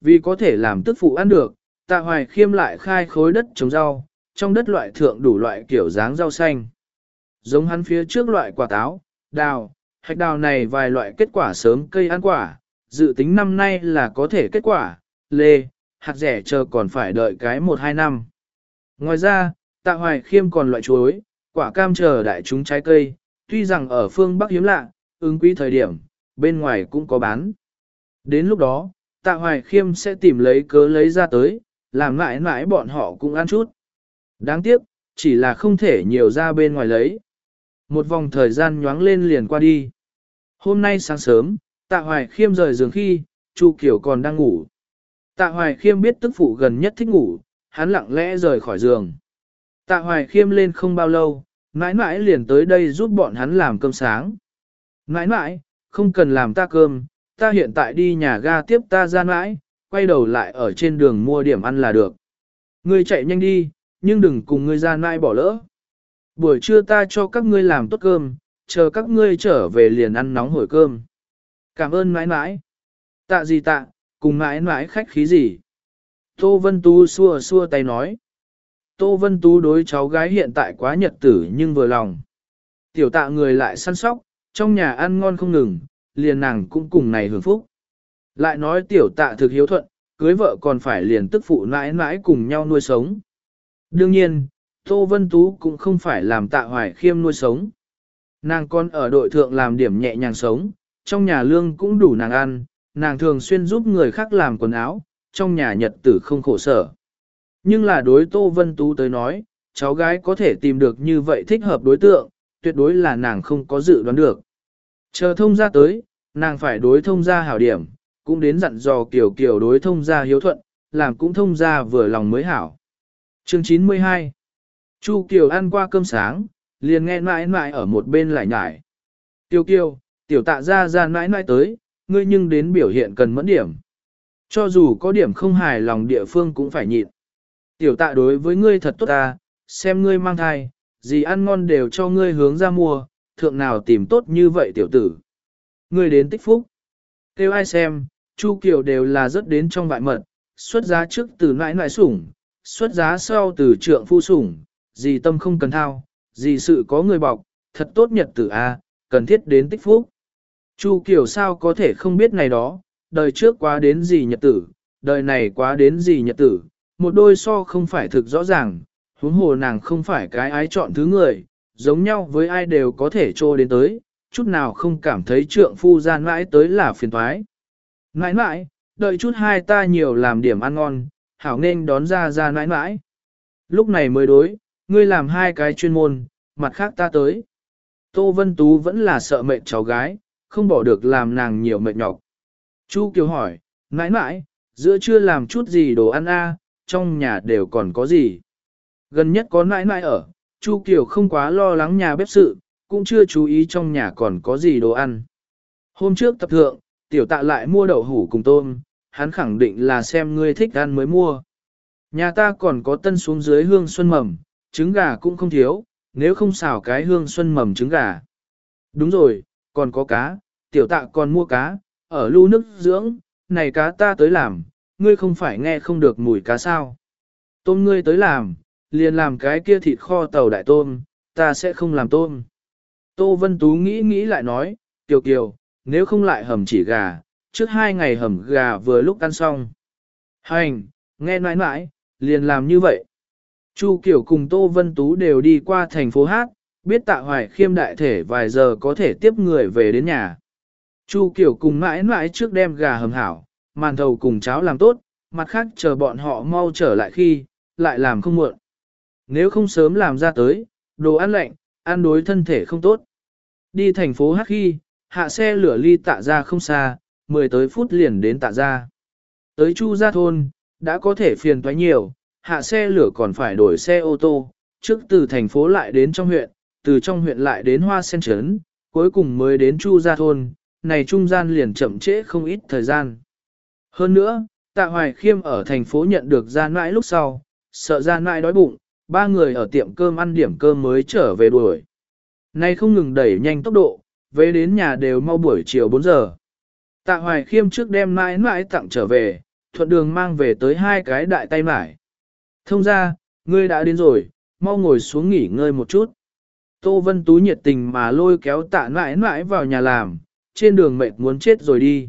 Vì có thể làm tức phụ ăn được, tạ hoài khiêm lại khai khối đất trồng rau, trong đất loại thượng đủ loại kiểu dáng rau xanh. Giống hắn phía trước loại quả táo, đào, hạch đào này vài loại kết quả sớm cây ăn quả, dự tính năm nay là có thể kết quả, lê, hạt rẻ chờ còn phải đợi cái 1-2 năm. Ngoài ra, tạ hoài khiêm còn loại chuối, quả cam chờ đại chúng trái cây, tuy rằng ở phương Bắc hiếm lạ, ứng quý thời điểm, bên ngoài cũng có bán. Đến lúc đó, tạ hoài khiêm sẽ tìm lấy cớ lấy ra tới, làm mãi mãi bọn họ cũng ăn chút. Đáng tiếc, chỉ là không thể nhiều ra bên ngoài lấy. Một vòng thời gian nhoáng lên liền qua đi. Hôm nay sáng sớm, tạ hoài khiêm rời giường khi, Chu Kiều còn đang ngủ. Tạ hoài khiêm biết tức phụ gần nhất thích ngủ, hắn lặng lẽ rời khỏi giường. Tạ hoài khiêm lên không bao lâu, mãi mãi liền tới đây giúp bọn hắn làm cơm sáng. Mãi mãi, không cần làm ta cơm, ta hiện tại đi nhà ga tiếp ta ra mãi, quay đầu lại ở trên đường mua điểm ăn là được. Ngươi chạy nhanh đi, nhưng đừng cùng ngươi ra mãi bỏ lỡ. Buổi trưa ta cho các ngươi làm tốt cơm, chờ các ngươi trở về liền ăn nóng hổi cơm. Cảm ơn mãi mãi. Tạ gì tạ, cùng mãi mãi khách khí gì. Tô Vân Tu xua xua tay nói. Tô Vân Tú đối cháu gái hiện tại quá nhật tử nhưng vừa lòng. Tiểu tạ người lại săn sóc, trong nhà ăn ngon không ngừng, liền nàng cũng cùng này hưởng phúc. Lại nói tiểu tạ thực hiếu thuận, cưới vợ còn phải liền tức phụ nãi nãi cùng nhau nuôi sống. Đương nhiên, Tô Vân Tú cũng không phải làm tạ hoài khiêm nuôi sống. Nàng còn ở đội thượng làm điểm nhẹ nhàng sống, trong nhà lương cũng đủ nàng ăn, nàng thường xuyên giúp người khác làm quần áo, trong nhà nhật tử không khổ sở. Nhưng là đối Tô Vân Tú tới nói, cháu gái có thể tìm được như vậy thích hợp đối tượng, tuyệt đối là nàng không có dự đoán được. Chờ thông ra tới, nàng phải đối thông gia hảo điểm, cũng đến dặn dò kiểu kiểu đối thông gia hiếu thuận, làm cũng thông gia vừa lòng mới hảo. Chương 92 Chu Kiều ăn qua cơm sáng, liền nghe mãi mãi ở một bên lại nhải. Tiêu kiều, tiểu tạ ra ra mãi mãi tới, ngươi nhưng đến biểu hiện cần mẫn điểm. Cho dù có điểm không hài lòng địa phương cũng phải nhịn. Tiểu tạ đối với ngươi thật tốt ta, xem ngươi mang thai, gì ăn ngon đều cho ngươi hướng ra mua, thượng nào tìm tốt như vậy tiểu tử. Ngươi đến tích phúc. Kêu ai xem, Chu Kiều đều là rất đến trong vại mật, xuất giá trước từ nãi nãi sủng, xuất giá sau từ trượng phu sủng, gì tâm không cần thao, gì sự có người bọc, thật tốt nhật tử a, cần thiết đến tích phúc. Chu Kiều sao có thể không biết này đó, đời trước quá đến gì nhật tử, đời này quá đến gì nhật tử, một đôi so không phải thực rõ ràng, huống hồ nàng không phải cái ái chọn thứ người, giống nhau với ai đều có thể trô đến tới, chút nào không cảm thấy trượng phu gian mãi tới là phiền thoái. Mãi mãi, đợi chút hai ta nhiều làm điểm ăn ngon, hảo nên đón ra ra mãi mãi. Lúc này mới đối, ngươi làm hai cái chuyên môn, mặt khác ta tới. Tô Vân Tú vẫn là sợ mệt cháu gái, không bỏ được làm nàng nhiều mệt nhọc. Chu Kiều hỏi, mãi mãi, giữa chưa làm chút gì đồ ăn a, trong nhà đều còn có gì. Gần nhất có nãi nãi ở, Chu Kiều không quá lo lắng nhà bếp sự, cũng chưa chú ý trong nhà còn có gì đồ ăn. Hôm trước tập thượng, tiểu tạ lại mua đậu hủ cùng tôm, hắn khẳng định là xem ngươi thích ăn mới mua. Nhà ta còn có tân xuống dưới hương xuân mầm, trứng gà cũng không thiếu, nếu không xào cái hương xuân mầm trứng gà. Đúng rồi, còn có cá, tiểu tạ còn mua cá, ở lưu nước dưỡng, này cá ta tới làm, ngươi không phải nghe không được mùi cá sao. Tôm ngươi tới làm, liền làm cái kia thịt kho tàu đại tôm, ta sẽ không làm tôm. Tô Vân Tú nghĩ nghĩ lại nói, Kiều Kiều, nếu không lại hầm chỉ gà, trước hai ngày hầm gà vừa lúc ăn xong. Hành, nghe nói mãi, liền làm như vậy. Chu Kiều cùng Tô Vân Tú đều đi qua thành phố Hát, biết tạ hoài khiêm đại thể vài giờ có thể tiếp người về đến nhà. Chu Kiều cùng mãi mãi trước đem gà hầm hảo, màn thầu cùng cháo làm tốt, mặt khác chờ bọn họ mau trở lại khi, lại làm không muộn. Nếu không sớm làm ra tới, đồ ăn lạnh, ăn đối thân thể không tốt. Đi thành phố Hắc khi, hạ xe lửa ly tạ ra không xa, 10 tới phút liền đến tạ ra. Tới Chu Gia Thôn, đã có thể phiền toái nhiều, hạ xe lửa còn phải đổi xe ô tô, trước từ thành phố lại đến trong huyện, từ trong huyện lại đến Hoa Sen Trấn, cuối cùng mới đến Chu Gia Thôn, này trung gian liền chậm trễ không ít thời gian. Hơn nữa, tạ hoài khiêm ở thành phố nhận được gian mãi lúc sau, sợ gian mãi đói bụng, ba người ở tiệm cơm ăn điểm cơm mới trở về đuổi. Nay không ngừng đẩy nhanh tốc độ, về đến nhà đều mau buổi chiều 4 giờ. Tạ hoài khiêm trước đem mãi mãi tặng trở về, thuận đường mang về tới hai cái đại tay mải. Thông ra, ngươi đã đến rồi, mau ngồi xuống nghỉ ngơi một chút. Tô Vân Tú nhiệt tình mà lôi kéo tạ mãi mãi vào nhà làm, trên đường mệt muốn chết rồi đi.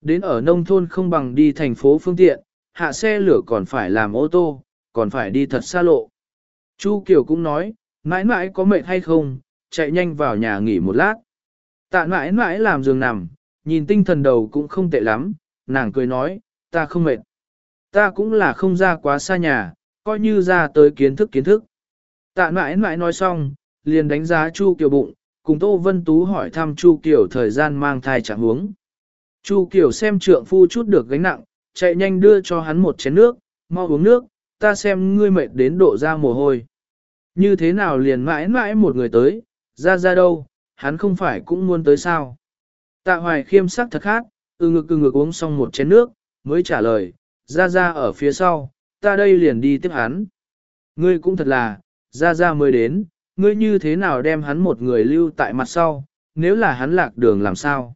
Đến ở nông thôn không bằng đi thành phố phương tiện, hạ xe lửa còn phải làm ô tô, còn phải đi thật xa lộ. Chu Kiều cũng nói, mãi mãi có mệt hay không, chạy nhanh vào nhà nghỉ một lát. Tạ mãi mãi làm giường nằm, nhìn tinh thần đầu cũng không tệ lắm, nàng cười nói, ta không mệt. Ta cũng là không ra quá xa nhà, coi như ra tới kiến thức kiến thức. Tạ mãi mãi nói xong, liền đánh giá Chu Kiều bụng, cùng Tô Vân Tú hỏi thăm Chu Kiều thời gian mang thai trạng huống. Chu Kiều xem trượng phu chút được gánh nặng, chạy nhanh đưa cho hắn một chén nước, mau uống nước, ta xem ngươi mệt đến độ ra mồ hôi. Như thế nào liền mãi mãi một người tới, ra ra đâu, hắn không phải cũng muốn tới sao. Tạ hoài khiêm sắc thật khác, ừ ngực ừ ngực uống xong một chén nước, mới trả lời, ra ra ở phía sau, ta đây liền đi tiếp hắn. Ngươi cũng thật là, ra ra mới đến, ngươi như thế nào đem hắn một người lưu tại mặt sau, nếu là hắn lạc đường làm sao?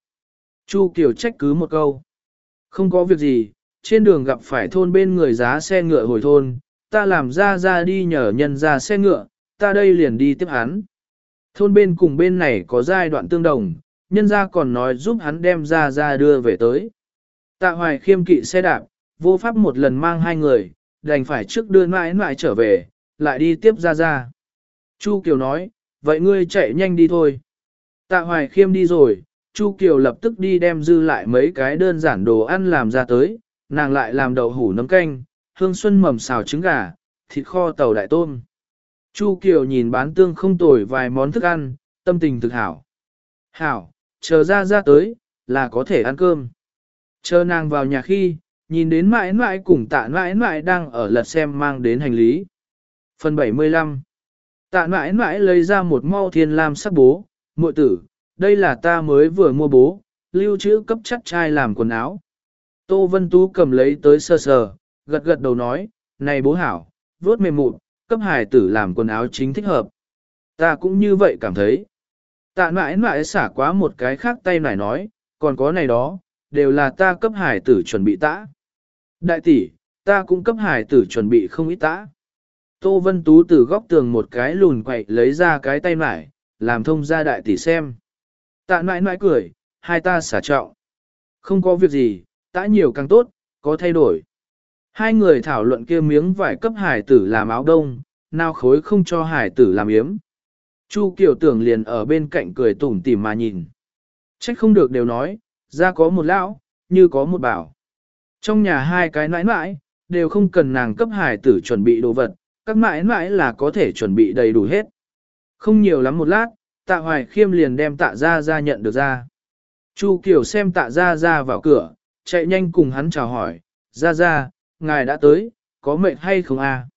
Chu Kiều trách cứ một câu. Không có việc gì, trên đường gặp phải thôn bên người giá xe ngựa hồi thôn, ta làm ra ra đi nhờ nhân ra xe ngựa, ta đây liền đi tiếp hắn. Thôn bên cùng bên này có giai đoạn tương đồng, nhân gia còn nói giúp hắn đem ra ra đưa về tới. Tạ hoài khiêm kỵ xe đạp, vô pháp một lần mang hai người, đành phải trước đưa mãi mãi trở về, lại đi tiếp ra ra. Chu Kiều nói, vậy ngươi chạy nhanh đi thôi. Tạ hoài khiêm đi rồi, Chu Kiều lập tức đi đem dư lại mấy cái đơn giản đồ ăn làm ra tới, nàng lại làm đậu hủ nấm canh, hương xuân mầm xào trứng gà, thịt kho tàu đại tôm. Chu Kiều nhìn bán tương không tồi vài món thức ăn, tâm tình thực hảo. Hảo, chờ ra ra tới, là có thể ăn cơm. Chờ nàng vào nhà khi, nhìn đến mãi mãi cùng tạ mãi mãi đang ở lật xem mang đến hành lý. Phần 75 Tạ mãi mãi lấy ra một mau thiên lam sắc bố, muội tử, đây là ta mới vừa mua bố, lưu trữ cấp chắc trai làm quần áo. Tô Vân Tú cầm lấy tới sơ sờ, gật gật đầu nói, này bố hảo, vốt mềm mụn, cấp hải tử làm quần áo chính thích hợp. Ta cũng như vậy cảm thấy. Tạ mãi mãi xả quá một cái khác tay nải nói, còn có này đó, đều là ta cấp hải tử chuẩn bị tã. Đại tỷ, ta cũng cấp hải tử chuẩn bị không ít tã. Tô Vân Tú từ góc tường một cái lùn quậy lấy ra cái tay nải, làm thông ra đại tỷ xem. Tạ mãi mãi cười, hai ta xả trọng. Không có việc gì, tã nhiều càng tốt, có thay đổi. Hai người thảo luận kia miếng vải cấp hải tử làm áo đông, nào khối không cho hải tử làm yếm. Chu Kiều tưởng liền ở bên cạnh cười tủm tỉm mà nhìn. Trách không được đều nói, ra có một lão, như có một bảo. Trong nhà hai cái nãi nãi, đều không cần nàng cấp hải tử chuẩn bị đồ vật, các nãi nãi là có thể chuẩn bị đầy đủ hết. Không nhiều lắm một lát, tạ hoài khiêm liền đem tạ ra ra nhận được ra. Chu Kiều xem tạ ra ra vào cửa, chạy nhanh cùng hắn chào hỏi, ra ra, ngài đã tới, có mệt hay không à?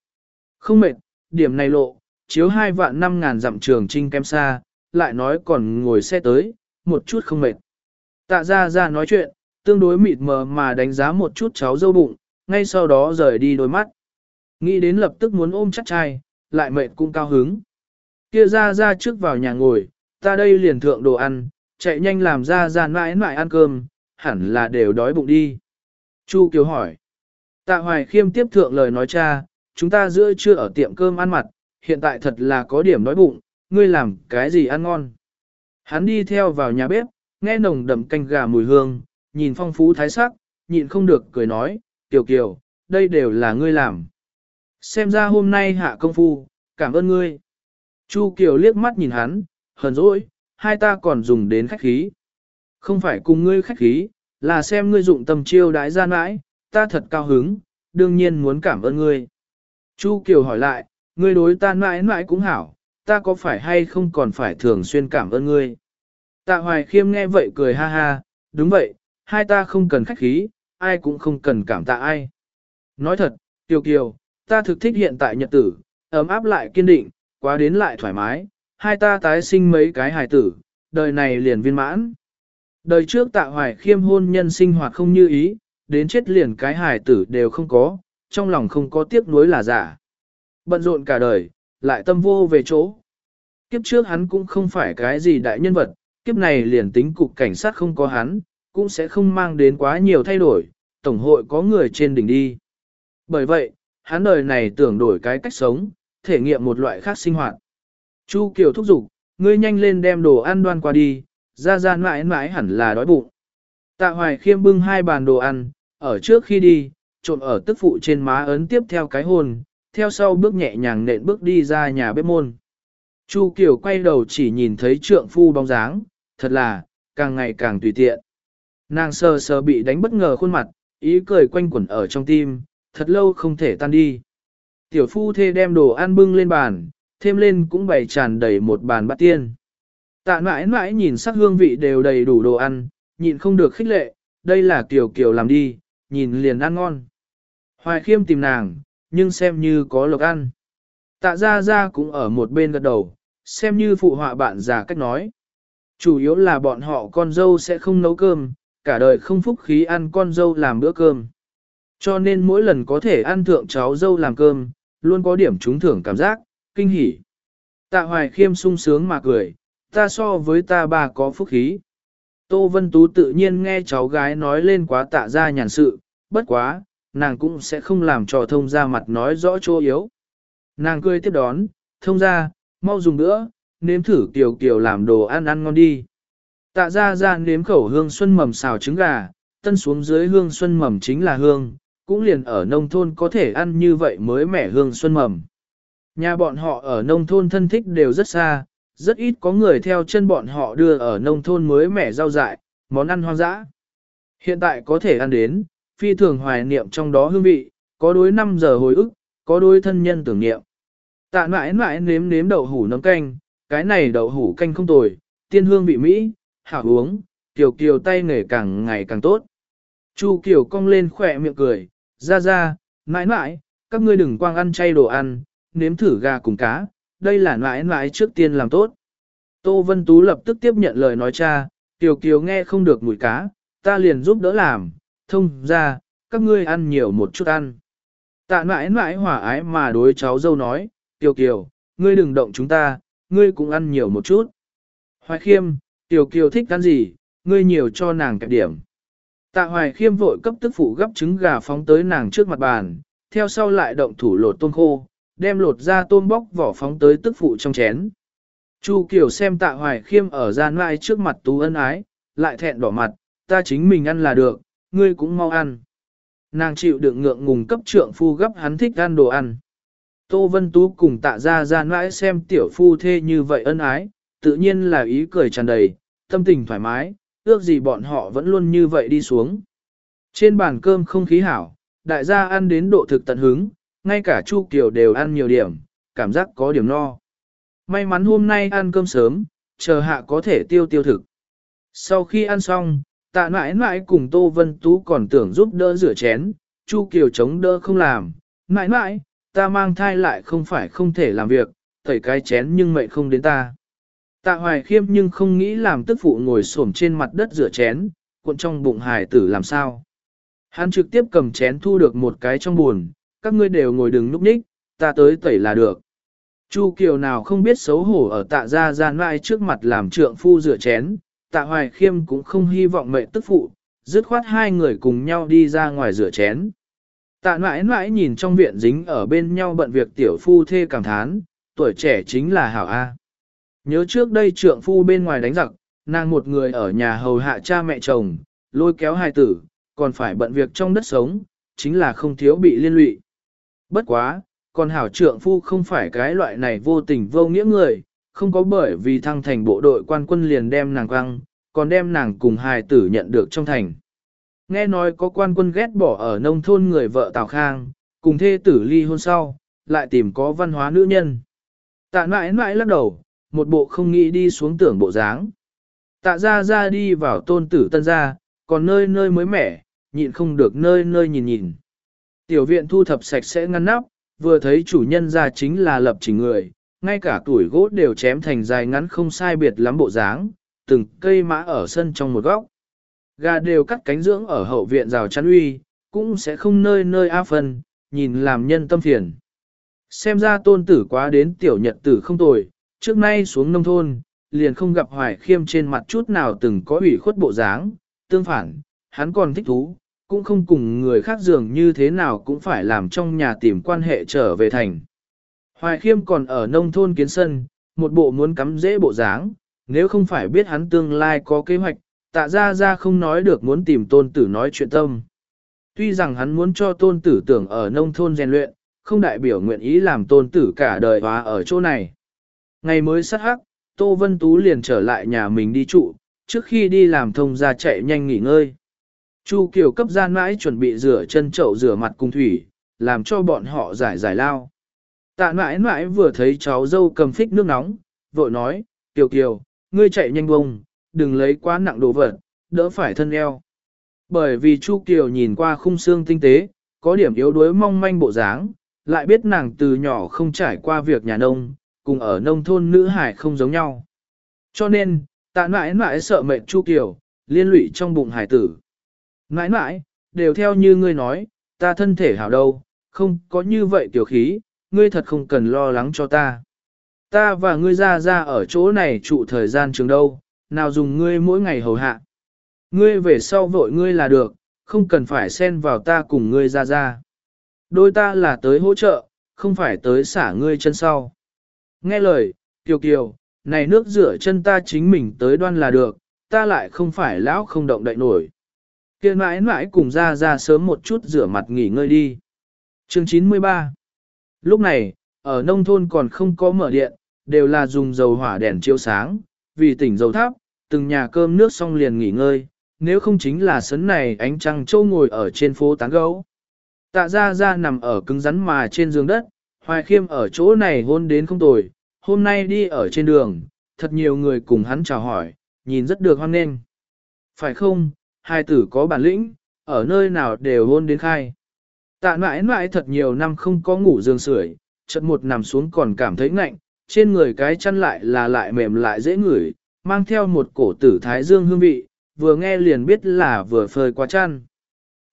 Không mệt, điểm này lộ, chiếu hai vạn năm ngàn dặm trường trinh kem xa, lại nói còn ngồi xe tới, một chút không mệt. Tạ ra ra nói chuyện, tương đối mịt mờ mà đánh giá một chút cháu dâu bụng, ngay sau đó rời đi đôi mắt. Nghĩ đến lập tức muốn ôm chắc trai, lại mệt cũng cao hứng. Kia ra ra trước vào nhà ngồi, ta đây liền thượng đồ ăn, chạy nhanh làm ra ra mãi mãi ăn cơm, hẳn là đều đói bụng đi. Chu Kiều hỏi. Tạ Hoài Khiêm tiếp thượng lời nói cha, chúng ta giữa trưa ở tiệm cơm ăn mặt, hiện tại thật là có điểm đói bụng, ngươi làm cái gì ăn ngon. Hắn đi theo vào nhà bếp, nghe nồng đậm canh gà mùi hương, nhìn phong phú thái sắc, nhịn không được cười nói, Tiểu Kiều, đây đều là ngươi làm. Xem ra hôm nay hạ công phu, cảm ơn ngươi. Chu Kiều liếc mắt nhìn hắn, hờn dỗi, hai ta còn dùng đến khách khí. Không phải cùng ngươi khách khí, là xem ngươi dụng tâm chiêu đãi gian mãi, ta thật cao hứng, đương nhiên muốn cảm ơn ngươi. Chu Kiều hỏi lại, ngươi đối ta mãi mãi cũng hảo, ta có phải hay không còn phải thường xuyên cảm ơn ngươi. Tạ Hoài Khiêm nghe vậy cười ha ha, đúng vậy, hai ta không cần khách khí, ai cũng không cần cảm tạ ai. Nói thật, Kiều Kiều, ta thực thích hiện tại nhật tử, ấm áp lại kiên định, quá đến lại thoải mái, hai ta tái sinh mấy cái hài tử, đời này liền viên mãn. Đời trước tạ hoài khiêm hôn nhân sinh hoạt không như ý, đến chết liền cái hài tử đều không có, trong lòng không có tiếc nuối là giả. Bận rộn cả đời, lại tâm vô về chỗ. Kiếp trước hắn cũng không phải cái gì đại nhân vật, kiếp này liền tính cục cảnh sát không có hắn, cũng sẽ không mang đến quá nhiều thay đổi, tổng hội có người trên đỉnh đi. Bởi vậy, hắn đời này tưởng đổi cái cách sống, thể nghiệm một loại khác sinh hoạt. Chu Kiều thúc giục, ngươi nhanh lên đem đồ ăn đoan qua đi, ra ra mãi mãi hẳn là đói bụng. Tạ Hoài Khiêm bưng hai bàn đồ ăn, ở trước khi đi, trộn ở tức phụ trên má ấn tiếp theo cái hôn, theo sau bước nhẹ nhàng nện bước đi ra nhà bếp môn. Chu Kiều quay đầu chỉ nhìn thấy trượng phu bóng dáng, thật là, càng ngày càng tùy tiện. Nàng sờ sờ bị đánh bất ngờ khuôn mặt, ý cười quanh quẩn ở trong tim, thật lâu không thể tan đi. Tiểu phu thê đem đồ ăn bưng lên bàn, thêm lên cũng bày tràn đầy một bàn bát tiên. Tạ mãi mãi nhìn sắc hương vị đều đầy đủ đồ ăn, nhịn không được khích lệ, đây là Kiều Kiều làm đi, nhìn liền ăn ngon. Hoài khiêm tìm nàng, nhưng xem như có lộc ăn. Tạ ra ra cũng ở một bên gật đầu, xem như phụ họa bạn già cách nói. Chủ yếu là bọn họ con dâu sẽ không nấu cơm, cả đời không phúc khí ăn con dâu làm bữa cơm. Cho nên mỗi lần có thể ăn thượng cháu dâu làm cơm, luôn có điểm trúng thưởng cảm giác, kinh hỉ. Tạ hoài khiêm sung sướng mà cười, ta so với ta bà có phúc khí. Tô Vân Tú tự nhiên nghe cháu gái nói lên quá tạ ra nhàn sự, bất quá, nàng cũng sẽ không làm trò thông ra mặt nói rõ chỗ yếu. Nàng cười tiếp đón, thông ra, mau dùng nữa, nếm thử kiều kiều làm đồ ăn ăn ngon đi. Tạ ra ra nếm khẩu hương xuân mầm xào trứng gà, tân xuống dưới hương xuân mầm chính là hương, cũng liền ở nông thôn có thể ăn như vậy mới mẻ hương xuân mầm. Nhà bọn họ ở nông thôn thân thích đều rất xa, rất ít có người theo chân bọn họ đưa ở nông thôn mới mẻ rau dại, món ăn hoang dã. Hiện tại có thể ăn đến, phi thường hoài niệm trong đó hương vị, có đối 5 giờ hồi ức, có đối thân nhân tưởng niệm. Tạ mãi mãi nếm nếm đậu hủ nấm canh, cái này đậu hủ canh không tồi, tiên hương vị Mỹ, hảo uống, kiều kiều tay nghề càng ngày càng tốt. Chu kiều cong lên khỏe miệng cười, ra ra, mãi mãi, các ngươi đừng quang ăn chay đồ ăn, nếm thử gà cùng cá, đây là mãi mãi trước tiên làm tốt. Tô Vân Tú lập tức tiếp nhận lời nói cha, Kiều Kiều nghe không được mùi cá, ta liền giúp đỡ làm, thông ra, các ngươi ăn nhiều một chút ăn. Tạ mãi mãi hỏa ái mà đối cháu dâu nói, Kiều Kiều, ngươi đừng động chúng ta, ngươi cũng ăn nhiều một chút. Hoài khiêm, Kiều Kiều thích ăn gì, ngươi nhiều cho nàng kẹp điểm. Tạ hoài khiêm vội cấp tức phụ gấp trứng gà phóng tới nàng trước mặt bàn, theo sau lại động thủ lột tôm khô, đem lột ra tôm bóc vỏ phóng tới tức phụ trong chén. Chu Kiều xem tạ hoài khiêm ở gian mai trước mặt tú ân ái, lại thẹn đỏ mặt, ta chính mình ăn là được, ngươi cũng mau ăn. Nàng chịu đựng ngượng ngùng cấp trượng phu gấp hắn thích ăn đồ ăn. Tô Vân Tú cùng tạ ra gian mãi xem tiểu phu thê như vậy ân ái, tự nhiên là ý cười tràn đầy, tâm tình thoải mái, ước gì bọn họ vẫn luôn như vậy đi xuống. Trên bàn cơm không khí hảo, đại gia ăn đến độ thực tận hứng, ngay cả Chu Kiều đều ăn nhiều điểm, cảm giác có điểm no. May mắn hôm nay ăn cơm sớm, chờ hạ có thể tiêu tiêu thực. Sau khi ăn xong, tạ mãi mãi cùng Tô Vân Tú còn tưởng giúp đỡ rửa chén, Chu Kiều chống đỡ không làm. Mãi mãi, ta mang thai lại không phải không thể làm việc, tẩy cái chén nhưng mệnh không đến ta. Tạ hoài khiêm nhưng không nghĩ làm tức phụ ngồi xổm trên mặt đất rửa chén, cuộn trong bụng hài tử làm sao. Hắn trực tiếp cầm chén thu được một cái trong buồn, các ngươi đều ngồi đừng núp ních, ta tới tẩy là được. Chu Kiều nào không biết xấu hổ ở tạ gia gian mai trước mặt làm trượng phu rửa chén, tạ hoài khiêm cũng không hy vọng mẹ tức phụ, dứt khoát hai người cùng nhau đi ra ngoài rửa chén. Tạ mãi mãi nhìn trong viện dính ở bên nhau bận việc tiểu phu thê cảm thán, tuổi trẻ chính là hảo A. Nhớ trước đây trượng phu bên ngoài đánh giặc, nàng một người ở nhà hầu hạ cha mẹ chồng, lôi kéo hai tử, còn phải bận việc trong đất sống, chính là không thiếu bị liên lụy. Bất quá, còn hảo trượng phu không phải cái loại này vô tình vô nghĩa người, không có bởi vì thăng thành bộ đội quan quân liền đem nàng quăng, còn đem nàng cùng hài tử nhận được trong thành. Nghe nói có quan quân ghét bỏ ở nông thôn người vợ Tào Khang, cùng thê tử ly hôn sau, lại tìm có văn hóa nữ nhân. Tạ mãi mãi lắc đầu, một bộ không nghĩ đi xuống tưởng bộ dáng. Tạ ra ra đi vào tôn tử tân gia, còn nơi nơi mới mẻ, nhịn không được nơi nơi nhìn nhìn. Tiểu viện thu thập sạch sẽ ngăn nắp, vừa thấy chủ nhân ra chính là lập trình người, ngay cả tuổi gỗ đều chém thành dài ngắn không sai biệt lắm bộ dáng, từng cây mã ở sân trong một góc. Gà đều cắt cánh dưỡng ở hậu viện rào chắn uy, cũng sẽ không nơi nơi a phân, nhìn làm nhân tâm phiền. Xem ra tôn tử quá đến tiểu nhật tử không tồi, trước nay xuống nông thôn, liền không gặp hoài khiêm trên mặt chút nào từng có ủy khuất bộ dáng, tương phản, hắn còn thích thú, cũng không cùng người khác dường như thế nào cũng phải làm trong nhà tìm quan hệ trở về thành. Hoài khiêm còn ở nông thôn kiến sân, một bộ muốn cắm dễ bộ dáng, nếu không phải biết hắn tương lai có kế hoạch, tạ ra ra không nói được muốn tìm tôn tử nói chuyện tâm. Tuy rằng hắn muốn cho tôn tử tưởng ở nông thôn rèn luyện, không đại biểu nguyện ý làm tôn tử cả đời hóa ở chỗ này. Ngày mới sát hắc, Tô Vân Tú liền trở lại nhà mình đi trụ, trước khi đi làm thông ra chạy nhanh nghỉ ngơi. Chu Kiều cấp gian mãi chuẩn bị rửa chân chậu rửa mặt cùng thủy, làm cho bọn họ giải giải lao. Tạ mãi mãi vừa thấy cháu dâu cầm phích nước nóng, vội nói, Kiều Kiều, ngươi chạy nhanh bông, đừng lấy quá nặng đồ vật, đỡ phải thân eo. Bởi vì Chu Kiều nhìn qua khung xương tinh tế, có điểm yếu đuối mong manh bộ dáng, lại biết nàng từ nhỏ không trải qua việc nhà nông, cùng ở nông thôn nữ hải không giống nhau. Cho nên, tạ mãi mãi sợ mệt Chu Kiều, liên lụy trong bụng hải tử nãi nãi đều theo như ngươi nói, ta thân thể hảo đâu, không có như vậy tiểu khí, ngươi thật không cần lo lắng cho ta. Ta và ngươi ra ra ở chỗ này trụ thời gian trường đâu, nào dùng ngươi mỗi ngày hầu hạ. Ngươi về sau vội ngươi là được, không cần phải xen vào ta cùng ngươi ra ra. Đôi ta là tới hỗ trợ, không phải tới xả ngươi chân sau. Nghe lời, Kiều Kiều, này nước rửa chân ta chính mình tới đoan là được, ta lại không phải lão không động đậy nổi. Kia mãi mãi cùng ra ra sớm một chút rửa mặt nghỉ ngơi đi. Chương 93 Lúc này, ở nông thôn còn không có mở điện, đều là dùng dầu hỏa đèn chiếu sáng, vì tỉnh dầu tháp, từng nhà cơm nước xong liền nghỉ ngơi, nếu không chính là sấn này ánh trăng trâu ngồi ở trên phố tán gấu. Tạ ra ra nằm ở cứng rắn mà trên giường đất, hoài khiêm ở chỗ này hôn đến không tồi, hôm nay đi ở trên đường, thật nhiều người cùng hắn chào hỏi, nhìn rất được hoan nghênh. Phải không, hai tử có bản lĩnh, ở nơi nào đều hôn đến khai. Tạ mãi mãi thật nhiều năm không có ngủ giường sưởi, chợt một nằm xuống còn cảm thấy ngạnh, trên người cái chăn lại là lại mềm lại dễ ngửi, mang theo một cổ tử thái dương hương vị, vừa nghe liền biết là vừa phơi qua chăn.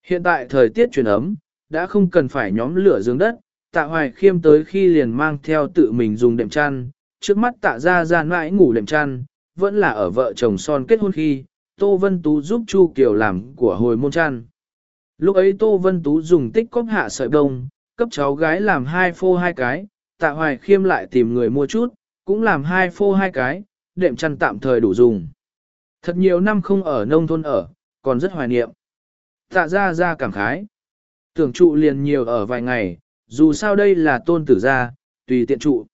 Hiện tại thời tiết chuyển ấm, đã không cần phải nhóm lửa giường đất, tạ hoài khiêm tới khi liền mang theo tự mình dùng đệm chăn, trước mắt tạ ra ra mãi ngủ đệm chăn, vẫn là ở vợ chồng son kết hôn khi, Tô Vân Tú giúp Chu Kiều làm của hồi môn chăn. Lúc ấy Tô Vân Tú dùng tích cóp hạ sợi đông, cấp cháu gái làm hai phô hai cái, tạ hoài khiêm lại tìm người mua chút, cũng làm hai phô hai cái, đệm chăn tạm thời đủ dùng. Thật nhiều năm không ở nông thôn ở, còn rất hoài niệm. Tạ ra ra cảm khái. Tưởng trụ liền nhiều ở vài ngày, dù sao đây là tôn tử gia, tùy tiện trụ.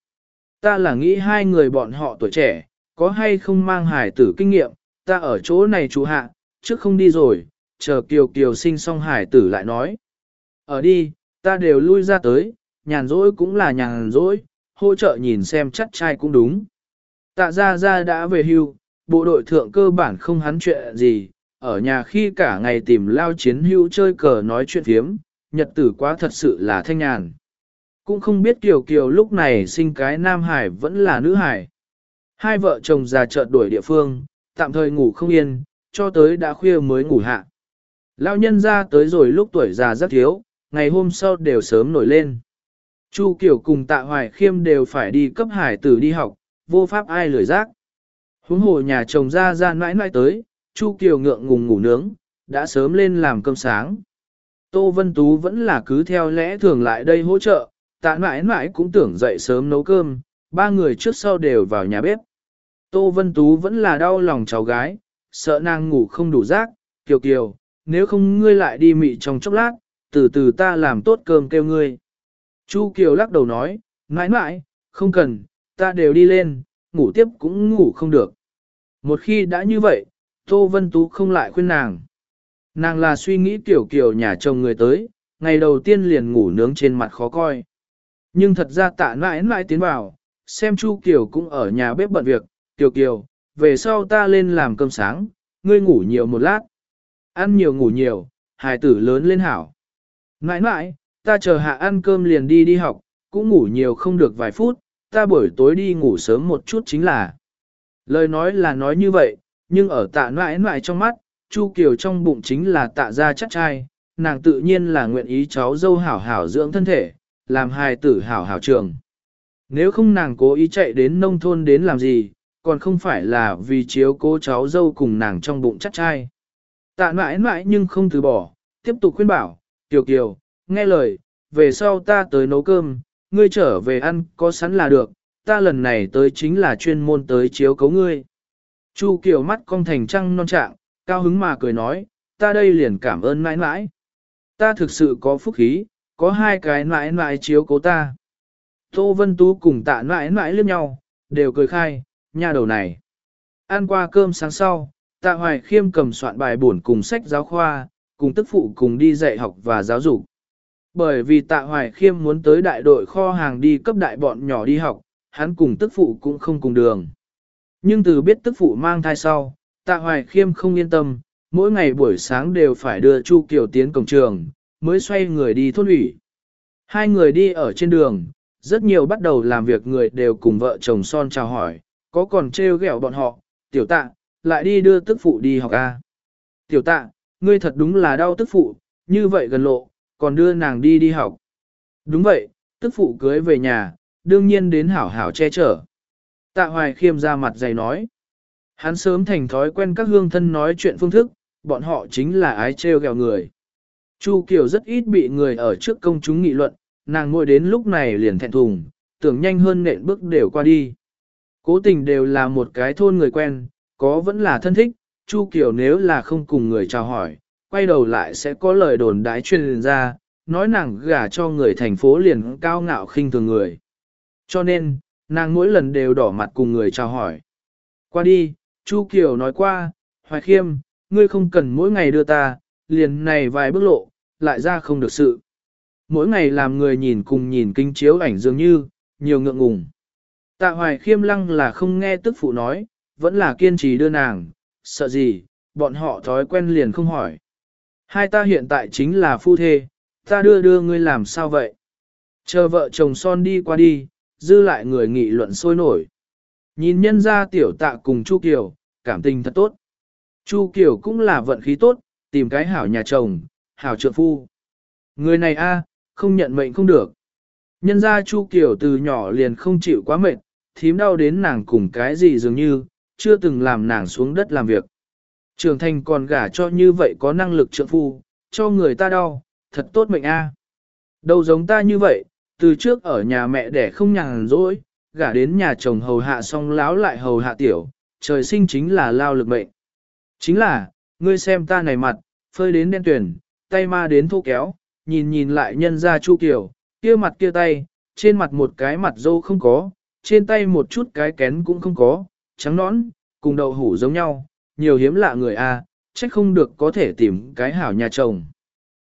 Ta là nghĩ hai người bọn họ tuổi trẻ, có hay không mang hải tử kinh nghiệm, ta ở chỗ này chú hạ, trước không đi rồi, chờ Kiều Kiều sinh xong hải tử lại nói. Ở đi, ta đều lui ra tới, nhàn rỗi cũng là nhàn rỗi, hỗ trợ nhìn xem chắc trai cũng đúng. Tạ ra ra đã về hưu, bộ đội thượng cơ bản không hắn chuyện gì, ở nhà khi cả ngày tìm lao chiến hưu chơi cờ nói chuyện phiếm, nhật tử quá thật sự là thanh nhàn. Cũng không biết Kiều Kiều lúc này sinh cái Nam Hải vẫn là nữ Hải. Hai vợ chồng già chợt đuổi địa phương, tạm thời ngủ không yên, cho tới đã khuya mới ngủ hạ. lão nhân ra tới rồi lúc tuổi già rất thiếu, ngày hôm sau đều sớm nổi lên. Chu Kiều cùng tạ hoài khiêm đều phải đi cấp hải tử đi học, vô pháp ai lười giác. Huống hồ nhà chồng ra ra mãi mãi tới, Chu Kiều ngượng ngùng ngủ nướng, đã sớm lên làm cơm sáng. Tô Vân Tú vẫn là cứ theo lẽ thường lại đây hỗ trợ, tạ mãi mãi cũng tưởng dậy sớm nấu cơm, ba người trước sau đều vào nhà bếp. Tô Vân Tú vẫn là đau lòng cháu gái, sợ nàng ngủ không đủ giấc, kiều kiều, nếu không ngươi lại đi mị trong chốc lát, từ từ ta làm tốt cơm kêu ngươi. Chu Kiều lắc đầu nói, mãi mãi, không cần, ta đều đi lên, ngủ tiếp cũng ngủ không được. Một khi đã như vậy, Tô Vân Tú không lại khuyên nàng. Nàng là suy nghĩ Kiều Kiều nhà chồng người tới, ngày đầu tiên liền ngủ nướng trên mặt khó coi. Nhưng thật ra tạ mãi mãi tiến vào, xem Chu Kiều cũng ở nhà bếp bận việc, Kiều Kiều, về sau ta lên làm cơm sáng, ngươi ngủ nhiều một lát. Ăn nhiều ngủ nhiều, hài tử lớn lên hảo. Nãi nãi, ta chờ hạ ăn cơm liền đi đi học, cũng ngủ nhiều không được vài phút, ta buổi tối đi ngủ sớm một chút chính là. Lời nói là nói như vậy, nhưng ở tạ nãi nãi trong mắt, Chu Kiều trong bụng chính là tạ gia chắc trai, nàng tự nhiên là nguyện ý cháu dâu hảo hảo dưỡng thân thể, làm hài tử hảo hảo trường. Nếu không nàng cố ý chạy đến nông thôn đến làm gì, còn không phải là vì chiếu cố cháu dâu cùng nàng trong bụng chắc trai. Tạ mãi mãi nhưng không từ bỏ, tiếp tục khuyên bảo, Kiều Kiều, nghe lời, về sau ta tới nấu cơm, ngươi trở về ăn có sẵn là được, ta lần này tới chính là chuyên môn tới chiếu cấu ngươi. Chu Kiều mắt cong thành trăng non trạng, cao hứng mà cười nói, ta đây liền cảm ơn mãi mãi. Ta thực sự có phúc khí, có hai cái mãi mãi chiếu cố ta. Tô Vân Tú cùng tạ mãi mãi liếc nhau, đều cười khai, nhà đầu này. Ăn qua cơm sáng sau, tạ hoài khiêm cầm soạn bài buồn cùng sách giáo khoa, cùng tức phụ cùng đi dạy học và giáo dục. Bởi vì tạ hoài khiêm muốn tới đại đội kho hàng đi cấp đại bọn nhỏ đi học, hắn cùng tức phụ cũng không cùng đường. Nhưng từ biết tức phụ mang thai sau, tạ hoài khiêm không yên tâm, mỗi ngày buổi sáng đều phải đưa Chu Kiều tiến cổng trường, mới xoay người đi thôn ủy. Hai người đi ở trên đường, rất nhiều bắt đầu làm việc người đều cùng vợ chồng son chào hỏi, có còn trêu ghẹo bọn họ, tiểu tạ, lại đi đưa tức phụ đi học A. Tiểu tạ, ngươi thật đúng là đau tức phụ, như vậy gần lộ, còn đưa nàng đi đi học. Đúng vậy, tức phụ cưới về nhà, đương nhiên đến hảo hảo che chở. Tạ hoài khiêm ra mặt dày nói. Hắn sớm thành thói quen các hương thân nói chuyện phương thức, bọn họ chính là ái trêu ghẹo người. Chu Kiều rất ít bị người ở trước công chúng nghị luận, nàng ngồi đến lúc này liền thẹn thùng, tưởng nhanh hơn nện bước đều qua đi. Cố tình đều là một cái thôn người quen, có vẫn là thân thích, Chu Kiều nếu là không cùng người chào hỏi, quay đầu lại sẽ có lời đồn đái truyền ra, nói nàng gả cho người thành phố liền cao ngạo khinh thường người. Cho nên, nàng mỗi lần đều đỏ mặt cùng người chào hỏi. Qua đi, Chu Kiều nói qua, Hoài Khiêm, ngươi không cần mỗi ngày đưa ta, liền này vài bước lộ, lại ra không được sự. Mỗi ngày làm người nhìn cùng nhìn kinh chiếu ảnh dường như, nhiều ngượng ngùng. Tạ Hoài Khiêm lăng là không nghe tức phụ nói, vẫn là kiên trì đưa nàng, sợ gì, bọn họ thói quen liền không hỏi. Hai ta hiện tại chính là phu thê, ta đưa đưa ngươi làm sao vậy? Chờ vợ chồng son đi qua đi, dư lại người nghị luận sôi nổi. Nhìn nhân ra tiểu tạ cùng Chu Kiều, cảm tình thật tốt. Chu Kiều cũng là vận khí tốt, tìm cái hảo nhà chồng, hảo trượng phu. Người này a, không nhận mệnh không được. Nhân ra Chu Kiều từ nhỏ liền không chịu quá mệt, thím đau đến nàng cùng cái gì dường như, chưa từng làm nàng xuống đất làm việc. Trường thành còn gả cho như vậy có năng lực trượng phu, cho người ta đau, thật tốt mệnh a. Đâu giống ta như vậy, từ trước ở nhà mẹ đẻ không nhàn rỗi, gả đến nhà chồng hầu hạ xong láo lại hầu hạ tiểu, trời sinh chính là lao lực mệnh. Chính là, ngươi xem ta này mặt, phơi đến đen tuyển, tay ma đến thô kéo, nhìn nhìn lại nhân ra chu kiểu, kia mặt kia tay, trên mặt một cái mặt dâu không có, trên tay một chút cái kén cũng không có, trắng nõn, cùng đậu hủ giống nhau, nhiều hiếm lạ người a, à, trách không được có thể tìm cái hảo nhà chồng.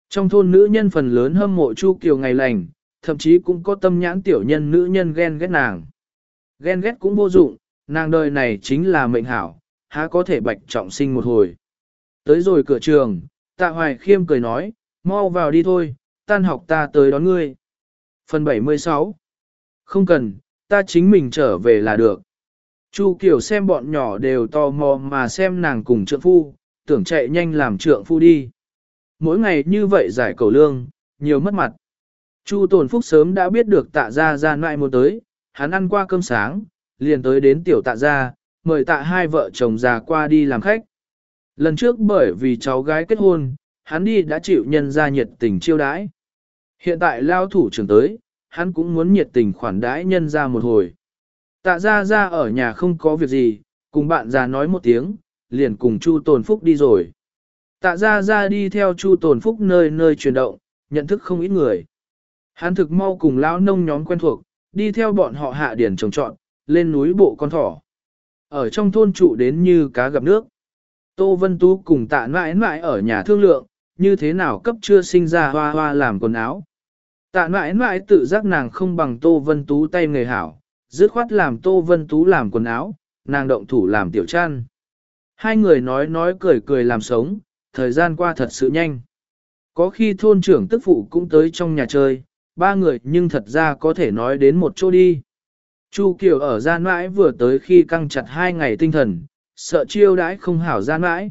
Trong thôn nữ nhân phần lớn hâm mộ Chu Kiều ngày lành, thậm chí cũng có tâm nhãn tiểu nhân nữ nhân ghen ghét nàng. Ghen ghét cũng vô dụng, nàng đời này chính là mệnh hảo, há có thể bạch trọng sinh một hồi. Tới rồi cửa trường, tạ hoài khiêm cười nói, mau vào đi thôi, tan học ta tới đón ngươi. Phần 76 Không cần, ta chính mình trở về là được. Chu Kiều xem bọn nhỏ đều tò mò mà xem nàng cùng trượng phu, tưởng chạy nhanh làm trượng phu đi. Mỗi ngày như vậy giải cầu lương, nhiều mất mặt. Chu Tồn Phúc sớm đã biết được tạ ra ra ngoại một tới, hắn ăn qua cơm sáng, liền tới đến tiểu tạ ra, mời tạ hai vợ chồng già qua đi làm khách. Lần trước bởi vì cháu gái kết hôn, hắn đi đã chịu nhân ra nhiệt tình chiêu đãi. Hiện tại lao thủ trưởng tới, hắn cũng muốn nhiệt tình khoản đãi nhân ra một hồi. Tạ ra ra ở nhà không có việc gì, cùng bạn già nói một tiếng, liền cùng Chu Tồn Phúc đi rồi. Tạ ra ra đi theo Chu Tồn Phúc nơi nơi chuyển động, nhận thức không ít người. Hắn thực mau cùng lão nông nhóm quen thuộc, đi theo bọn họ hạ điển trồng trọn, lên núi bộ con thỏ. Ở trong thôn trụ đến như cá gặp nước. Tô Vân Tú cùng tạ mãi mãi ở nhà thương lượng, như thế nào cấp chưa sinh ra hoa hoa làm quần áo. Tạ mãi mãi tự giác nàng không bằng Tô Vân Tú tay người hảo, dứt khoát làm Tô Vân Tú làm quần áo, nàng động thủ làm tiểu chăn. Hai người nói nói cười cười làm sống, thời gian qua thật sự nhanh. Có khi thôn trưởng tức phụ cũng tới trong nhà chơi, ba người nhưng thật ra có thể nói đến một chỗ đi. Chu Kiều ở gian mãi vừa tới khi căng chặt hai ngày tinh thần, sợ chiêu đãi không hảo gian mãi.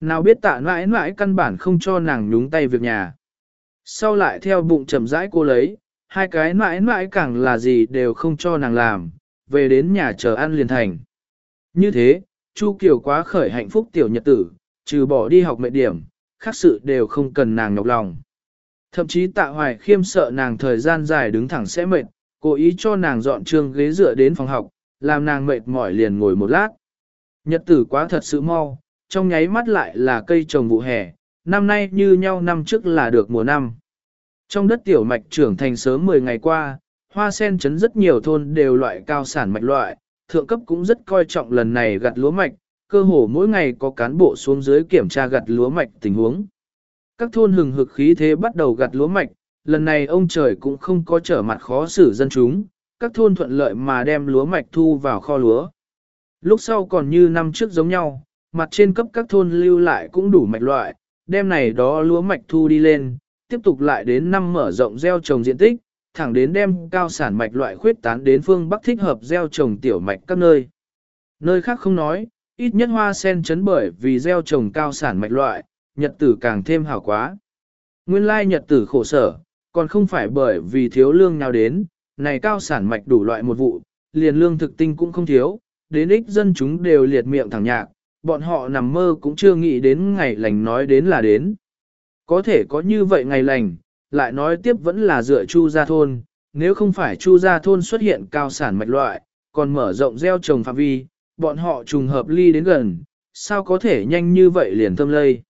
Nào biết tạ mãi mãi căn bản không cho nàng nhúng tay việc nhà. Sau lại theo bụng chậm rãi cô lấy, hai cái mãi mãi càng là gì đều không cho nàng làm, về đến nhà chờ ăn liền thành. Như thế, Chu Kiều quá khởi hạnh phúc tiểu nhật tử, trừ bỏ đi học mệt điểm, khác sự đều không cần nàng nhọc lòng. Thậm chí tạ hoài khiêm sợ nàng thời gian dài đứng thẳng sẽ mệt, cố ý cho nàng dọn trường ghế dựa đến phòng học, làm nàng mệt mỏi liền ngồi một lát. Nhật tử quá thật sự mau, trong nháy mắt lại là cây trồng vụ hè, năm nay như nhau năm trước là được mùa năm. Trong đất tiểu mạch trưởng thành sớm 10 ngày qua, hoa sen chấn rất nhiều thôn đều loại cao sản mạch loại, thượng cấp cũng rất coi trọng lần này gặt lúa mạch, cơ hồ mỗi ngày có cán bộ xuống dưới kiểm tra gặt lúa mạch tình huống. Các thôn hừng hực khí thế bắt đầu gặt lúa mạch, lần này ông trời cũng không có trở mặt khó xử dân chúng, các thôn thuận lợi mà đem lúa mạch thu vào kho lúa. Lúc sau còn như năm trước giống nhau, mặt trên cấp các thôn lưu lại cũng đủ mạch loại, đem này đó lúa mạch thu đi lên, tiếp tục lại đến năm mở rộng gieo trồng diện tích, thẳng đến đem cao sản mạch loại khuyết tán đến phương Bắc thích hợp gieo trồng tiểu mạch các nơi. Nơi khác không nói, ít nhất hoa sen chấn bởi vì gieo trồng cao sản mạch loại, nhật tử càng thêm hảo quá. Nguyên lai nhật tử khổ sở, còn không phải bởi vì thiếu lương nào đến, này cao sản mạch đủ loại một vụ, liền lương thực tinh cũng không thiếu, đến ích dân chúng đều liệt miệng thẳng nhạc, bọn họ nằm mơ cũng chưa nghĩ đến ngày lành nói đến là đến. Có thể có như vậy ngày lành, lại nói tiếp vẫn là dựa Chu Gia Thôn, nếu không phải Chu Gia Thôn xuất hiện cao sản mạch loại, còn mở rộng gieo trồng phạm vi, bọn họ trùng hợp ly đến gần, sao có thể nhanh như vậy liền thâm lây.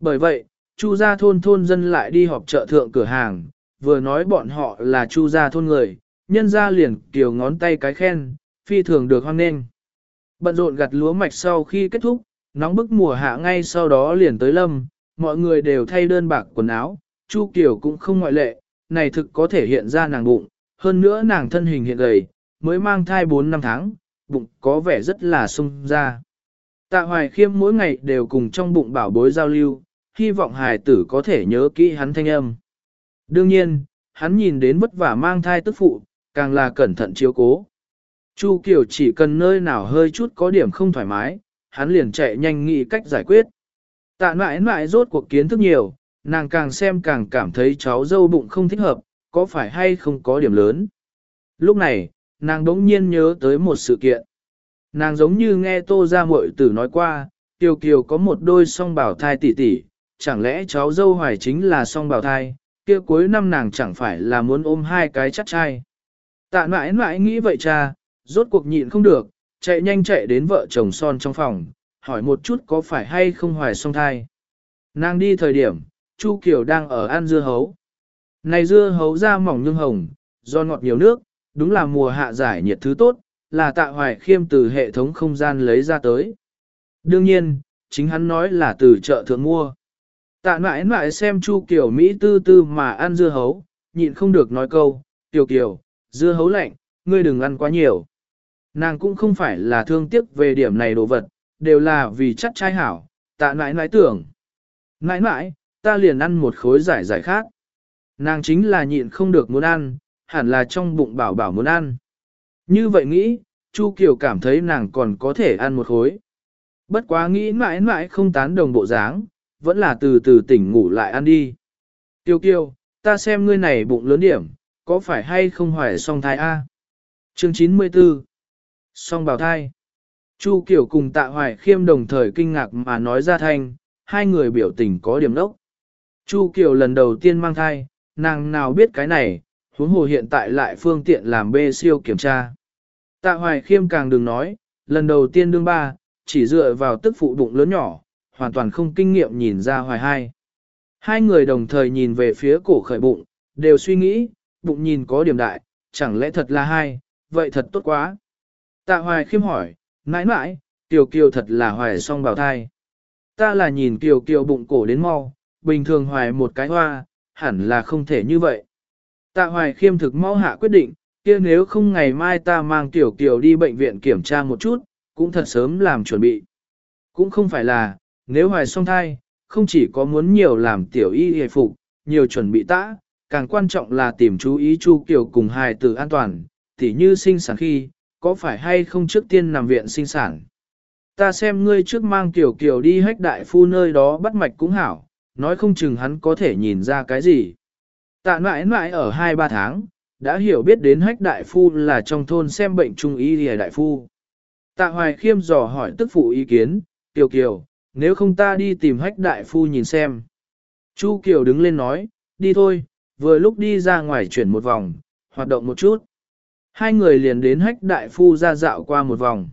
Bởi vậy, Chu Gia Thôn thôn dân lại đi họp chợ thượng cửa hàng, vừa nói bọn họ là Chu Gia Thôn người, nhân ra liền kiều ngón tay cái khen, phi thường được hoan nghênh. Bận rộn gặt lúa mạch sau khi kết thúc, nóng bức mùa hạ ngay sau đó liền tới lâm, mọi người đều thay đơn bạc quần áo, Chu Kiều cũng không ngoại lệ, này thực có thể hiện ra nàng bụng, hơn nữa nàng thân hình hiện gầy, mới mang thai 4 năm tháng, bụng có vẻ rất là sung ra. Tạ Hoài Khiêm mỗi ngày đều cùng trong bụng bảo bối giao lưu, hy vọng hài tử có thể nhớ kỹ hắn thanh âm. Đương nhiên, hắn nhìn đến vất vả mang thai tức phụ, càng là cẩn thận chiếu cố. Chu Kiều chỉ cần nơi nào hơi chút có điểm không thoải mái, hắn liền chạy nhanh nghĩ cách giải quyết. Tạ mãi mãi rốt cuộc kiến thức nhiều, nàng càng xem càng cảm thấy cháu dâu bụng không thích hợp, có phải hay không có điểm lớn. Lúc này, nàng đống nhiên nhớ tới một sự kiện. Nàng giống như nghe tô ra muội tử nói qua, Kiều Kiều có một đôi song bảo thai tỷ tỷ, chẳng lẽ cháu dâu hoài chính là song bảo thai, kia cuối năm nàng chẳng phải là muốn ôm hai cái chắc trai. Tạ mãi mãi nghĩ vậy cha, rốt cuộc nhịn không được, chạy nhanh chạy đến vợ chồng son trong phòng, hỏi một chút có phải hay không hoài song thai. Nàng đi thời điểm, Chu Kiều đang ở ăn dưa hấu. Này dưa hấu da mỏng nhưng hồng, do ngọt nhiều nước, đúng là mùa hạ giải nhiệt thứ tốt, là tạ hoài khiêm từ hệ thống không gian lấy ra tới. Đương nhiên, chính hắn nói là từ chợ thượng mua. Tạ mãi mãi xem Chu Kiều Mỹ tư tư mà ăn dưa hấu, nhịn không được nói câu, Kiều Kiều, dưa hấu lạnh, ngươi đừng ăn quá nhiều. Nàng cũng không phải là thương tiếc về điểm này đồ vật, đều là vì chắc trai hảo, tạ nãi nãi tưởng. nãi nãi, ta liền ăn một khối giải giải khác. Nàng chính là nhịn không được muốn ăn, hẳn là trong bụng bảo bảo muốn ăn. Như vậy nghĩ, Chu Kiều cảm thấy nàng còn có thể ăn một khối. Bất quá nghĩ mãi mãi không tán đồng bộ dáng, vẫn là từ từ tỉnh ngủ lại ăn đi. Kiều Kiều, ta xem ngươi này bụng lớn điểm, có phải hay không hoài song thai A? Chương 94 Song bào thai Chu Kiều cùng tạ hoài khiêm đồng thời kinh ngạc mà nói ra thanh, hai người biểu tình có điểm đốc. Chu Kiều lần đầu tiên mang thai, nàng nào biết cái này, huống hồ hiện tại lại phương tiện làm bê siêu kiểm tra. Tạ hoài khiêm càng đừng nói, lần đầu tiên đương ba, chỉ dựa vào tức phụ bụng lớn nhỏ, hoàn toàn không kinh nghiệm nhìn ra hoài hai. Hai người đồng thời nhìn về phía cổ khởi bụng, đều suy nghĩ, bụng nhìn có điểm đại, chẳng lẽ thật là hai, vậy thật tốt quá. Tạ hoài khiêm hỏi, nãi nãi, Kiều Kiều thật là hoài song bào thai. Ta là nhìn Kiều Kiều bụng cổ đến mau, bình thường hoài một cái hoa, hẳn là không thể như vậy. Tạ hoài khiêm thực mau hạ quyết định, kia nếu không ngày mai ta mang Kiều Kiều đi bệnh viện kiểm tra một chút, cũng thật sớm làm chuẩn bị. Cũng không phải là, nếu hoài song thai, không chỉ có muốn nhiều làm tiểu y hề phục, nhiều chuẩn bị tã, càng quan trọng là tìm chú ý Chu Kiều cùng hài tử an toàn, tỉ như sinh sản khi, có phải hay không trước tiên nằm viện sinh sản. Ta xem ngươi trước mang Kiều Kiều đi hách đại phu nơi đó bắt mạch cũng hảo, nói không chừng hắn có thể nhìn ra cái gì. Tạ mãi mãi ở 2-3 tháng, đã hiểu biết đến hách đại phu là trong thôn xem bệnh trung y lìa đại phu. Tạ hoài khiêm dò hỏi tức phụ ý kiến, Kiều Kiều, nếu không ta đi tìm hách đại phu nhìn xem. Chu Kiều đứng lên nói, đi thôi, vừa lúc đi ra ngoài chuyển một vòng, hoạt động một chút. Hai người liền đến hách đại phu ra dạo qua một vòng.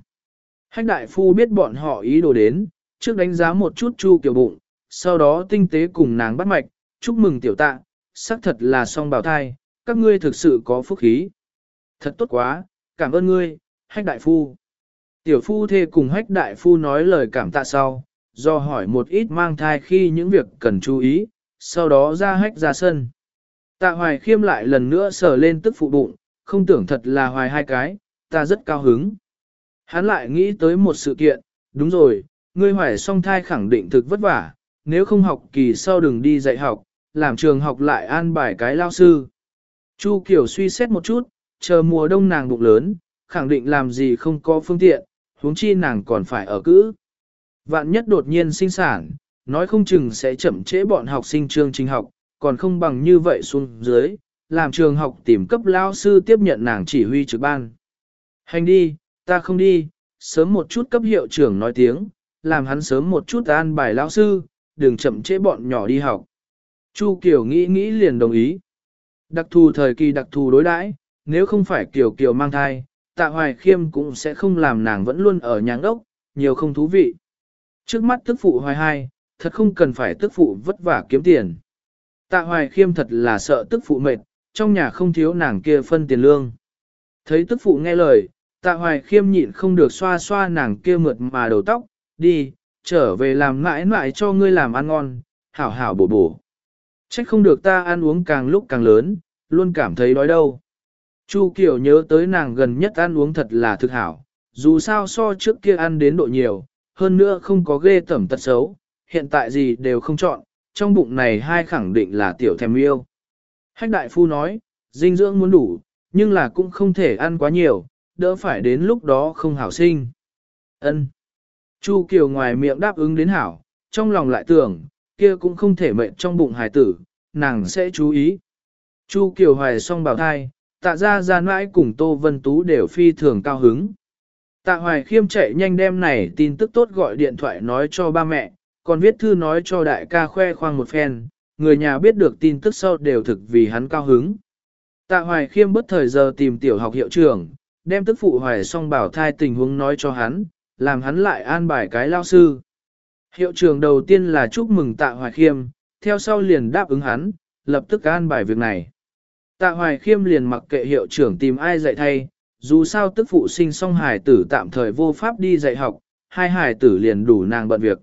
Hách đại phu biết bọn họ ý đồ đến, trước đánh giá một chút Chu Kiều bụng, sau đó tinh tế cùng nàng bắt mạch, chúc mừng tiểu tạ, xác thật là song bào thai, các ngươi thực sự có phúc khí. Thật tốt quá, cảm ơn ngươi, hách đại phu. Tiểu phu thê cùng hách đại phu nói lời cảm tạ sau, do hỏi một ít mang thai khi những việc cần chú ý, sau đó ra hách ra sân. Tạ hoài khiêm lại lần nữa sờ lên tức phụ bụng, không tưởng thật là hoài hai cái, ta rất cao hứng. Hắn lại nghĩ tới một sự kiện, đúng rồi, ngươi hoài song thai khẳng định thực vất vả, nếu không học kỳ sau đừng đi dạy học, làm trường học lại an bài cái lao sư. Chu Kiều suy xét một chút, chờ mùa đông nàng bụng lớn, khẳng định làm gì không có phương tiện, huống chi nàng còn phải ở cữ. Vạn nhất đột nhiên sinh sản, nói không chừng sẽ chậm trễ bọn học sinh chương trình học, còn không bằng như vậy xuống dưới, làm trường học tìm cấp lao sư tiếp nhận nàng chỉ huy trực ban. Hành đi, ta không đi, sớm một chút cấp hiệu trưởng nói tiếng, làm hắn sớm một chút an bài lao sư, đừng chậm trễ bọn nhỏ đi học. Chu Kiều nghĩ nghĩ liền đồng ý. Đặc thù thời kỳ đặc thù đối đãi, nếu không phải Kiều Kiều mang thai, tạ hoài khiêm cũng sẽ không làm nàng vẫn luôn ở nhà ốc, nhiều không thú vị. Trước mắt tức phụ hoài hai, thật không cần phải tức phụ vất vả kiếm tiền. Tạ hoài khiêm thật là sợ tức phụ mệt, trong nhà không thiếu nàng kia phân tiền lương. Thấy tức phụ nghe lời, tạ hoài khiêm nhịn không được xoa xoa nàng kia mượt mà đầu tóc, đi, trở về làm mãi mãi cho ngươi làm ăn ngon, hảo hảo bổ bổ. Trách không được ta ăn uống càng lúc càng lớn, luôn cảm thấy đói đâu. Chu Kiều nhớ tới nàng gần nhất ăn uống thật là thực hảo, dù sao so trước kia ăn đến độ nhiều, hơn nữa không có ghê tẩm tật xấu, hiện tại gì đều không chọn, trong bụng này hai khẳng định là tiểu thèm yêu. Hách đại phu nói, dinh dưỡng muốn đủ, nhưng là cũng không thể ăn quá nhiều, đỡ phải đến lúc đó không hảo sinh. Ân. Chu Kiều ngoài miệng đáp ứng đến hảo, trong lòng lại tưởng, kia cũng không thể mệnh trong bụng hài tử, nàng sẽ chú ý. Chu Kiều hoài xong bảo thai, tạ ra ra mãi cùng Tô Vân Tú đều phi thường cao hứng. Tạ hoài khiêm chạy nhanh đem này tin tức tốt gọi điện thoại nói cho ba mẹ, còn viết thư nói cho đại ca khoe khoang một phen, người nhà biết được tin tức sau đều thực vì hắn cao hứng. Tạ hoài khiêm bất thời giờ tìm tiểu học hiệu trưởng, đem tức phụ hoài xong bảo thai tình huống nói cho hắn, làm hắn lại an bài cái lao sư. Hiệu trưởng đầu tiên là chúc mừng tạ hoài khiêm, theo sau liền đáp ứng hắn, lập tức an bài việc này. Tạ hoài khiêm liền mặc kệ hiệu trưởng tìm ai dạy thay, dù sao tức phụ sinh xong hải tử tạm thời vô pháp đi dạy học, hai hải tử liền đủ nàng bận việc.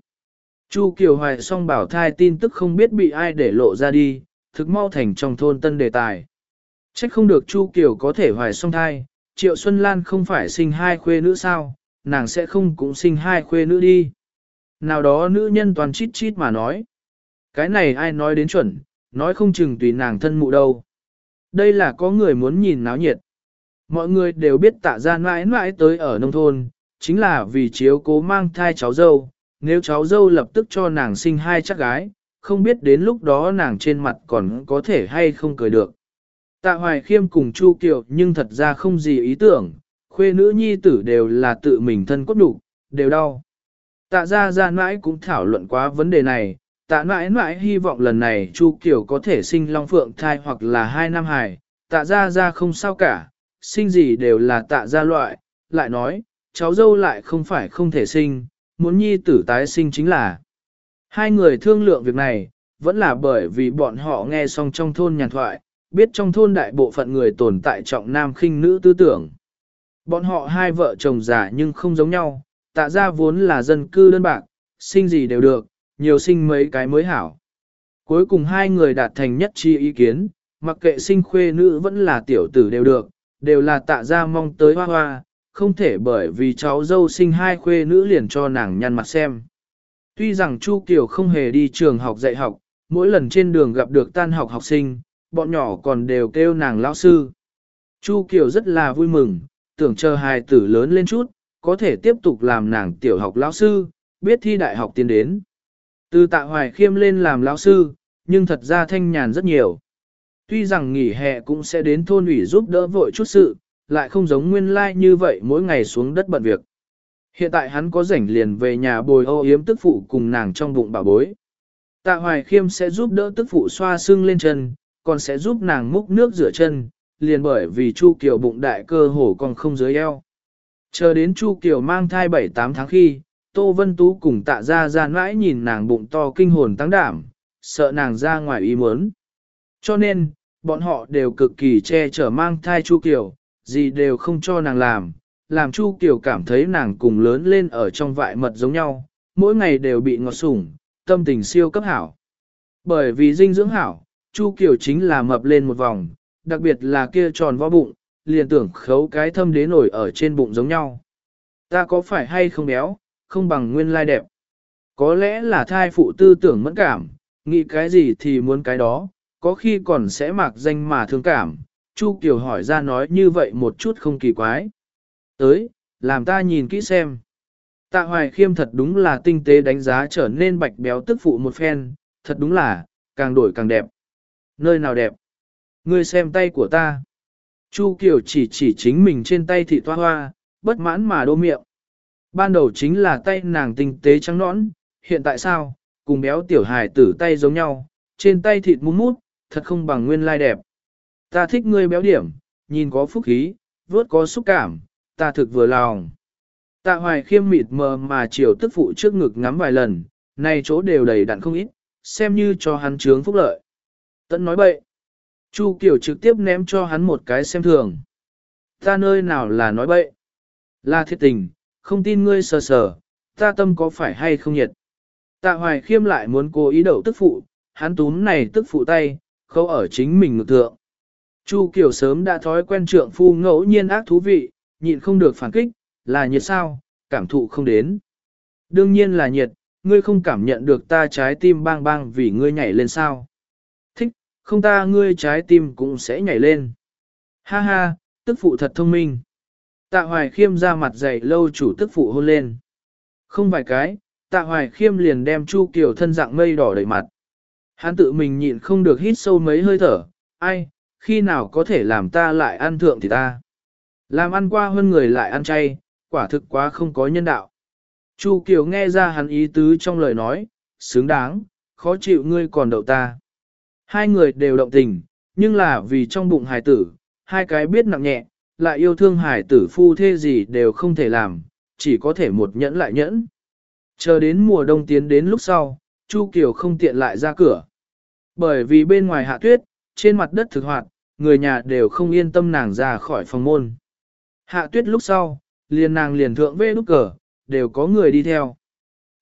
Chu Kiều Hoài song bảo thai tin tức không biết bị ai để lộ ra đi, thực mau thành trong thôn tân đề tài. Trách không được Chu Kiều có thể hoài song thai, Triệu Xuân Lan không phải sinh hai khuê nữ sao, nàng sẽ không cũng sinh hai khuê nữ đi. Nào đó nữ nhân toàn chít chít mà nói. Cái này ai nói đến chuẩn, nói không chừng tùy nàng thân mụ đâu. Đây là có người muốn nhìn náo nhiệt. Mọi người đều biết tạ ra mãi mãi tới ở nông thôn, chính là vì chiếu cố mang thai cháu dâu, nếu cháu dâu lập tức cho nàng sinh hai chắc gái, không biết đến lúc đó nàng trên mặt còn có thể hay không cười được. Tạ Hoài Khiêm cùng Chu Kiều nhưng thật ra không gì ý tưởng, khuê nữ nhi tử đều là tự mình thân cốt đủ, đều đau. Tạ ra ra mãi cũng thảo luận quá vấn đề này, tạ mãi mãi hy vọng lần này Chu Kiều có thể sinh long phượng thai hoặc là hai năm hài, tạ ra ra không sao cả, sinh gì đều là tạ ra loại, lại nói, cháu dâu lại không phải không thể sinh, muốn nhi tử tái sinh chính là. Hai người thương lượng việc này, vẫn là bởi vì bọn họ nghe xong trong thôn nhàn thoại, biết trong thôn đại bộ phận người tồn tại trọng nam khinh nữ tư tưởng. Bọn họ hai vợ chồng già nhưng không giống nhau, tạ ra vốn là dân cư đơn bạc, sinh gì đều được, nhiều sinh mấy cái mới hảo. Cuối cùng hai người đạt thành nhất chi ý kiến, mặc kệ sinh khuê nữ vẫn là tiểu tử đều được, đều là tạ ra mong tới hoa hoa, không thể bởi vì cháu dâu sinh hai khuê nữ liền cho nàng nhăn mặt xem. Tuy rằng Chu Kiều không hề đi trường học dạy học, mỗi lần trên đường gặp được tan học học sinh, bọn nhỏ còn đều kêu nàng lão sư. Chu Kiều rất là vui mừng, tưởng chờ hài tử lớn lên chút, có thể tiếp tục làm nàng tiểu học lão sư, biết thi đại học tiến đến. Từ tạ hoài khiêm lên làm lão sư, nhưng thật ra thanh nhàn rất nhiều. Tuy rằng nghỉ hè cũng sẽ đến thôn ủy giúp đỡ vội chút sự, lại không giống nguyên lai like như vậy mỗi ngày xuống đất bận việc. Hiện tại hắn có rảnh liền về nhà bồi âu yếm tức phụ cùng nàng trong bụng bảo bối. Tạ Hoài Khiêm sẽ giúp đỡ tức phụ xoa xương lên chân, còn sẽ giúp nàng múc nước rửa chân, liền bởi vì Chu Kiều bụng đại cơ hổ còn không dưới eo. Chờ đến Chu Kiều mang thai 7-8 tháng khi, Tô Vân Tú cùng tạ ra ra mãi nhìn nàng bụng to kinh hồn tăng đảm, sợ nàng ra ngoài ý muốn. Cho nên, bọn họ đều cực kỳ che chở mang thai Chu Kiều, gì đều không cho nàng làm, làm Chu Kiều cảm thấy nàng cùng lớn lên ở trong vại mật giống nhau, mỗi ngày đều bị ngọt sủng, tâm tình siêu cấp hảo. Bởi vì dinh dưỡng hảo, Chu Kiều chính là mập lên một vòng, đặc biệt là kia tròn vo bụng, liền tưởng khấu cái thâm đế nổi ở trên bụng giống nhau. Ta có phải hay không béo, không bằng nguyên lai đẹp. Có lẽ là thai phụ tư tưởng mẫn cảm, nghĩ cái gì thì muốn cái đó, có khi còn sẽ mặc danh mà thương cảm. Chu Kiều hỏi ra nói như vậy một chút không kỳ quái. Tới, làm ta nhìn kỹ xem. Tạ Hoài Khiêm thật đúng là tinh tế đánh giá trở nên bạch béo tức phụ một phen, thật đúng là, càng đổi càng đẹp. Nơi nào đẹp? Ngươi xem tay của ta. Chu Kiều chỉ chỉ chính mình trên tay thị toa hoa, bất mãn mà đô miệng. Ban đầu chính là tay nàng tinh tế trắng nõn, hiện tại sao, cùng béo tiểu hài tử tay giống nhau, trên tay thịt mút mút, thật không bằng nguyên lai đẹp. Ta thích ngươi béo điểm, nhìn có phúc khí, vớt có xúc cảm, ta thực vừa lòng. Tạ hoài khiêm mịt mờ mà chiều tức phụ trước ngực ngắm vài lần, nay chỗ đều đầy đặn không ít, xem như cho hắn trướng phúc lợi. Tẫn nói bậy. Chu Kiều trực tiếp ném cho hắn một cái xem thường. Ta nơi nào là nói bậy? Là thiệt tình, không tin ngươi sờ sờ, ta tâm có phải hay không nhiệt? Tạ hoài khiêm lại muốn cố ý đậu tức phụ, hắn túm này tức phụ tay, khâu ở chính mình ngực thượng. Chu Kiều sớm đã thói quen trượng phu ngẫu nhiên ác thú vị, nhịn không được phản kích, là nhiệt sao, cảm thụ không đến. Đương nhiên là nhiệt, ngươi không cảm nhận được ta trái tim bang bang vì ngươi nhảy lên sao. Thích, không ta ngươi trái tim cũng sẽ nhảy lên. Ha ha, tức phụ thật thông minh. Tạ hoài khiêm ra mặt dày lâu chủ tức phụ hôn lên. Không vài cái, tạ hoài khiêm liền đem chu Kiều thân dạng mây đỏ đầy mặt. Hắn tự mình nhịn không được hít sâu mấy hơi thở, ai, khi nào có thể làm ta lại ăn thượng thì ta. Làm ăn qua hơn người lại ăn chay, quả thực quá không có nhân đạo. Chu Kiều nghe ra hắn ý tứ trong lời nói, xứng đáng, khó chịu ngươi còn đậu ta. Hai người đều động tình, nhưng là vì trong bụng hài tử, hai cái biết nặng nhẹ, lại yêu thương hài tử phu thê gì đều không thể làm, chỉ có thể một nhẫn lại nhẫn. Chờ đến mùa đông tiến đến lúc sau, Chu Kiều không tiện lại ra cửa. Bởi vì bên ngoài hạ tuyết, trên mặt đất thực hoạt, người nhà đều không yên tâm nàng ra khỏi phòng môn. Hạ tuyết lúc sau, liền nàng liền thượng vê nút cờ, đều có người đi theo.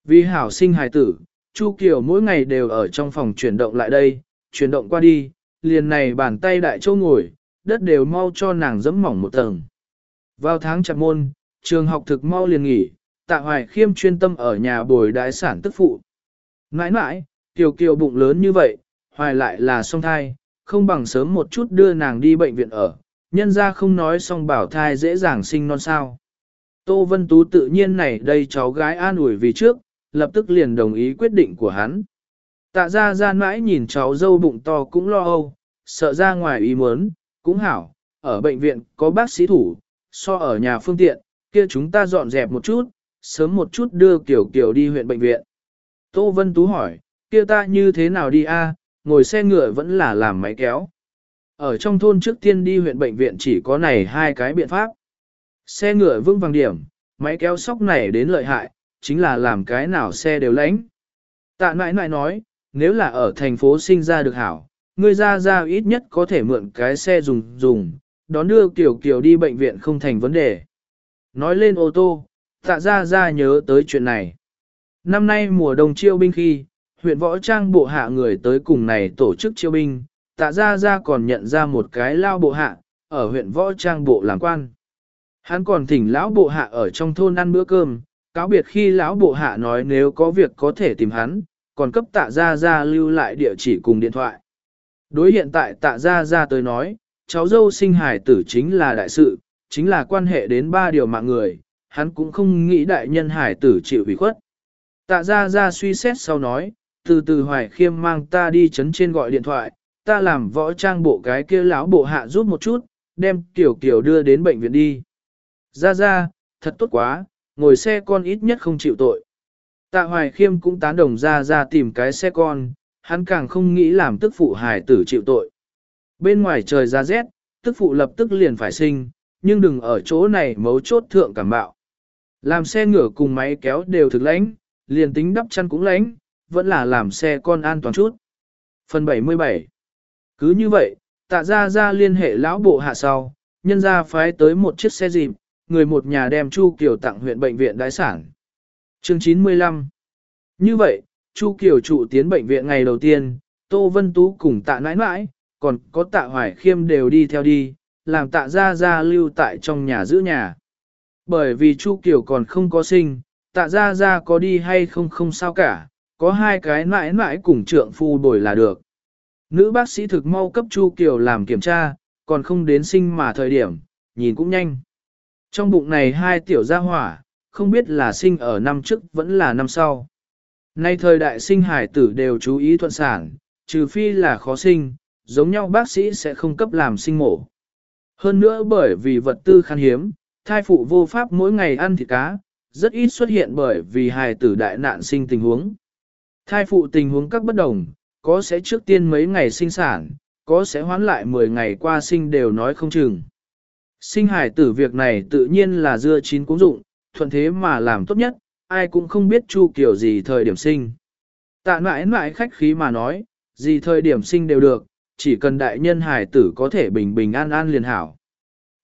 Vì hảo sinh hài tử, Chu Kiều mỗi ngày đều ở trong phòng chuyển động lại đây, chuyển động qua đi, liền này bàn tay đại châu ngồi, đất đều mau cho nàng dẫm mỏng một tầng. Vào tháng chặt môn, trường học thực mau liền nghỉ, tạ hoài khiêm chuyên tâm ở nhà bồi đại sản tức phụ. Mãi mãi, Kiều Kiều bụng lớn như vậy, hoài lại là song thai, không bằng sớm một chút đưa nàng đi bệnh viện ở, nhân ra không nói xong bảo thai dễ dàng sinh non sao. Tô Vân Tú tự nhiên này đây cháu gái an ủi vì trước, lập tức liền đồng ý quyết định của hắn. Tạ ra ra mãi nhìn cháu dâu bụng to cũng lo âu, sợ ra ngoài ý muốn, cũng hảo, ở bệnh viện có bác sĩ thủ, so ở nhà phương tiện, kia chúng ta dọn dẹp một chút, sớm một chút đưa Kiều Kiều đi huyện bệnh viện. Tô Vân Tú hỏi, kia ta như thế nào đi a? Ngồi xe ngựa vẫn là làm máy kéo. Ở trong thôn trước tiên đi huyện bệnh viện chỉ có này hai cái biện pháp. Xe ngựa vững vàng điểm, máy kéo sóc này đến lợi hại, chính là làm cái nào xe đều lãnh. Tạ nãi nãi nói, nếu là ở thành phố sinh ra được hảo, người ra ra ít nhất có thể mượn cái xe dùng dùng, đón đưa Kiều Kiều đi bệnh viện không thành vấn đề. Nói lên ô tô, tạ ra ra nhớ tới chuyện này. Năm nay mùa đông chiêu binh khi, huyện võ trang bộ hạ người tới cùng này tổ chức chiêu binh, tạ ra ra còn nhận ra một cái lao bộ hạ, ở huyện võ trang bộ làm quan. Hắn còn thỉnh lão bộ hạ ở trong thôn ăn bữa cơm, cáo biệt khi lão bộ hạ nói nếu có việc có thể tìm hắn, còn cấp tạ ra ra lưu lại địa chỉ cùng điện thoại. Đối hiện tại tạ ra ra tới nói, cháu dâu sinh hải tử chính là đại sự, chính là quan hệ đến ba điều mạng người, hắn cũng không nghĩ đại nhân hải tử chịu ủy khuất. Tạ ra ra suy xét sau nói, từ từ hoài khiêm mang ta đi chấn trên gọi điện thoại, ta làm võ trang bộ cái kia lão bộ hạ giúp một chút, đem tiểu kiểu đưa đến bệnh viện đi. Ra ra, thật tốt quá, ngồi xe con ít nhất không chịu tội. Tạ Hoài Khiêm cũng tán đồng ra ra tìm cái xe con, hắn càng không nghĩ làm tức phụ hài tử chịu tội. Bên ngoài trời ra rét, tức phụ lập tức liền phải sinh, nhưng đừng ở chỗ này mấu chốt thượng cảm bạo. Làm xe ngựa cùng máy kéo đều thực lãnh, liền tính đắp chăn cũng lãnh, vẫn là làm xe con an toàn chút. Phần 77 Cứ như vậy, tạ ra ra liên hệ lão bộ hạ sau, nhân ra phái tới một chiếc xe dịp, người một nhà đem Chu Kiều tặng huyện bệnh viện đái sản. Chương 95 Như vậy, Chu Kiều trụ tiến bệnh viện ngày đầu tiên, Tô Vân Tú cùng tạ nãi nãi, còn có tạ hoài khiêm đều đi theo đi, làm tạ ra ra lưu tại trong nhà giữ nhà. Bởi vì Chu Kiều còn không có sinh, tạ ra ra có đi hay không không sao cả, có hai cái nãi nãi cùng trượng phu bồi là được. Nữ bác sĩ thực mau cấp Chu Kiều làm kiểm tra, còn không đến sinh mà thời điểm, nhìn cũng nhanh. Trong bụng này hai tiểu gia hỏa, không biết là sinh ở năm trước vẫn là năm sau. Nay thời đại sinh hải tử đều chú ý thuận sản, trừ phi là khó sinh, giống nhau bác sĩ sẽ không cấp làm sinh mổ. Hơn nữa bởi vì vật tư khan hiếm, thai phụ vô pháp mỗi ngày ăn thịt cá, rất ít xuất hiện bởi vì hài tử đại nạn sinh tình huống. Thai phụ tình huống các bất đồng, có sẽ trước tiên mấy ngày sinh sản, có sẽ hoán lại 10 ngày qua sinh đều nói không chừng. Sinh hải tử việc này tự nhiên là dưa chín cũng dụng, thuận thế mà làm tốt nhất, ai cũng không biết chu kiểu gì thời điểm sinh. Tạ mãi mãi khách khí mà nói, gì thời điểm sinh đều được, chỉ cần đại nhân hải tử có thể bình bình an an liền hảo.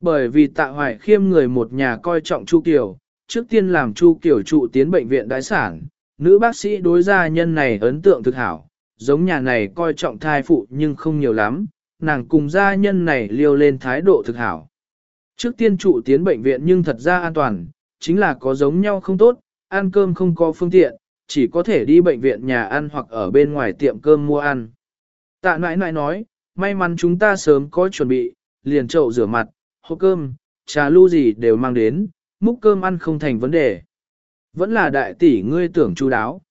Bởi vì tạ hoài khiêm người một nhà coi trọng Chu Kiều, trước tiên làm Chu Kiều trụ tiến bệnh viện đái sản, nữ bác sĩ đối gia nhân này ấn tượng thực hảo, giống nhà này coi trọng thai phụ nhưng không nhiều lắm, nàng cùng gia nhân này liêu lên thái độ thực hảo. Trước tiên trụ tiến bệnh viện nhưng thật ra an toàn, chính là có giống nhau không tốt, ăn cơm không có phương tiện, chỉ có thể đi bệnh viện nhà ăn hoặc ở bên ngoài tiệm cơm mua ăn. Tạ nãi nãi nói, may mắn chúng ta sớm có chuẩn bị, liền chậu rửa mặt, hộp cơm, trà lưu gì đều mang đến, múc cơm ăn không thành vấn đề. Vẫn là đại tỷ ngươi tưởng chu đáo.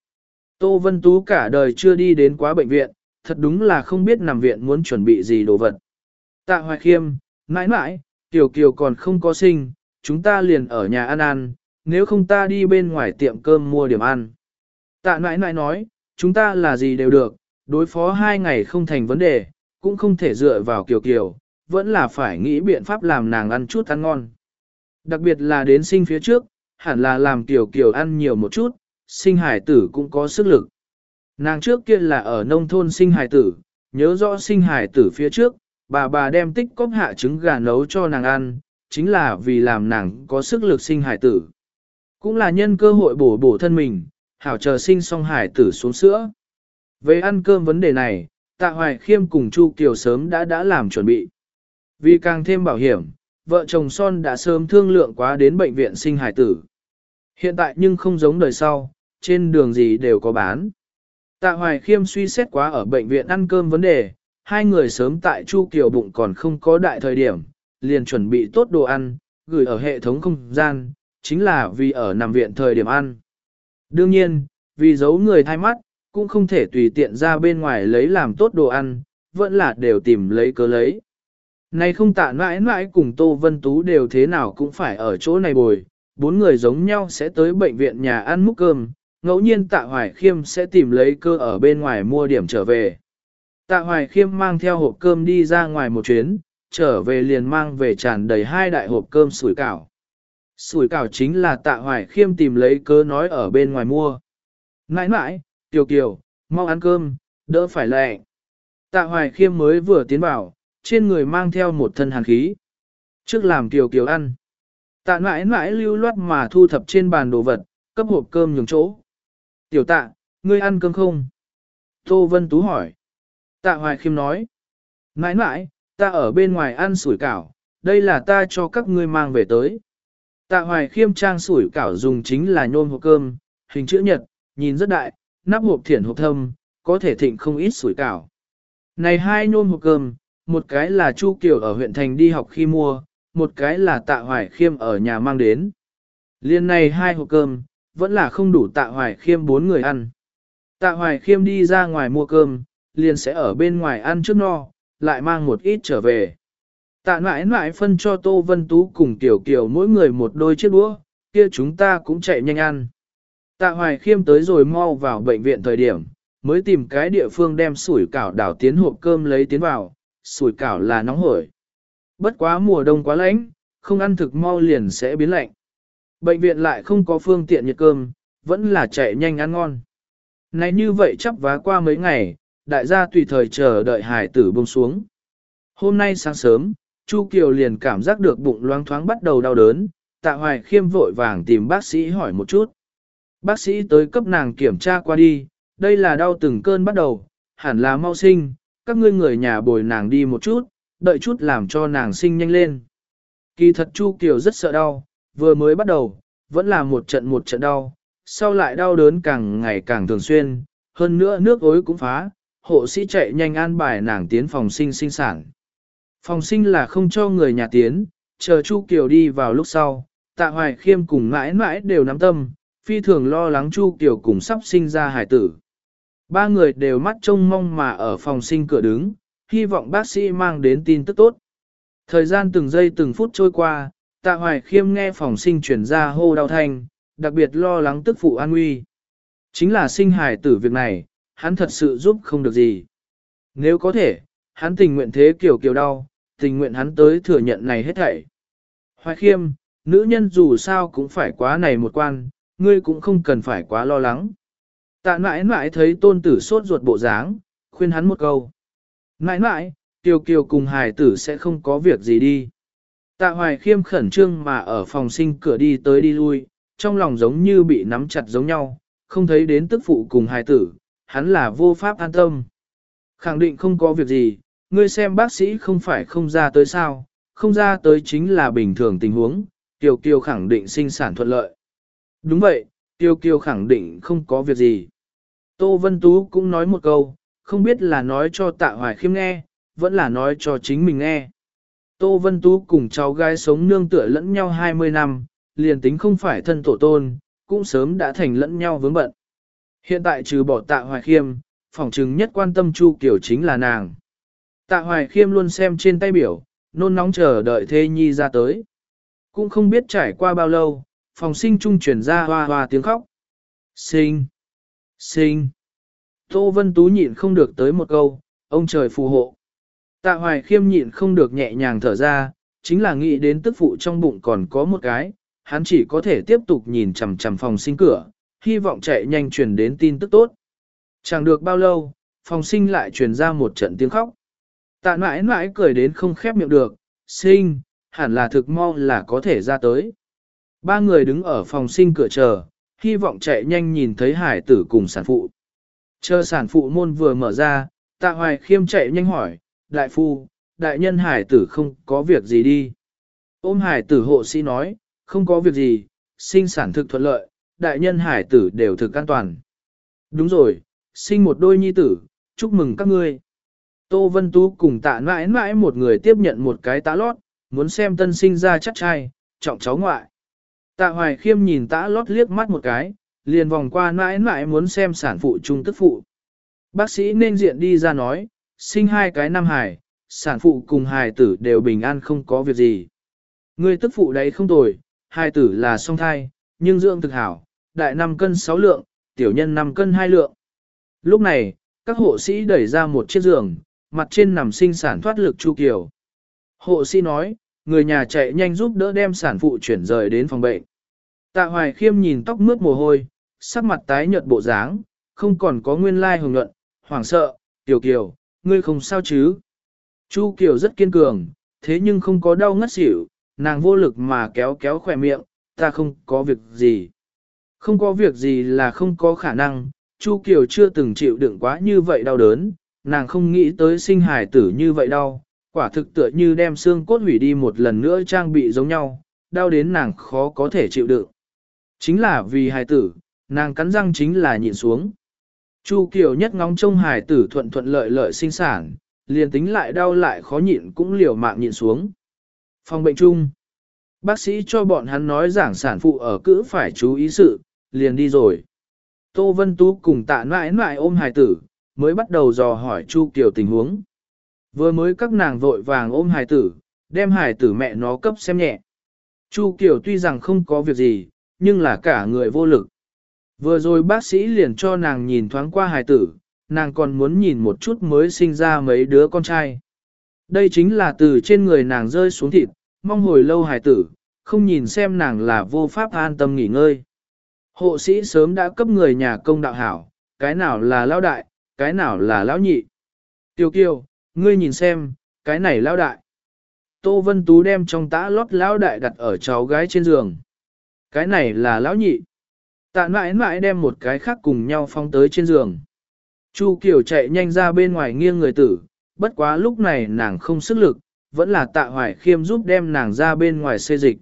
Tô Vân Tú cả đời chưa đi đến quá bệnh viện, thật đúng là không biết nằm viện muốn chuẩn bị gì đồ vật. Tạ Hoài Khiêm, mãi mãi, Tiểu Kiều còn không có sinh, chúng ta liền ở nhà ăn ăn, nếu không ta đi bên ngoài tiệm cơm mua điểm ăn. Tạ nãi nãi nói, chúng ta là gì đều được, đối phó hai ngày không thành vấn đề, cũng không thể dựa vào Kiều Kiều, vẫn là phải nghĩ biện pháp làm nàng ăn chút ăn ngon. Đặc biệt là đến sinh phía trước, hẳn là làm Kiều Kiều ăn nhiều một chút, sinh hải tử cũng có sức lực. Nàng trước kia là ở nông thôn sinh hải tử, nhớ rõ sinh hải tử phía trước, bà bà đem tích cóp hạ trứng gà nấu cho nàng ăn, chính là vì làm nàng có sức lực sinh hải tử. Cũng là nhân cơ hội bổ bổ thân mình, hảo chờ sinh xong hải tử xuống sữa. Về ăn cơm vấn đề này, Tạ Hoài Khiêm cùng Chu Kiều sớm đã đã làm chuẩn bị. Vì càng thêm bảo hiểm, vợ chồng son đã sớm thương lượng quá đến bệnh viện sinh hải tử. Hiện tại nhưng không giống đời sau, trên đường gì đều có bán. Tạ Hoài Khiêm suy xét quá ở bệnh viện ăn cơm vấn đề, hai người sớm tại Chu Kiều bụng còn không có đại thời điểm, liền chuẩn bị tốt đồ ăn, gửi ở hệ thống không gian, chính là vì ở nằm viện thời điểm ăn. Đương nhiên, vì giấu người thay mắt, cũng không thể tùy tiện ra bên ngoài lấy làm tốt đồ ăn, vẫn là đều tìm lấy cớ lấy. Này không tạ mãi mãi cùng Tô Vân Tú đều thế nào cũng phải ở chỗ này bồi, bốn người giống nhau sẽ tới bệnh viện nhà ăn múc cơm, ngẫu nhiên tạ hoài khiêm sẽ tìm lấy cơ ở bên ngoài mua điểm trở về. Tạ hoài khiêm mang theo hộp cơm đi ra ngoài một chuyến, trở về liền mang về tràn đầy hai đại hộp cơm sủi cảo. Sủi cảo chính là tạ hoài khiêm tìm lấy cơ nói ở bên ngoài mua. Nãi nãi, kiều kiều, mau ăn cơm, đỡ phải lẹ. Tạ hoài khiêm mới vừa tiến vào, trên người mang theo một thân hàn khí. Trước làm kiều kiều ăn. Tạ mãi mãi lưu loát mà thu thập trên bàn đồ vật, cấp hộp cơm nhường chỗ. Tiểu tạ, ngươi ăn cơm không? Tô Vân Tú hỏi. Tạ Hoài Khiêm nói. Mãi mãi, ta ở bên ngoài ăn sủi cảo, đây là ta cho các ngươi mang về tới. Tạ Hoài Khiêm trang sủi cảo dùng chính là nhôm hộp cơm, hình chữ nhật, nhìn rất đại, nắp hộp thiển hộp thâm, có thể thịnh không ít sủi cảo. Này hai nhôm hộp cơm, một cái là Chu Kiều ở huyện thành đi học khi mua, một cái là Tạ Hoài Khiêm ở nhà mang đến. Liên này hai hộp cơm, vẫn là không đủ Tạ Hoài Khiêm bốn người ăn. Tạ Hoài Khiêm đi ra ngoài mua cơm, liền sẽ ở bên ngoài ăn trước no, lại mang một ít trở về. Tạ mãi mãi phân cho Tô Vân Tú cùng Tiểu Kiều mỗi người một đôi chiếc đũa, kia chúng ta cũng chạy nhanh ăn. Tạ Hoài Khiêm tới rồi mau vào bệnh viện thời điểm, mới tìm cái địa phương đem sủi cảo đảo tiến hộp cơm lấy tiến vào, sủi cảo là nóng hổi. Bất quá mùa đông quá lạnh, không ăn thực mau liền sẽ biến lạnh. Bệnh viện lại không có phương tiện nhiệt cơm, vẫn là chạy nhanh ăn ngon. Này như vậy chắp vá qua mấy ngày, đại gia tùy thời chờ đợi hải tử bông xuống. Hôm nay sáng sớm, Chu Kiều liền cảm giác được bụng loang thoáng bắt đầu đau đớn, tạ hoài khiêm vội vàng tìm bác sĩ hỏi một chút. Bác sĩ tới cấp nàng kiểm tra qua đi, đây là đau từng cơn bắt đầu, hẳn là mau sinh, các ngươi người nhà bồi nàng đi một chút, đợi chút làm cho nàng sinh nhanh lên. Kỳ thật Chu Kiều rất sợ đau, vừa mới bắt đầu, vẫn là một trận một trận đau, sau lại đau đớn càng ngày càng thường xuyên, hơn nữa nước ối cũng phá, hộ sĩ chạy nhanh an bài nàng tiến phòng sinh sinh sản. Phòng sinh là không cho người nhà tiến, chờ Chu Kiều đi vào lúc sau, tạ hoài khiêm cùng mãi mãi đều nắm tâm, phi thường lo lắng Chu Kiều cùng sắp sinh ra hải tử. Ba người đều mắt trông mong mà ở phòng sinh cửa đứng, hy vọng bác sĩ mang đến tin tức tốt. Thời gian từng giây từng phút trôi qua, tạ hoài khiêm nghe phòng sinh chuyển ra hô đau thanh, đặc biệt lo lắng tức phụ an nguy. Chính là sinh hài tử việc này, hắn thật sự giúp không được gì. Nếu có thể, hắn tình nguyện thế kiểu kiểu đau, tình nguyện hắn tới thừa nhận này hết thảy. Hoài khiêm, nữ nhân dù sao cũng phải quá này một quan, ngươi cũng không cần phải quá lo lắng. Tạ mãi mãi thấy tôn tử sốt ruột bộ dáng, khuyên hắn một câu. Mãi mãi, Kiều Kiều cùng hài tử sẽ không có việc gì đi. Tạ hoài khiêm khẩn trương mà ở phòng sinh cửa đi tới đi lui, trong lòng giống như bị nắm chặt giống nhau, không thấy đến tức phụ cùng hài tử, hắn là vô pháp an tâm. Khẳng định không có việc gì, ngươi xem bác sĩ không phải không ra tới sao, không ra tới chính là bình thường tình huống, Kiều Kiều khẳng định sinh sản thuận lợi. Đúng vậy, Kiều Kiều khẳng định không có việc gì. Tô Vân Tú cũng nói một câu, không biết là nói cho tạ hoài khiêm nghe, vẫn là nói cho chính mình nghe. Tô Vân Tú cùng cháu gái sống nương tựa lẫn nhau 20 năm, liền tính không phải thân tổ tôn, cũng sớm đã thành lẫn nhau vướng bận. Hiện tại trừ bỏ tạ hoài khiêm, phòng chừng nhất quan tâm Chu Kiều chính là nàng. Tạ hoài khiêm luôn xem trên tay biểu, nôn nóng chờ đợi thê nhi ra tới. Cũng không biết trải qua bao lâu, phòng sinh trung chuyển ra hoa hoa tiếng khóc. Sinh! Sinh! Tô Vân Tú nhịn không được tới một câu, ông trời phù hộ. Tạ hoài khiêm nhịn không được nhẹ nhàng thở ra, chính là nghĩ đến tức phụ trong bụng còn có một cái, hắn chỉ có thể tiếp tục nhìn chằm chằm phòng sinh cửa, hy vọng chạy nhanh truyền đến tin tức tốt. Chẳng được bao lâu, phòng sinh lại truyền ra một trận tiếng khóc. Tạ mãi mãi cười đến không khép miệng được, sinh, hẳn là thực mau là có thể ra tới. Ba người đứng ở phòng sinh cửa chờ, hy vọng chạy nhanh nhìn thấy hải tử cùng sản phụ. Chờ sản phụ môn vừa mở ra, tạ hoài khiêm chạy nhanh hỏi, đại phu, đại nhân hải tử không có việc gì đi. Ôm hải tử hộ sĩ nói, không có việc gì, sinh sản thực thuận lợi, đại nhân hải tử đều thực an toàn. Đúng rồi, sinh một đôi nhi tử, chúc mừng các ngươi. Tô Vân Tú cùng tạ mãi mãi một người tiếp nhận một cái tá lót, muốn xem tân sinh ra chắc trai, trọng cháu ngoại. Tạ Hoài Khiêm nhìn tã lót liếc mắt một cái, liền vòng qua mãi mãi muốn xem sản phụ trung tức phụ. Bác sĩ nên diện đi ra nói, sinh hai cái nam hải, sản phụ cùng hài tử đều bình an không có việc gì. Người tức phụ đấy không tồi, hài tử là song thai, nhưng dưỡng thực hảo, đại 5 cân 6 lượng, tiểu nhân 5 cân 2 lượng. Lúc này, các hộ sĩ đẩy ra một chiếc giường, mặt trên nằm sinh sản thoát lực Chu Kiều. Hộ sĩ nói, người nhà chạy nhanh giúp đỡ đem sản phụ chuyển rời đến phòng bệnh. Tạ Hoài Khiêm nhìn tóc mướt mồ hôi, sắc mặt tái nhợt bộ dáng, không còn có nguyên lai hồng nhuận, hoảng sợ, Tiểu Kiều, ngươi không sao chứ? Chu Kiều rất kiên cường, thế nhưng không có đau ngất xỉu, nàng vô lực mà kéo kéo khỏe miệng, ta không có việc gì. Không có việc gì là không có khả năng, Chu Kiều chưa từng chịu đựng quá như vậy đau đớn, nàng không nghĩ tới sinh hài tử như vậy đau, quả thực tựa như đem xương cốt hủy đi một lần nữa trang bị giống nhau, đau đến nàng khó có thể chịu đựng. Chính là vì hài tử, nàng cắn răng chính là nhịn xuống. Chu Kiều nhất ngóng trông hài tử thuận thuận lợi lợi sinh sản, liền tính lại đau lại khó nhịn cũng liều mạng nhịn xuống. Phòng bệnh chung. Bác sĩ cho bọn hắn nói giảng sản phụ ở cữ phải chú ý sự, liền đi rồi. Tô Vân Tú cùng tạ mãi mãi ôm hài tử, mới bắt đầu dò hỏi Chu Kiều tình huống. Vừa mới các nàng vội vàng ôm hài tử, đem hài tử mẹ nó cấp xem nhẹ. Chu Kiều tuy rằng không có việc gì, nhưng là cả người vô lực. Vừa rồi bác sĩ liền cho nàng nhìn thoáng qua hài tử, nàng còn muốn nhìn một chút mới sinh ra mấy đứa con trai. Đây chính là từ trên người nàng rơi xuống thịt, mong hồi lâu hài tử, không nhìn xem nàng là vô pháp an tâm nghỉ ngơi. Hộ sĩ sớm đã cấp người nhà công đạo hảo, cái nào là lão đại, cái nào là lão nhị. Tiêu kiều, ngươi nhìn xem, cái này lão đại. Tô Vân Tú đem trong tã lót lão đại đặt ở cháu gái trên giường. Cái này là lão nhị. Tạ mãi mãi đem một cái khác cùng nhau phong tới trên giường. Chu Kiều chạy nhanh ra bên ngoài nghiêng người tử, bất quá lúc này nàng không sức lực, vẫn là tạ hoài khiêm giúp đem nàng ra bên ngoài xê dịch.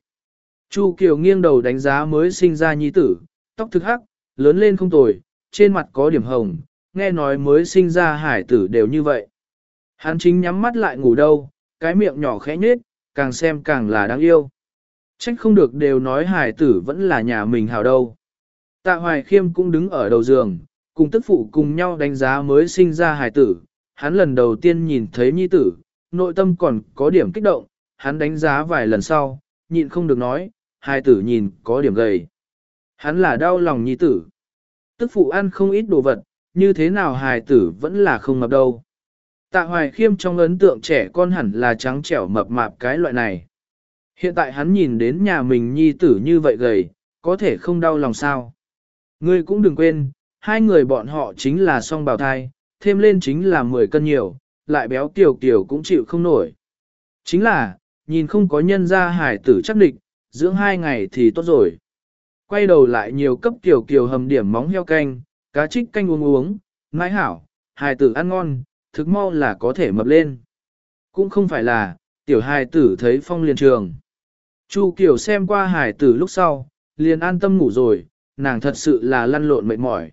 Chu Kiều nghiêng đầu đánh giá mới sinh ra nhi tử, tóc thực hắc, lớn lên không tồi, trên mặt có điểm hồng, nghe nói mới sinh ra hải tử đều như vậy. Hắn chính nhắm mắt lại ngủ đâu, cái miệng nhỏ khẽ nhết, càng xem càng là đáng yêu. Trách không được đều nói hải tử vẫn là nhà mình hào đâu. Tạ Hoài Khiêm cũng đứng ở đầu giường, cùng tức phụ cùng nhau đánh giá mới sinh ra hải tử. Hắn lần đầu tiên nhìn thấy nhi tử, nội tâm còn có điểm kích động, hắn đánh giá vài lần sau, nhịn không được nói, hải tử nhìn có điểm gầy. Hắn là đau lòng nhi tử. Tức phụ ăn không ít đồ vật, như thế nào hài tử vẫn là không ngập đâu. Tạ hoài khiêm trong ấn tượng trẻ con hẳn là trắng trẻo mập mạp cái loại này. Hiện tại hắn nhìn đến nhà mình nhi tử như vậy gầy, có thể không đau lòng sao. Ngươi cũng đừng quên, hai người bọn họ chính là song bào thai, thêm lên chính là 10 cân nhiều, lại béo tiểu tiểu cũng chịu không nổi. Chính là, nhìn không có nhân ra hải tử chắc địch, dưỡng hai ngày thì tốt rồi. Quay đầu lại nhiều cấp tiểu kiều hầm điểm móng heo canh, cá trích canh uống uống, mãi hảo, Hải tử ăn ngon, thực mau là có thể mập lên. Cũng không phải là, tiểu hài tử thấy phong liền trường. Chu Kiều xem qua hài tử lúc sau, liền an tâm ngủ rồi, nàng thật sự là lăn lộn mệt mỏi.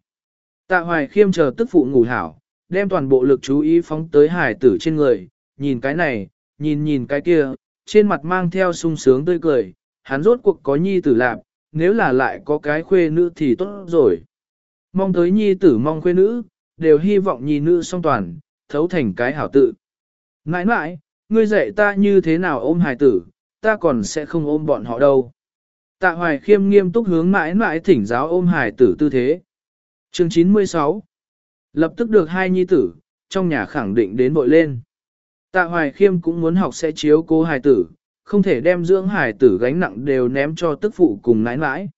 Tạ hoài khiêm chờ tức phụ ngủ hảo, đem toàn bộ lực chú ý phóng tới hài tử trên người, nhìn cái này, nhìn nhìn cái kia, trên mặt mang theo sung sướng tươi cười, hắn rốt cuộc có nhi tử lạp, nếu là lại có cái khuê nữ thì tốt rồi. Mong tới nhi tử mong khuê nữ, đều hy vọng nhi nữ song toàn, thấu thành cái hảo tự. Nãi nãi, ngươi dạy ta như thế nào ôm hài tử, ta còn sẽ không ôm bọn họ đâu. Tạ hoài khiêm nghiêm túc hướng mãi mãi thỉnh giáo ôm hài tử tư thế. Chương 96 Lập tức được hai nhi tử, trong nhà khẳng định đến bội lên. Tạ hoài khiêm cũng muốn học sẽ chiếu cố hài tử, không thể đem dưỡng hài tử gánh nặng đều ném cho tức phụ cùng nãi nãi.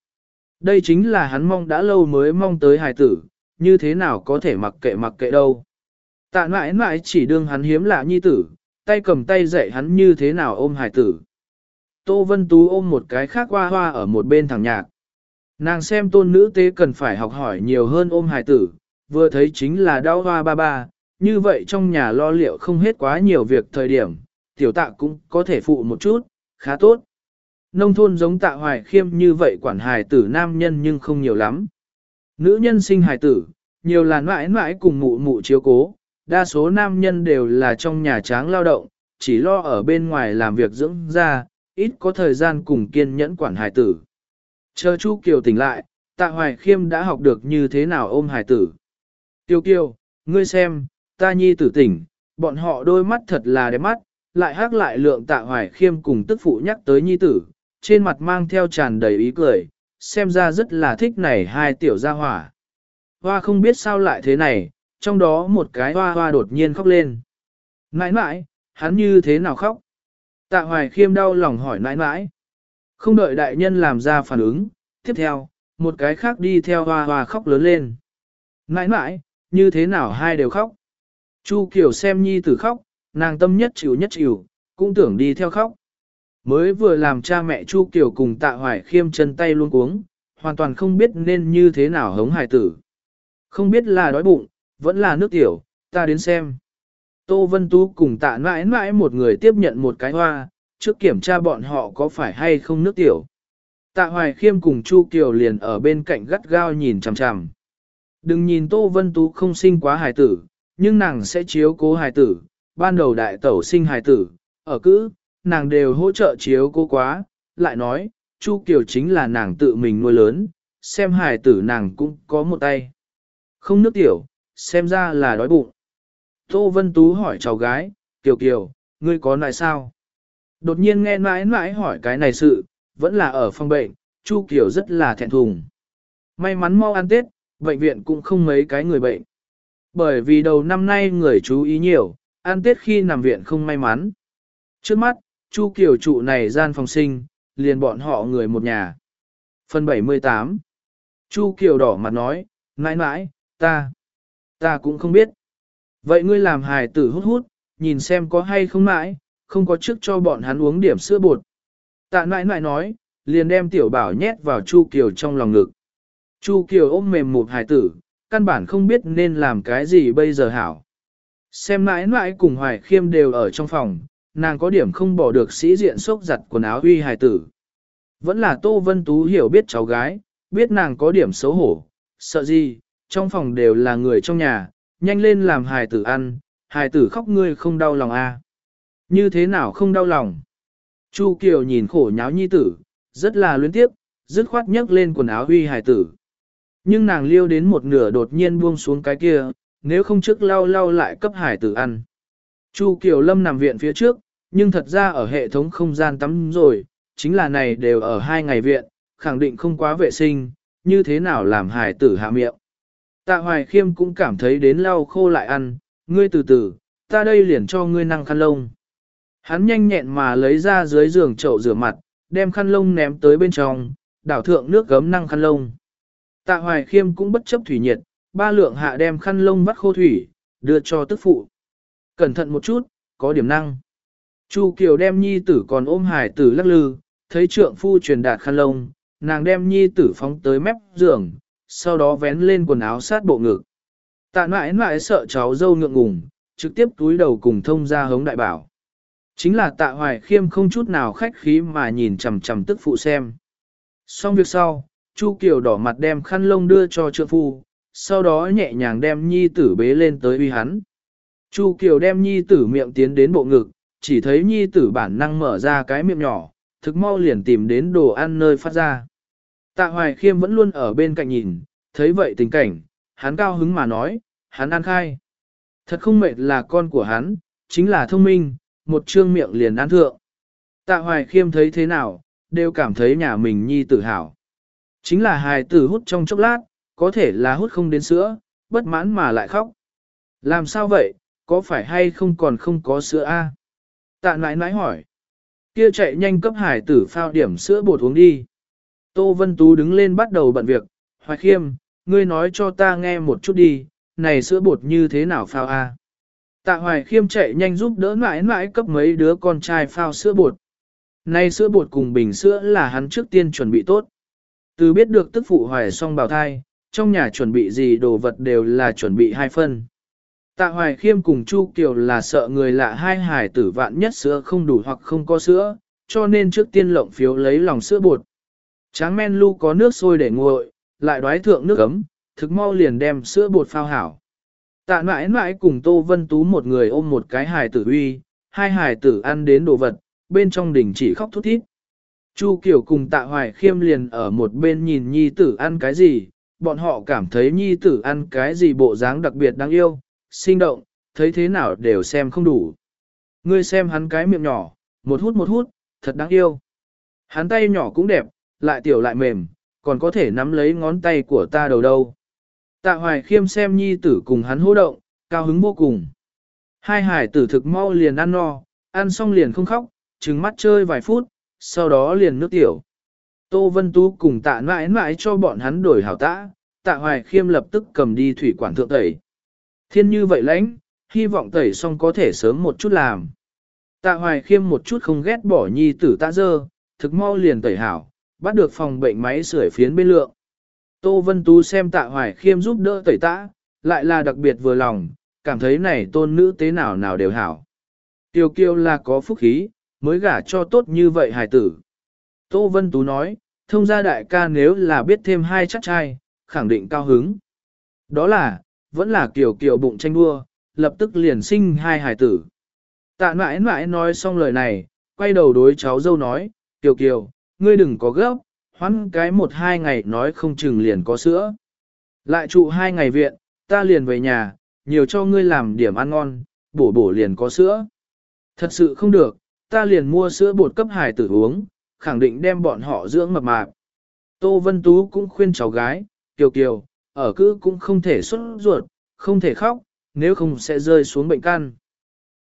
Đây chính là hắn mong đã lâu mới mong tới hài tử, như thế nào có thể mặc kệ mặc kệ đâu. Tạ mãi mãi chỉ đương hắn hiếm lạ nhi tử, tay cầm tay dạy hắn như thế nào ôm Hải tử. Tô Vân Tú ôm một cái khác hoa hoa ở một bên thằng nhạc. Nàng xem tôn nữ tế cần phải học hỏi nhiều hơn ôm Hải tử, vừa thấy chính là đau hoa ba ba, như vậy trong nhà lo liệu không hết quá nhiều việc thời điểm, tiểu tạ cũng có thể phụ một chút, khá tốt. Nông thôn giống tạ hoài khiêm như vậy quản hài tử nam nhân nhưng không nhiều lắm. Nữ nhân sinh hài tử, nhiều là mãi mãi cùng mụ mụ chiếu cố, đa số nam nhân đều là trong nhà tráng lao động, chỉ lo ở bên ngoài làm việc dưỡng ra, ít có thời gian cùng kiên nhẫn quản hài tử. Chờ Chu Kiều tỉnh lại, tạ hoài khiêm đã học được như thế nào ôm hài tử. Tiêu Kiều, ngươi xem, ta nhi tử tỉnh, bọn họ đôi mắt thật là đẹp mắt, lại hát lại lượng tạ hoài khiêm cùng tức phụ nhắc tới nhi tử, trên mặt mang theo tràn đầy ý cười, xem ra rất là thích này hai tiểu gia hỏa. Hoa không biết sao lại thế này, trong đó một cái hoa hoa đột nhiên khóc lên. Nãi nãi, hắn như thế nào khóc? Tạ hoài khiêm đau lòng hỏi nãi nãi. Không đợi đại nhân làm ra phản ứng, tiếp theo, một cái khác đi theo hoa hoa khóc lớn lên. Nãi nãi, như thế nào hai đều khóc? Chu Kiều xem nhi tử khóc, nàng tâm nhất chịu nhất chịu, cũng tưởng đi theo khóc. Mới vừa làm cha mẹ Chu Kiều cùng tạ hoài khiêm chân tay luôn cuống, hoàn toàn không biết nên như thế nào hống hài tử. Không biết là đói bụng, vẫn là nước tiểu, ta đến xem. Tô Vân Tú cùng tạ mãi mãi một người tiếp nhận một cái hoa, trước kiểm tra bọn họ có phải hay không nước tiểu. Tạ Hoài Khiêm cùng Chu Kiều liền ở bên cạnh gắt gao nhìn chằm chằm. Đừng nhìn Tô Vân Tú không sinh quá hài tử, nhưng nàng sẽ chiếu cố hài tử, ban đầu đại tẩu sinh hài tử, ở cữ, nàng đều hỗ trợ chiếu cố quá, lại nói, Chu Kiều chính là nàng tự mình nuôi lớn, xem hài tử nàng cũng có một tay. Không nước tiểu, xem ra là đói bụng. Tô Vân Tú hỏi cháu gái, Kiều Kiều, ngươi có nại sao? Đột nhiên nghe mãi mãi hỏi cái này sự, vẫn là ở phòng bệnh, Chu Kiều rất là thẹn thùng. May mắn mau ăn Tết, bệnh viện cũng không mấy cái người bệnh. Bởi vì đầu năm nay người chú ý nhiều, ăn Tết khi nằm viện không may mắn. Trước mắt, Chu Kiều trụ này gian phòng sinh, liền bọn họ người một nhà. Phần 78 Chu Kiều đỏ mặt nói, mãi mãi, ta, ta cũng không biết. Vậy ngươi làm hài tử hút hút, nhìn xem có hay không mãi, không có trước cho bọn hắn uống điểm sữa bột. Tạ nãi nãi nói, liền đem tiểu bảo nhét vào Chu Kiều trong lòng ngực. Chu Kiều ôm mềm một hài tử, căn bản không biết nên làm cái gì bây giờ hảo. Xem nãi nãi cùng hoài khiêm đều ở trong phòng, nàng có điểm không bỏ được sĩ diện sốc giặt quần áo huy hài tử. Vẫn là Tô Vân Tú hiểu biết cháu gái, biết nàng có điểm xấu hổ, sợ gì, trong phòng đều là người trong nhà, nhanh lên làm hài tử ăn, hài tử khóc ngươi không đau lòng à. Như thế nào không đau lòng? Chu Kiều nhìn khổ nháo nhi tử, rất là luyến tiếp, dứt khoát nhấc lên quần áo huy hài tử. Nhưng nàng liêu đến một nửa đột nhiên buông xuống cái kia, nếu không trước lau lau lại cấp hải tử ăn. Chu Kiều Lâm nằm viện phía trước, nhưng thật ra ở hệ thống không gian tắm rồi, chính là này đều ở hai ngày viện, khẳng định không quá vệ sinh, như thế nào làm hải tử hạ miệng. Tạ Hoài Khiêm cũng cảm thấy đến lau khô lại ăn, ngươi từ từ, ta đây liền cho ngươi năng khăn lông. Hắn nhanh nhẹn mà lấy ra dưới giường chậu rửa mặt, đem khăn lông ném tới bên trong, đảo thượng nước gấm năng khăn lông. Tạ Hoài Khiêm cũng bất chấp thủy nhiệt, ba lượng hạ đem khăn lông vắt khô thủy, đưa cho tức phụ. Cẩn thận một chút, có điểm năng. Chu Kiều đem nhi tử còn ôm hải tử lắc lư, thấy trượng phu truyền đạt khăn lông, nàng đem nhi tử phóng tới mép giường, sau đó vén lên quần áo sát bộ ngực. Tạ mãi mãi sợ cháu dâu ngượng ngùng, trực tiếp túi đầu cùng thông ra hống đại bảo. Chính là tạ hoài khiêm không chút nào khách khí mà nhìn chằm chằm tức phụ xem. Xong việc sau, Chu Kiều đỏ mặt đem khăn lông đưa cho trượng phu, sau đó nhẹ nhàng đem nhi tử bế lên tới uy hắn. Chu Kiều đem nhi tử miệng tiến đến bộ ngực, chỉ thấy nhi tử bản năng mở ra cái miệng nhỏ, thực mau liền tìm đến đồ ăn nơi phát ra. Tạ Hoài Khiêm vẫn luôn ở bên cạnh nhìn, thấy vậy tình cảnh, hắn cao hứng mà nói, hắn ăn khai. Thật không mệt là con của hắn, chính là thông minh, một trương miệng liền ăn thượng. Tạ Hoài Khiêm thấy thế nào, đều cảm thấy nhà mình nhi tự hào. Chính là hài tử hút trong chốc lát, có thể là hút không đến sữa, bất mãn mà lại khóc. Làm sao vậy, có phải hay không còn không có sữa a? Tạ nãi nãi hỏi. Kia chạy nhanh cấp hải tử phao điểm sữa bột uống đi. Tô Vân Tú đứng lên bắt đầu bận việc, Hoài Khiêm, ngươi nói cho ta nghe một chút đi, này sữa bột như thế nào phao a? Tạ Hoài Khiêm chạy nhanh giúp đỡ mãi mãi cấp mấy đứa con trai phao sữa bột. Này sữa bột cùng bình sữa là hắn trước tiên chuẩn bị tốt. Từ biết được tức phụ hoài xong bào thai, trong nhà chuẩn bị gì đồ vật đều là chuẩn bị hai phân. Tạ Hoài Khiêm cùng Chu Kiều là sợ người lạ hai hải tử vạn nhất sữa không đủ hoặc không có sữa, cho nên trước tiên lộng phiếu lấy lòng sữa bột. Tráng men lu có nước sôi để nguội, lại đoái thượng nước ấm, thực mau liền đem sữa bột phao hảo. Tạ mãi mãi cùng Tô Vân Tú một người ôm một cái hài tử uy, hai hài tử ăn đến đồ vật, bên trong đỉnh chỉ khóc thút thít. Chu Kiều cùng Tạ Hoài Khiêm liền ở một bên nhìn nhi tử ăn cái gì, bọn họ cảm thấy nhi tử ăn cái gì bộ dáng đặc biệt đáng yêu, sinh động, thấy thế nào đều xem không đủ. Ngươi xem hắn cái miệng nhỏ, một hút một hút, thật đáng yêu. Hắn tay nhỏ cũng đẹp, lại tiểu lại mềm, còn có thể nắm lấy ngón tay của ta đầu đâu. Tạ hoài khiêm xem nhi tử cùng hắn hô động, cao hứng vô cùng. Hai hải tử thực mau liền ăn no, ăn xong liền không khóc, trừng mắt chơi vài phút, sau đó liền nước tiểu. Tô Vân Tú cùng tạ mãi mãi cho bọn hắn đổi hảo tã, tạ hoài khiêm lập tức cầm đi thủy quản thượng tẩy. Thiên như vậy lãnh, hy vọng tẩy xong có thể sớm một chút làm. Tạ hoài khiêm một chút không ghét bỏ nhi tử tạ dơ, thực mau liền tẩy hảo, bắt được phòng bệnh máy sưởi phiến bên lượng. Tô Vân Tú xem tạ hoài khiêm giúp đỡ tẩy tã, lại là đặc biệt vừa lòng, cảm thấy này tôn nữ tế nào nào đều hảo. Tiêu kiêu là có phúc khí, mới gả cho tốt như vậy hài tử. Tô Vân Tú nói, thông gia đại ca nếu là biết thêm hai chắc trai, khẳng định cao hứng. Đó là, vẫn là kiểu kiểu bụng tranh đua, lập tức liền sinh hai hài tử. Tạ mãi mãi nói xong lời này, quay đầu đối cháu dâu nói, Kiều Kiều, ngươi đừng có gấp, hoãn cái một hai ngày nói không chừng liền có sữa. Lại trụ hai ngày viện, ta liền về nhà, nhiều cho ngươi làm điểm ăn ngon, bổ bổ liền có sữa. Thật sự không được, ta liền mua sữa bột cấp hải tử uống, khẳng định đem bọn họ dưỡng mập mạp. Tô Vân Tú cũng khuyên cháu gái, Kiều Kiều, ở cứ cũng không thể xuất ruột, không thể khóc, nếu không sẽ rơi xuống bệnh căn.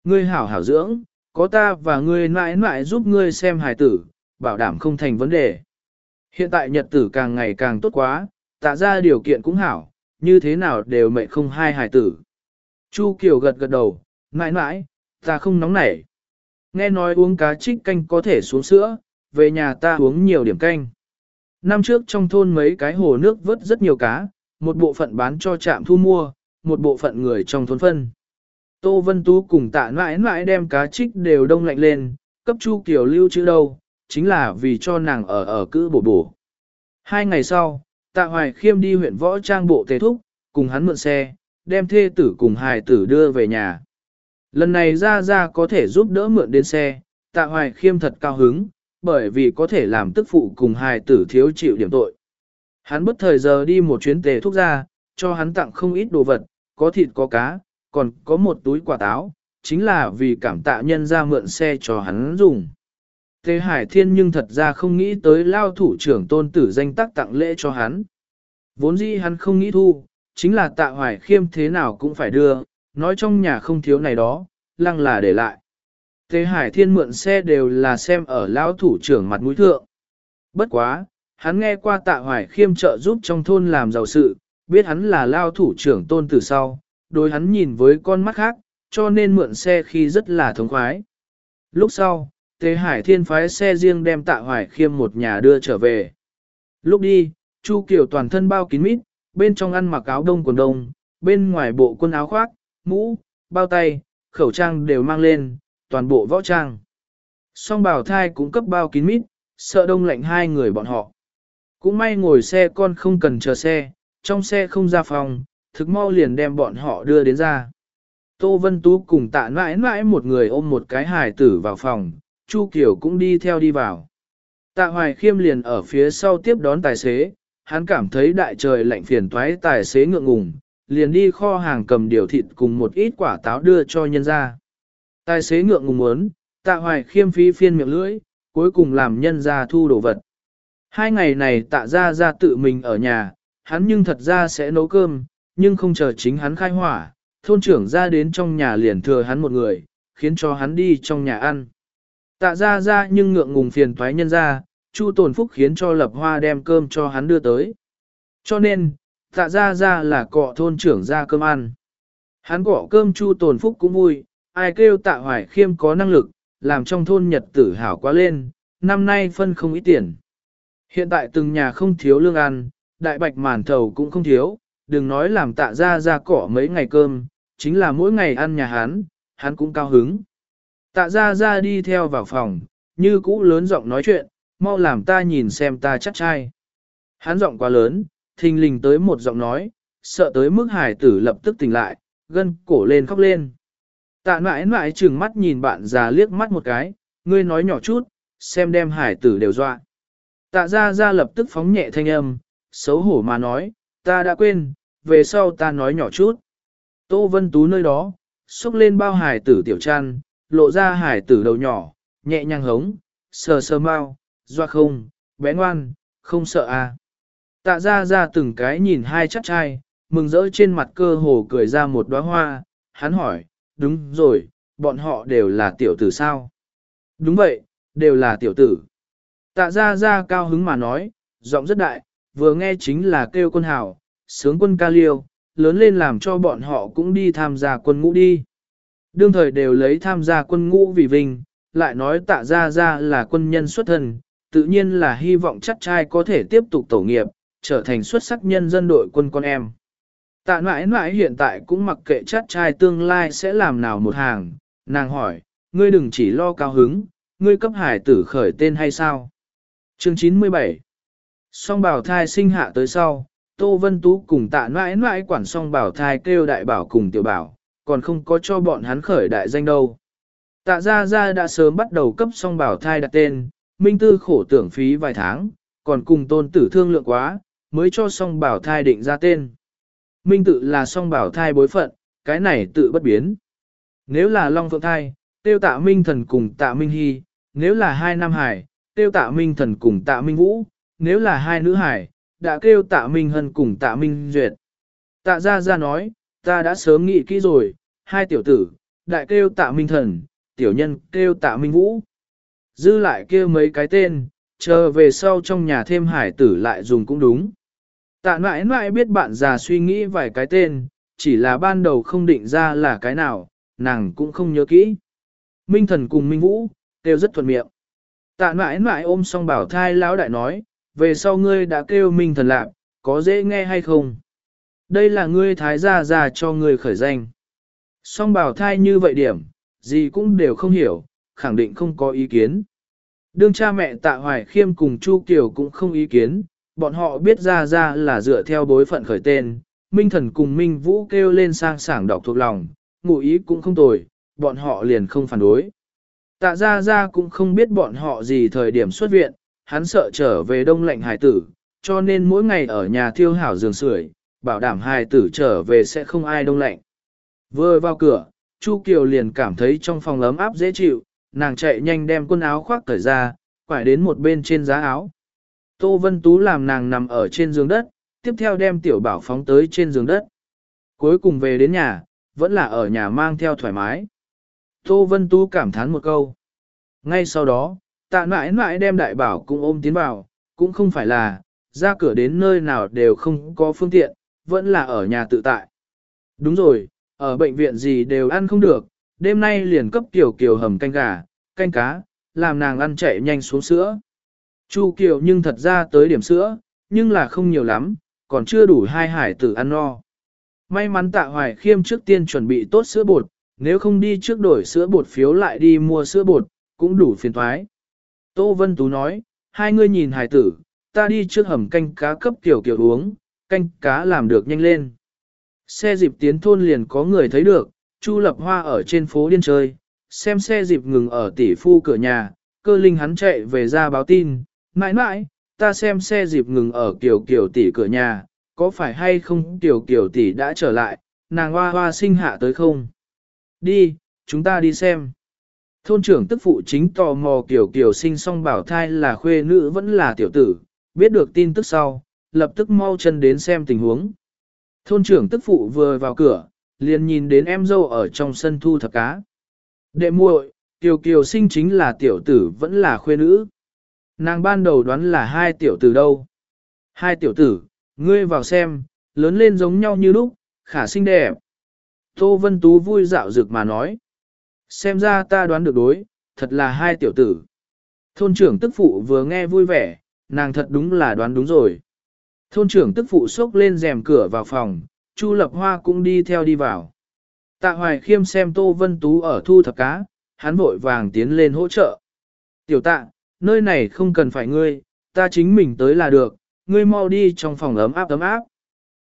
Ngươi hảo hảo dưỡng, có ta và ngươi mãi mãi giúp ngươi xem hài tử, bảo đảm không thành vấn đề. Hiện tại nhật tử càng ngày càng tốt quá, tạ ra điều kiện cũng hảo, như thế nào đều mệnh không hai hài tử. Chu Kiều gật gật đầu, mãi mãi, ta không nóng nảy. Nghe nói uống cá trích canh có thể xuống sữa, về nhà ta uống nhiều điểm canh. Năm trước trong thôn mấy cái hồ nước vớt rất nhiều cá, một bộ phận bán cho trạm thu mua, một bộ phận người trong thôn phân. Tô Vân Tú cùng tạ mãi mãi đem cá trích đều đông lạnh lên, cấp Chu Kiều lưu chữ đâu, chính là vì cho nàng ở ở cữ bổ bổ. Hai ngày sau, tạ hoài khiêm đi huyện võ trang bộ tế thúc, cùng hắn mượn xe, đem thê tử cùng hài tử đưa về nhà. Lần này ra ra có thể giúp đỡ mượn đến xe, tạ hoài khiêm thật cao hứng, bởi vì có thể làm tức phụ cùng hài tử thiếu chịu điểm tội. Hắn bất thời giờ đi một chuyến tề thúc ra, cho hắn tặng không ít đồ vật, có thịt có cá, còn có một túi quả táo, chính là vì cảm tạ nhân ra mượn xe cho hắn dùng. Thế Hải Thiên nhưng thật ra không nghĩ tới lao thủ trưởng tôn tử danh tác tặng lễ cho hắn. Vốn dĩ hắn không nghĩ thu, chính là tạ hoài khiêm thế nào cũng phải đưa, nói trong nhà không thiếu này đó, lăng là để lại. Thế Hải Thiên mượn xe đều là xem ở lão thủ trưởng mặt mũi thượng. Bất quá, hắn nghe qua tạ hoài khiêm trợ giúp trong thôn làm giàu sự, biết hắn là lao thủ trưởng tôn tử sau, đối hắn nhìn với con mắt khác, cho nên mượn xe khi rất là thống khoái. Lúc sau, Tề Hải Thiên phái xe riêng đem tạ hoài khiêm một nhà đưa trở về. Lúc đi, Chu Kiều toàn thân bao kín mít, bên trong ăn mặc áo đông quần đông, bên ngoài bộ quần áo khoác, mũ, bao tay, khẩu trang đều mang lên, toàn bộ võ trang. Song bảo thai cũng cấp bao kín mít, sợ đông lạnh hai người bọn họ. Cũng may ngồi xe con không cần chờ xe, trong xe không ra phòng, thực mau liền đem bọn họ đưa đến ra. Tô Vân Tú cùng tạ mãi mãi một người ôm một cái hài tử vào phòng, Chu Kiều cũng đi theo đi vào. Tạ Hoài Khiêm liền ở phía sau tiếp đón tài xế, hắn cảm thấy đại trời lạnh phiền toái tài xế ngượng ngùng, liền đi kho hàng cầm điều thịt cùng một ít quả táo đưa cho nhân ra. Tài xế ngượng ngùng muốn, tạ hoài khiêm phí phiên miệng lưỡi, cuối cùng làm nhân ra thu đồ vật. Hai ngày này tạ ra ra tự mình ở nhà, hắn nhưng thật ra sẽ nấu cơm, nhưng không chờ chính hắn khai hỏa, thôn trưởng ra đến trong nhà liền thừa hắn một người, khiến cho hắn đi trong nhà ăn. Tạ ra ra nhưng ngượng ngùng phiền thoái nhân ra, Chu Tồn Phúc khiến cho Lập Hoa đem cơm cho hắn đưa tới. Cho nên, tạ ra ra là cọ thôn trưởng ra cơm ăn. Hắn cọ cơm Chu Tồn Phúc cũng vui, ai kêu tạ hoài khiêm có năng lực, làm trong thôn nhật tử hảo quá lên, năm nay phân không ít tiền. Hiện tại từng nhà không thiếu lương ăn, đại bạch màn thầu cũng không thiếu, đừng nói làm tạ ra ra cỏ mấy ngày cơm, chính là mỗi ngày ăn nhà hắn, hắn cũng cao hứng. Tạ ra ra đi theo vào phòng, như cũ lớn giọng nói chuyện, mau làm ta nhìn xem ta chắc trai. Hắn giọng quá lớn, thình lình tới một giọng nói, sợ tới mức hải tử lập tức tỉnh lại, gân cổ lên khóc lên. Tạ mãi mãi trừng mắt nhìn bạn già liếc mắt một cái, ngươi nói nhỏ chút, xem đem hải tử đều dọa. Tạ ra ra lập tức phóng nhẹ thanh âm, xấu hổ mà nói, ta đã quên, về sau ta nói nhỏ chút. Tô Vân Tú nơi đó, xúc lên bao hải tử tiểu trăn, lộ ra hải tử đầu nhỏ, nhẹ nhàng hống, sờ sờ mau, doa không, bé ngoan, không sợ à. Tạ ra ra từng cái nhìn hai chắc trai, mừng rỡ trên mặt cơ hồ cười ra một đóa hoa, hắn hỏi, đúng rồi, bọn họ đều là tiểu tử sao? Đúng vậy, đều là tiểu tử. Tạ ra ra cao hứng mà nói, giọng rất đại, vừa nghe chính là kêu quân hào, sướng quân ca liêu, lớn lên làm cho bọn họ cũng đi tham gia quân ngũ đi. Đương thời đều lấy tham gia quân ngũ vì vinh, lại nói tạ ra ra là quân nhân xuất thân, tự nhiên là hy vọng chắc trai có thể tiếp tục tổ nghiệp, trở thành xuất sắc nhân dân đội quân con em. Tạ mãi mãi hiện tại cũng mặc kệ chắc trai tương lai sẽ làm nào một hàng, nàng hỏi, ngươi đừng chỉ lo cao hứng, ngươi cấp hải tử khởi tên hay sao? Chương 97 Song bảo thai sinh hạ tới sau, Tô Vân Tú cùng tạ mãi mãi quản song bảo thai kêu đại bảo cùng tiểu bảo, còn không có cho bọn hắn khởi đại danh đâu. Tạ Gia Gia đã sớm bắt đầu cấp song bảo thai đặt tên, Minh Tư khổ tưởng phí vài tháng, còn cùng tôn tử thương lượng quá, mới cho song bảo thai định ra tên. Minh tự là song bảo thai bối phận, cái này tự bất biến. Nếu là Long Phượng thai, tiêu tạ Minh thần cùng tạ Minh Hy, nếu là hai Nam Hải, tiêu tạ Minh thần cùng tạ Minh Vũ, nếu là hai nữ hải, đã kêu tạ Minh Hân cùng tạ Minh Duyệt. Tạ gia gia nói, ta đã sớm nghĩ kỹ rồi, hai tiểu tử, đại kêu tạ Minh Thần, tiểu nhân kêu tạ Minh Vũ. Dư lại kêu mấy cái tên, chờ về sau trong nhà thêm hải tử lại dùng cũng đúng. Tạ mãi mãi biết bạn già suy nghĩ vài cái tên, chỉ là ban đầu không định ra là cái nào, nàng cũng không nhớ kỹ. Minh thần cùng Minh Vũ, kêu rất thuận miệng. Tạ mãi mãi ôm xong bảo thai lão đại nói, về sau ngươi đã kêu Minh thần lạc, có dễ nghe hay không? Đây là ngươi thái gia già cho ngươi khởi danh. Song bảo thai như vậy điểm, gì cũng đều không hiểu, khẳng định không có ý kiến. Đương cha mẹ tạ hoài khiêm cùng Chu Kiều cũng không ý kiến, bọn họ biết ra ra là dựa theo bối phận khởi tên, Minh Thần cùng Minh Vũ kêu lên sang sảng đọc thuộc lòng, ngụ ý cũng không tồi, bọn họ liền không phản đối. Tạ ra ra cũng không biết bọn họ gì thời điểm xuất viện, hắn sợ trở về đông lạnh hải tử, cho nên mỗi ngày ở nhà thiêu hảo giường sưởi, bảo đảm hài tử trở về sẽ không ai đông lạnh. Vừa vào cửa, Chu Kiều liền cảm thấy trong phòng ấm áp dễ chịu, nàng chạy nhanh đem quần áo khoác cởi ra, quải đến một bên trên giá áo. Tô Vân Tú làm nàng nằm ở trên giường đất, tiếp theo đem tiểu bảo phóng tới trên giường đất. Cuối cùng về đến nhà, vẫn là ở nhà mang theo thoải mái. Tô Vân Tú cảm thán một câu. Ngay sau đó, tạ mãi mãi đem đại bảo cũng ôm tiến vào, cũng không phải là, ra cửa đến nơi nào đều không có phương tiện, vẫn là ở nhà tự tại. Đúng rồi, ở bệnh viện gì đều ăn không được, đêm nay liền cấp kiểu kiểu hầm canh gà, canh cá, làm nàng ăn chạy nhanh xuống sữa. Chu Kiều nhưng thật ra tới điểm sữa, nhưng là không nhiều lắm, còn chưa đủ hai hải tử ăn no. May mắn tạ hoài khiêm trước tiên chuẩn bị tốt sữa bột, nếu không đi trước đổi sữa bột phiếu lại đi mua sữa bột, cũng đủ phiền thoái. Tô Vân Tú nói, hai người nhìn hải tử, ta đi trước hầm canh cá cấp kiểu kiểu uống, canh cá làm được nhanh lên. Xe dịp tiến thôn liền có người thấy được, Chu Lập Hoa ở trên phố điên chơi, xem xe dịp ngừng ở tỷ phu cửa nhà, cơ linh hắn chạy về ra báo tin, mãi mãi, ta xem xe dịp ngừng ở kiểu kiểu tỷ cửa nhà, có phải hay không tiểu kiểu tỷ đã trở lại, nàng hoa hoa sinh hạ tới không? Đi, chúng ta đi xem. Thôn trưởng tức phụ chính tò mò kiểu kiểu sinh xong bảo thai là khuê nữ vẫn là tiểu tử, biết được tin tức sau, lập tức mau chân đến xem tình huống. Thôn trưởng tức phụ vừa vào cửa, liền nhìn đến em dâu ở trong sân thu thập cá. Đệ muội, Kiều Kiều sinh chính là tiểu tử vẫn là khuê nữ. Nàng ban đầu đoán là hai tiểu tử đâu. Hai tiểu tử, ngươi vào xem, lớn lên giống nhau như lúc, khả xinh đẹp. Tô Vân Tú vui dạo dực mà nói. Xem ra ta đoán được đối, thật là hai tiểu tử. Thôn trưởng tức phụ vừa nghe vui vẻ, nàng thật đúng là đoán đúng rồi. Thôn trưởng tức phụ sốc lên rèm cửa vào phòng, Chu Lập Hoa cũng đi theo đi vào. Tạ Hoài Khiêm xem Tô Vân Tú ở thu thập cá, hắn vội vàng tiến lên hỗ trợ. Tiểu tạ, nơi này không cần phải ngươi, ta chính mình tới là được, ngươi mau đi trong phòng ấm áp ấm áp.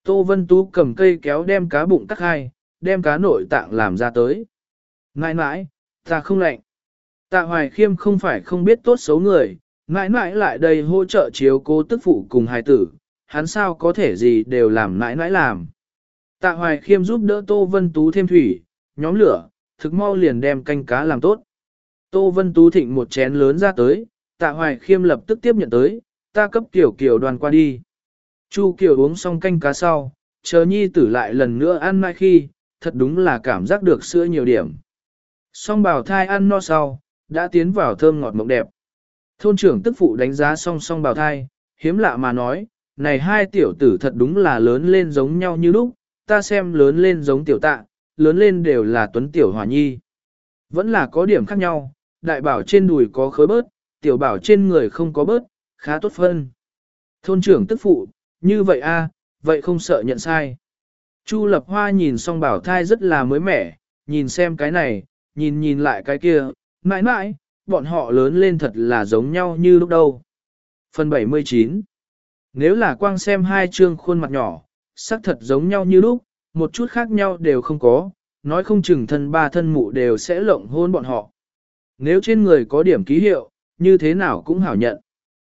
Tô Vân Tú cầm cây kéo đem cá bụng cắt hai, đem cá nội tạng làm ra tới. Nãi nãi, ta không lạnh. Tạ Hoài Khiêm không phải không biết tốt xấu người, nãi nãi lại đây hỗ trợ chiếu cố tức phụ cùng hài tử, hắn sao có thể gì đều làm nãi nãi làm. Tạ Hoài Khiêm giúp đỡ Tô Vân Tú thêm thủy, nhóm lửa, thực mau liền đem canh cá làm tốt. Tô Vân Tú thịnh một chén lớn ra tới, Tạ Hoài Khiêm lập tức tiếp nhận tới, ta cấp Kiều Kiều đoàn qua đi. Chu Kiều uống xong canh cá sau, chờ nhi tử lại lần nữa ăn mai khi, thật đúng là cảm giác được sữa nhiều điểm. Song bảo thai ăn no sau, đã tiến vào thơm ngọt mộng đẹp. Thôn trưởng tức phụ đánh giá song song bào thai, hiếm lạ mà nói, này hai tiểu tử thật đúng là lớn lên giống nhau như lúc, ta xem lớn lên giống tiểu tạ, lớn lên đều là tuấn tiểu hòa nhi. Vẫn là có điểm khác nhau, đại bảo trên đùi có khối bớt, tiểu bảo trên người không có bớt, khá tốt phân. Thôn trưởng tức phụ, như vậy a, vậy không sợ nhận sai. Chu lập hoa nhìn xong bảo thai rất là mới mẻ, nhìn xem cái này, nhìn nhìn lại cái kia, mãi mãi, bọn họ lớn lên thật là giống nhau như lúc đâu. Phần 79 nếu là quang xem hai chương khuôn mặt nhỏ, sắc thật giống nhau như lúc, một chút khác nhau đều không có, nói không chừng thân ba thân mụ đều sẽ lộng hôn bọn họ. Nếu trên người có điểm ký hiệu, như thế nào cũng hảo nhận.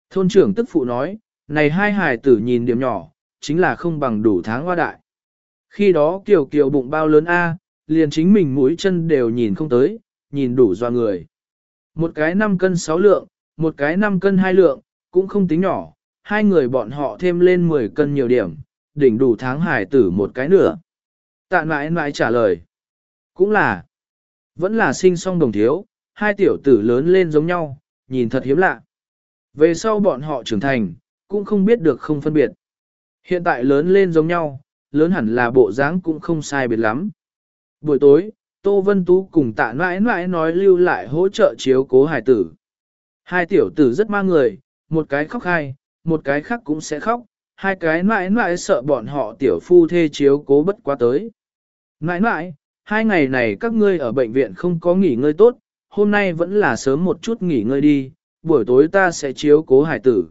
Thôn trưởng tức phụ nói, này hai hài tử nhìn điểm nhỏ, chính là không bằng đủ tháng hoa đại. Khi đó kiều kiều bụng bao lớn A, liền chính mình mũi chân đều nhìn không tới, nhìn đủ doa người. Một cái 5 cân 6 lượng, một cái 5 cân 2 lượng, cũng không tính nhỏ, hai người bọn họ thêm lên 10 cân nhiều điểm, đỉnh đủ tháng hải tử một cái nữa. Tạ mãi mãi trả lời. Cũng là, vẫn là sinh song đồng thiếu, hai tiểu tử lớn lên giống nhau, nhìn thật hiếm lạ. Về sau bọn họ trưởng thành, cũng không biết được không phân biệt. Hiện tại lớn lên giống nhau, lớn hẳn là bộ dáng cũng không sai biệt lắm. Buổi tối, Tô Vân Tú cùng tạ mãi mãi nói lưu lại hỗ trợ chiếu cố hải tử. Hai tiểu tử rất mang người, một cái khóc hai, một cái khác cũng sẽ khóc, hai cái mãi mãi sợ bọn họ tiểu phu thê chiếu cố bất quá tới. Mãi mãi, hai ngày này các ngươi ở bệnh viện không có nghỉ ngơi tốt, hôm nay vẫn là sớm một chút nghỉ ngơi đi, buổi tối ta sẽ chiếu cố hải tử.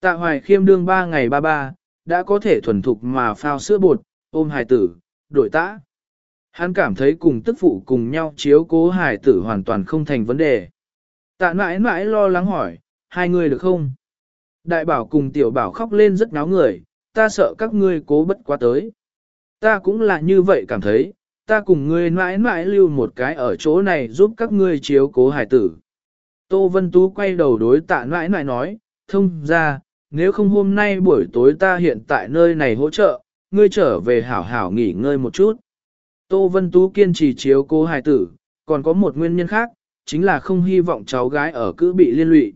Tạ hoài khiêm đương ba ngày ba ba, đã có thể thuần thục mà phao sữa bột, ôm hải tử, đổi tã. Hắn cảm thấy cùng tức phụ cùng nhau chiếu cố hải tử hoàn toàn không thành vấn đề. Tạ mãi mãi lo lắng hỏi, hai người được không? Đại bảo cùng tiểu bảo khóc lên rất náo người, ta sợ các ngươi cố bất quá tới. Ta cũng là như vậy cảm thấy, ta cùng ngươi mãi mãi lưu một cái ở chỗ này giúp các ngươi chiếu cố hải tử. Tô Vân Tú quay đầu đối tạ mãi mãi nói, thông ra, nếu không hôm nay buổi tối ta hiện tại nơi này hỗ trợ, ngươi trở về hảo hảo nghỉ ngơi một chút. Tô Vân Tú kiên trì chiếu cố hài tử, còn có một nguyên nhân khác, chính là không hy vọng cháu gái ở cứ bị liên lụy.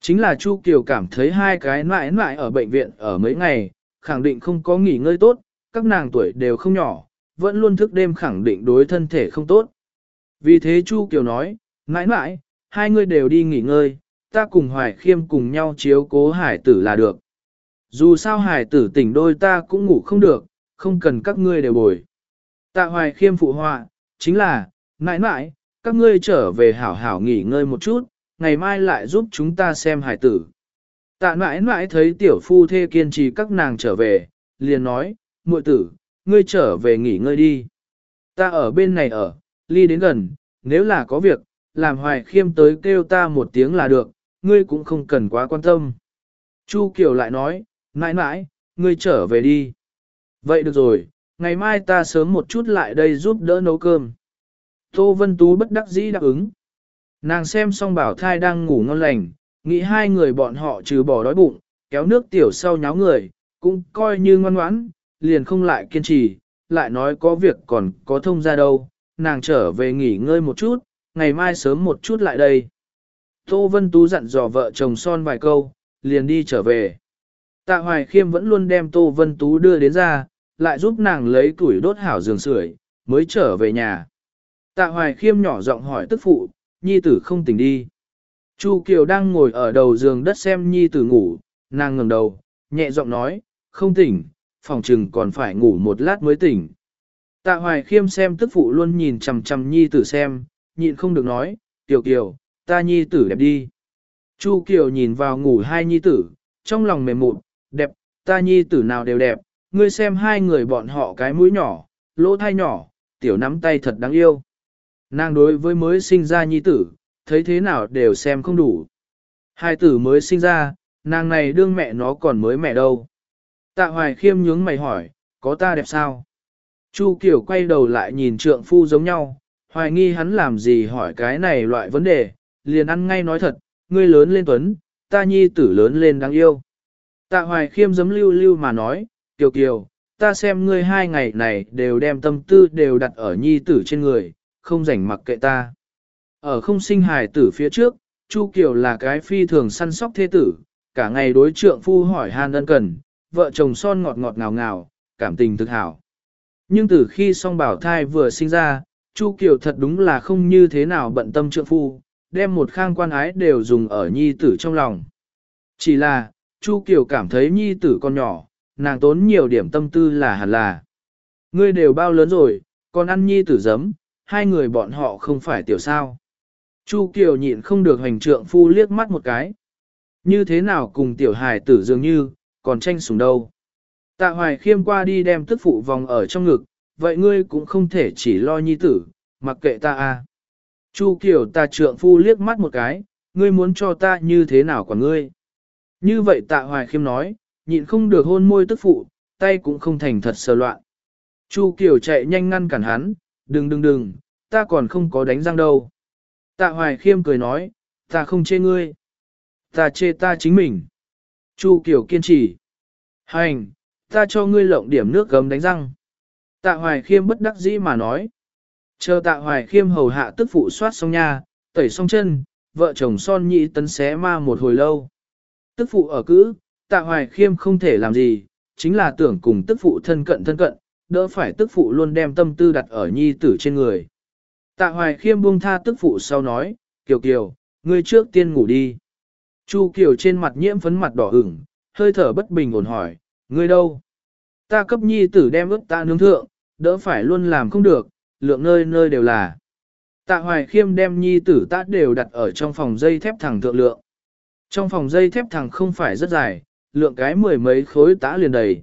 Chính là Chu Kiều cảm thấy hai cái mãi mãi ở bệnh viện ở mấy ngày, khẳng định không có nghỉ ngơi tốt, các nàng tuổi đều không nhỏ, vẫn luôn thức đêm khẳng định đối thân thể không tốt. Vì thế Chu Kiều nói, mãi mãi, hai người đều đi nghỉ ngơi, ta cùng Hoài Khiêm cùng nhau chiếu cố hải tử là được. Dù sao hải tử tỉnh đôi ta cũng ngủ không được, không cần các ngươi đều bồi. Tạ Hoài Khiêm phụ họa, chính là, mãi mãi, các ngươi trở về hảo hảo nghỉ ngơi một chút, ngày mai lại giúp chúng ta xem hải tử. Tạ mãi mãi thấy tiểu phu thê kiên trì các nàng trở về, liền nói, muội tử, ngươi trở về nghỉ ngơi đi. Ta ở bên này ở, ly đến gần, nếu là có việc, làm hoài khiêm tới kêu ta một tiếng là được, ngươi cũng không cần quá quan tâm. Chu Kiều lại nói, mãi mãi, ngươi trở về đi. Vậy được rồi, ngày mai ta sớm một chút lại đây giúp đỡ nấu cơm. Tô Vân Tú bất đắc dĩ đáp ứng. Nàng xem xong bảo thai đang ngủ ngon lành, nghĩ hai người bọn họ trừ bỏ đói bụng, kéo nước tiểu sau nháo người, cũng coi như ngoan ngoãn, liền không lại kiên trì, lại nói có việc còn có thông ra đâu, nàng trở về nghỉ ngơi một chút, ngày mai sớm một chút lại đây. Tô Vân Tú dặn dò vợ chồng son vài câu, liền đi trở về. Tạ Hoài Khiêm vẫn luôn đem Tô Vân Tú đưa đến ra, lại giúp nàng lấy tuổi đốt hảo giường sưởi, mới trở về nhà. Tạ Hoài Khiêm nhỏ giọng hỏi tức phụ, nhi tử không tỉnh đi. Chu Kiều đang ngồi ở đầu giường đất xem nhi tử ngủ, nàng ngẩng đầu, nhẹ giọng nói, không tỉnh, phòng trừng còn phải ngủ một lát mới tỉnh. Tạ Hoài Khiêm xem tức phụ luôn nhìn chằm chằm nhi tử xem, nhịn không được nói, Tiểu Kiều, ta nhi tử đẹp đi. Chu Kiều nhìn vào ngủ hai nhi tử, trong lòng mềm mụn, đẹp, ta nhi tử nào đều đẹp, ngươi xem hai người bọn họ cái mũi nhỏ, lỗ thai nhỏ, tiểu nắm tay thật đáng yêu. Nàng đối với mới sinh ra nhi tử, thấy thế nào đều xem không đủ. Hai tử mới sinh ra, nàng này đương mẹ nó còn mới mẹ đâu. Tạ hoài khiêm nhướng mày hỏi, có ta đẹp sao? Chu Kiều quay đầu lại nhìn trượng phu giống nhau, hoài nghi hắn làm gì hỏi cái này loại vấn đề, liền ăn ngay nói thật, ngươi lớn lên tuấn, ta nhi tử lớn lên đáng yêu. Tạ hoài khiêm giấm lưu lưu mà nói, Kiều Kiều, ta xem ngươi hai ngày này đều đem tâm tư đều đặt ở nhi tử trên người, không rảnh mặc kệ ta. Ở không sinh hài tử phía trước, Chu Kiều là cái phi thường săn sóc thế tử, cả ngày đối trượng phu hỏi han ân cần, vợ chồng son ngọt ngọt ngào ngào, cảm tình thực hảo. Nhưng từ khi song bảo thai vừa sinh ra, Chu Kiều thật đúng là không như thế nào bận tâm trượng phu, đem một khang quan ái đều dùng ở nhi tử trong lòng. Chỉ là, Chu Kiều cảm thấy nhi tử con nhỏ, nàng tốn nhiều điểm tâm tư là hẳn là. Ngươi đều bao lớn rồi, còn ăn nhi tử giấm, hai người bọn họ không phải tiểu sao. Chu Kiều nhịn không được hành trượng phu liếc mắt một cái. Như thế nào cùng tiểu hài tử dường như, còn tranh sủng đâu. Tạ hoài khiêm qua đi đem tức phụ vòng ở trong ngực, vậy ngươi cũng không thể chỉ lo nhi tử, mặc kệ ta à. Chu Kiều ta trượng phu liếc mắt một cái, ngươi muốn cho ta như thế nào quả ngươi. Như vậy tạ hoài khiêm nói, nhịn không được hôn môi tức phụ, tay cũng không thành thật sờ loạn. Chu Kiều chạy nhanh ngăn cản hắn, đừng đừng đừng, ta còn không có đánh răng đâu. Tạ hoài khiêm cười nói, ta không chê ngươi. Ta chê ta chính mình. Chu Kiều kiên trì. Hành, ta cho ngươi lộng điểm nước gấm đánh răng. Tạ Hoài Khiêm bất đắc dĩ mà nói. Chờ Tạ Hoài Khiêm hầu hạ tức phụ soát xong nha, tẩy xong chân, vợ chồng son nhị tấn xé ma một hồi lâu. Tức phụ ở cữ, Tạ Hoài Khiêm không thể làm gì, chính là tưởng cùng tức phụ thân cận thân cận, đỡ phải tức phụ luôn đem tâm tư đặt ở nhi tử trên người. Tạ Hoài Khiêm buông tha tức phụ sau nói, Kiều Kiều, ngươi trước tiên ngủ đi. Chu Kiều trên mặt nhiễm phấn mặt đỏ ửng, hơi thở bất bình ổn hỏi, ngươi đâu? Ta cấp nhi tử đem ướp ta nướng thượng, đỡ phải luôn làm không được, lượng nơi nơi đều là. Tạ Hoài Khiêm đem nhi tử ta đều đặt ở trong phòng dây thép thẳng thượng lượng. Trong phòng dây thép thẳng không phải rất dài, lượng cái mười mấy khối tã liền đầy.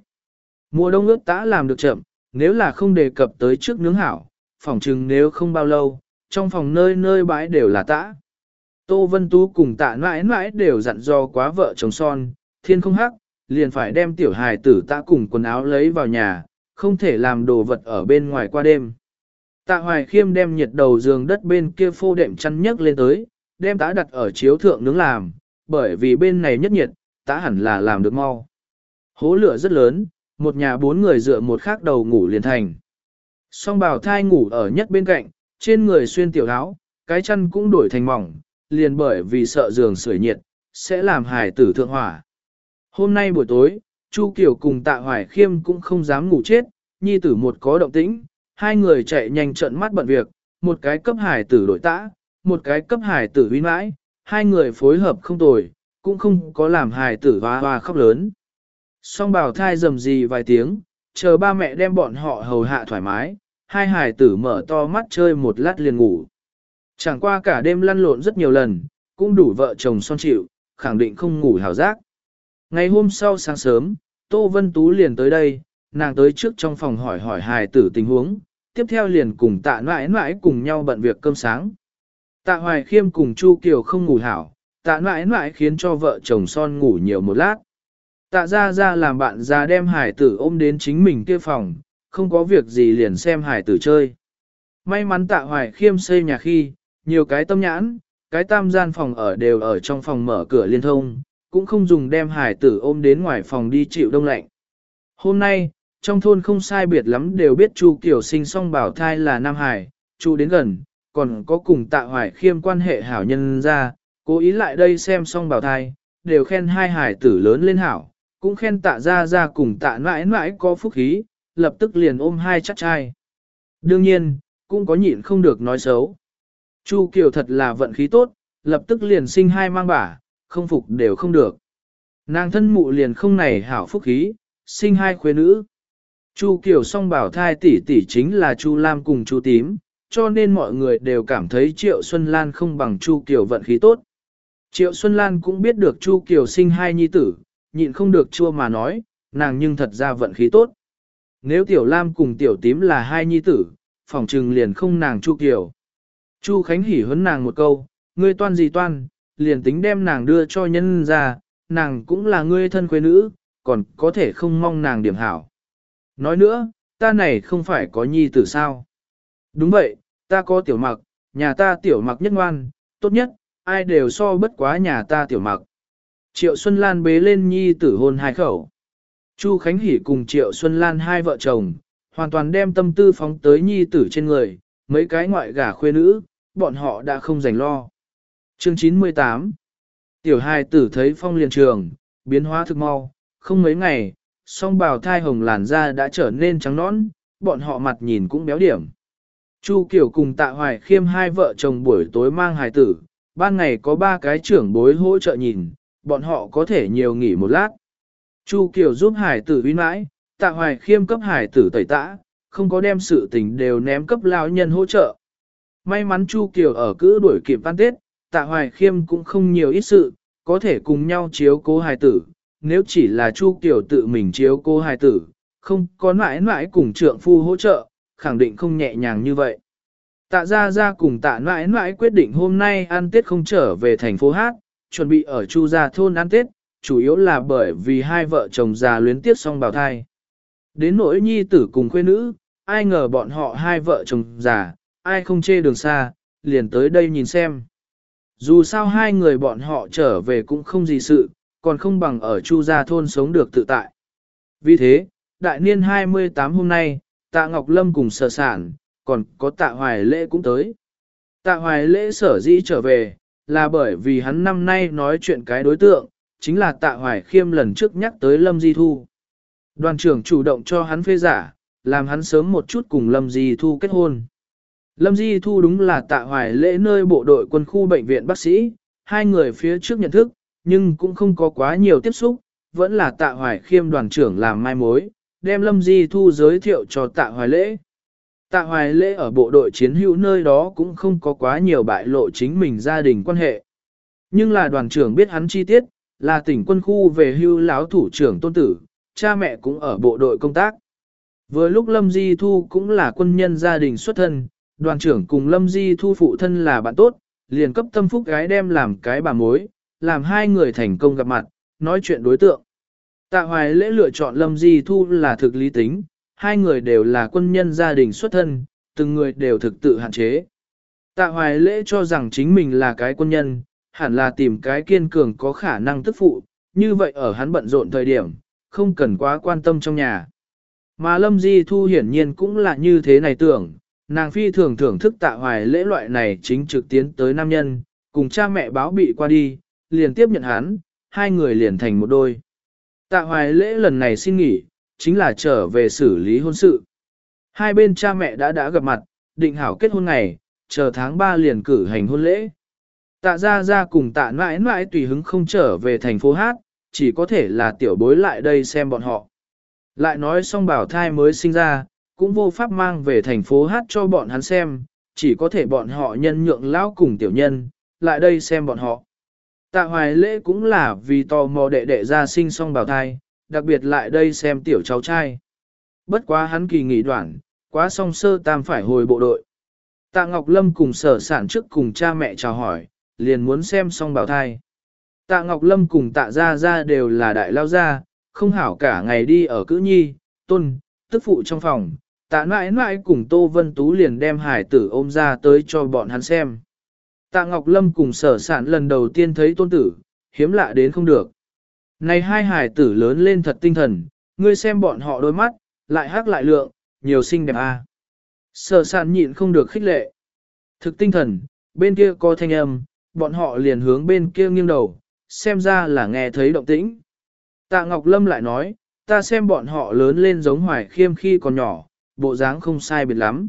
Mùa đông ướp tã làm được chậm, nếu là không đề cập tới trước nướng hảo, phòng trừng nếu không bao lâu, trong phòng nơi nơi bãi đều là tã. Tô Vân Tú cùng tạ mãi mãi đều dặn do quá vợ chồng son, thiên không hắc, liền phải đem tiểu hài tử tạ cùng quần áo lấy vào nhà, không thể làm đồ vật ở bên ngoài qua đêm. Tạ Hoài Khiêm đem nhiệt đầu giường đất bên kia phô đệm chăn nhấc lên tới, đem tá đặt ở chiếu thượng nướng làm, bởi vì bên này nhất nhiệt, tá hẳn là làm được mau. Hố lửa rất lớn, một nhà bốn người dựa một khác đầu ngủ liền thành. Song bào thai ngủ ở nhất bên cạnh, trên người xuyên tiểu áo, cái chân cũng đổi thành mỏng, liền bởi vì sợ giường sưởi nhiệt, sẽ làm hài tử thượng hỏa. Hôm nay buổi tối, Chu Kiều cùng Tạ Hoài Khiêm cũng không dám ngủ chết, nhi tử một có động tĩnh, hai người chạy nhanh trận mắt bận việc, một cái cấp hài tử đổi tã, một cái cấp hài tử huy mãi, hai người phối hợp không tồi, cũng không có làm hài tử hoa hoa khóc lớn. Song bảo thai dầm gì vài tiếng, chờ ba mẹ đem bọn họ hầu hạ thoải mái, hai hài tử mở to mắt chơi một lát liền ngủ. Chẳng qua cả đêm lăn lộn rất nhiều lần, cũng đủ vợ chồng son chịu, khẳng định không ngủ hào giác. Ngày hôm sau sáng sớm, Tô Vân Tú liền tới đây, nàng tới trước trong phòng hỏi hỏi hài tử tình huống, tiếp theo liền cùng tạ mãi mãi cùng nhau bận việc cơm sáng. Tạ Hoài Khiêm cùng Chu Kiều không ngủ hảo, tạ mãi mãi khiến cho vợ chồng son ngủ nhiều một lát. Tạ ra ra làm bạn ra đem hải tử ôm đến chính mình kia phòng, không có việc gì liền xem hải tử chơi. May mắn tạ hoài khiêm xây nhà khi, nhiều cái tâm nhãn, cái tam gian phòng ở đều ở trong phòng mở cửa liên thông, cũng không dùng đem hải tử ôm đến ngoài phòng đi chịu đông lạnh. Hôm nay, trong thôn không sai biệt lắm đều biết Chu Kiều sinh song bảo thai là Nam Hải, Chu đến gần, còn có cùng tạ hoài khiêm quan hệ hảo nhân ra, cố ý lại đây xem song bảo thai, đều khen hai hải tử lớn lên hảo, cũng khen tạ ra ra cùng tạ mãi mãi có phúc khí, lập tức liền ôm hai chắc trai. Đương nhiên, cũng có nhịn không được nói xấu. Chu Kiều thật là vận khí tốt, lập tức liền sinh hai mang bả, không phục đều không được. Nàng thân mụ liền không này hảo phúc khí, sinh hai khuê nữ. Chu Kiều song bảo thai tỷ tỷ chính là Chu Lam cùng Chu Tím, cho nên mọi người đều cảm thấy Triệu Xuân Lan không bằng Chu Kiều vận khí tốt. Triệu Xuân Lan cũng biết được Chu Kiều sinh hai nhi tử, nhịn không được chua mà nói, nàng nhưng thật ra vận khí tốt. Nếu Tiểu Lam cùng Tiểu Tím là hai nhi tử, phòng trừng liền không nàng Chu Kiều. Chu Khánh hỉ huấn nàng một câu, ngươi toan gì toan, liền tính đem nàng đưa cho nhân ra, nàng cũng là ngươi thân quê nữ, còn có thể không mong nàng điểm hảo. Nói nữa, ta này không phải có nhi tử sao. Đúng vậy, ta có tiểu mặc, nhà ta tiểu mặc nhất ngoan, tốt nhất, ai đều so bất quá nhà ta tiểu mặc. Triệu Xuân Lan bế lên nhi tử hôn hai khẩu. Chu Khánh Hỷ cùng Triệu Xuân Lan hai vợ chồng, hoàn toàn đem tâm tư phóng tới nhi tử trên người, mấy cái ngoại gả khuê nữ, bọn họ đã không rảnh lo. Chương 98 Tiểu hai tử thấy phong liền trường, biến hóa thực mau, không mấy ngày, song bào thai hồng làn da đã trở nên trắng nõn, bọn họ mặt nhìn cũng béo điểm. Chu Kiều cùng Tạ Hoài Khiêm hai vợ chồng buổi tối mang hài tử, ban ngày có ba cái trưởng bối hỗ trợ nhìn, bọn họ có thể nhiều nghỉ một lát. Chu Kiều giúp hải tử uy mãi, tạ hoài khiêm cấp hải tử tẩy tã, không có đem sự tình đều ném cấp lao nhân hỗ trợ. May mắn Chu Kiều ở cữ đuổi kịp ăn tết, tạ hoài khiêm cũng không nhiều ít sự, có thể cùng nhau chiếu cố hài tử. Nếu chỉ là Chu Kiều tự mình chiếu cố hài tử, không có mãi mãi cùng trượng phu hỗ trợ, khẳng định không nhẹ nhàng như vậy. Tạ ra ra cùng tạ mãi mãi quyết định hôm nay ăn tết không trở về thành phố Hát, chuẩn bị ở Chu Gia thôn ăn Tết, chủ yếu là bởi vì hai vợ chồng già luyến tiếp xong bào thai. Đến nỗi nhi tử cùng khuê nữ, ai ngờ bọn họ hai vợ chồng già, ai không chê đường xa, liền tới đây nhìn xem. Dù sao hai người bọn họ trở về cũng không gì sự, còn không bằng ở Chu Gia Thôn sống được tự tại. Vì thế, đại niên 28 hôm nay, tạ Ngọc Lâm cùng sở sản, còn có tạ hoài lễ cũng tới. Tạ hoài lễ sở dĩ trở về, là bởi vì hắn năm nay nói chuyện cái đối tượng, chính là tạ hoài khiêm lần trước nhắc tới Lâm Di Thu. Đoàn trưởng chủ động cho hắn phê giả, làm hắn sớm một chút cùng Lâm Di Thu kết hôn. Lâm Di Thu đúng là tạ hoài lễ nơi bộ đội quân khu bệnh viện bác sĩ, hai người phía trước nhận thức, nhưng cũng không có quá nhiều tiếp xúc, vẫn là tạ hoài khiêm đoàn trưởng làm mai mối, đem Lâm Di Thu giới thiệu cho tạ hoài lễ. Tạ hoài lễ ở bộ đội chiến hữu nơi đó cũng không có quá nhiều bại lộ chính mình gia đình quan hệ. Nhưng là đoàn trưởng biết hắn chi tiết, là tỉnh quân khu về hưu lão thủ trưởng tôn tử, cha mẹ cũng ở bộ đội công tác. Vừa lúc Lâm Di Thu cũng là quân nhân gia đình xuất thân, đoàn trưởng cùng Lâm Di Thu phụ thân là bạn tốt, liền cấp tâm phúc gái đem làm cái bà mối, làm hai người thành công gặp mặt, nói chuyện đối tượng. Tạ Hoài lễ lựa chọn Lâm Di Thu là thực lý tính, hai người đều là quân nhân gia đình xuất thân, từng người đều thực tự hạn chế. Tạ Hoài lễ cho rằng chính mình là cái quân nhân, hẳn là tìm cái kiên cường có khả năng tức phụ, như vậy ở hắn bận rộn thời điểm, không cần quá quan tâm trong nhà. Mà Lâm Di Thu hiển nhiên cũng là như thế này tưởng, nàng phi thường thưởng thức tạ hoài lễ loại này chính trực tiến tới nam nhân, cùng cha mẹ báo bị qua đi, liền tiếp nhận hắn, hai người liền thành một đôi. Tạ hoài lễ lần này xin nghỉ, chính là trở về xử lý hôn sự. Hai bên cha mẹ đã đã gặp mặt, định hảo kết hôn ngày, chờ tháng 3 liền cử hành hôn lễ. Tạ ra ra cùng tạ mãi mãi tùy hứng không trở về thành phố hát, chỉ có thể là tiểu bối lại đây xem bọn họ. Lại nói xong bảo thai mới sinh ra, cũng vô pháp mang về thành phố hát cho bọn hắn xem, chỉ có thể bọn họ nhân nhượng lão cùng tiểu nhân, lại đây xem bọn họ. Tạ hoài lễ cũng là vì tò mò đệ đệ ra sinh xong bảo thai, đặc biệt lại đây xem tiểu cháu trai. Bất quá hắn kỳ nghỉ đoạn, quá song sơ tam phải hồi bộ đội. Tạ Ngọc Lâm cùng sở sản trước cùng cha mẹ chào hỏi, liền muốn xem xong bảo thai. Tạ Ngọc Lâm cùng tạ gia gia đều là đại lao gia, không hảo cả ngày đi ở cữ nhi, tôn, tức phụ trong phòng. Tạ mãi mãi cùng Tô Vân Tú liền đem hải tử ôm ra tới cho bọn hắn xem. Tạ Ngọc Lâm cùng sở sản lần đầu tiên thấy tôn tử, hiếm lạ đến không được. Này hai hải tử lớn lên thật tinh thần, ngươi xem bọn họ đôi mắt, lại hát lại lượng, nhiều xinh đẹp à. Sở sản nhịn không được khích lệ. Thực tinh thần, bên kia có thanh âm, bọn họ liền hướng bên kia nghiêng đầu, xem ra là nghe thấy động tĩnh. Tạ Ngọc Lâm lại nói, ta xem bọn họ lớn lên giống hoài khiêm khi còn nhỏ, bộ dáng không sai biệt lắm.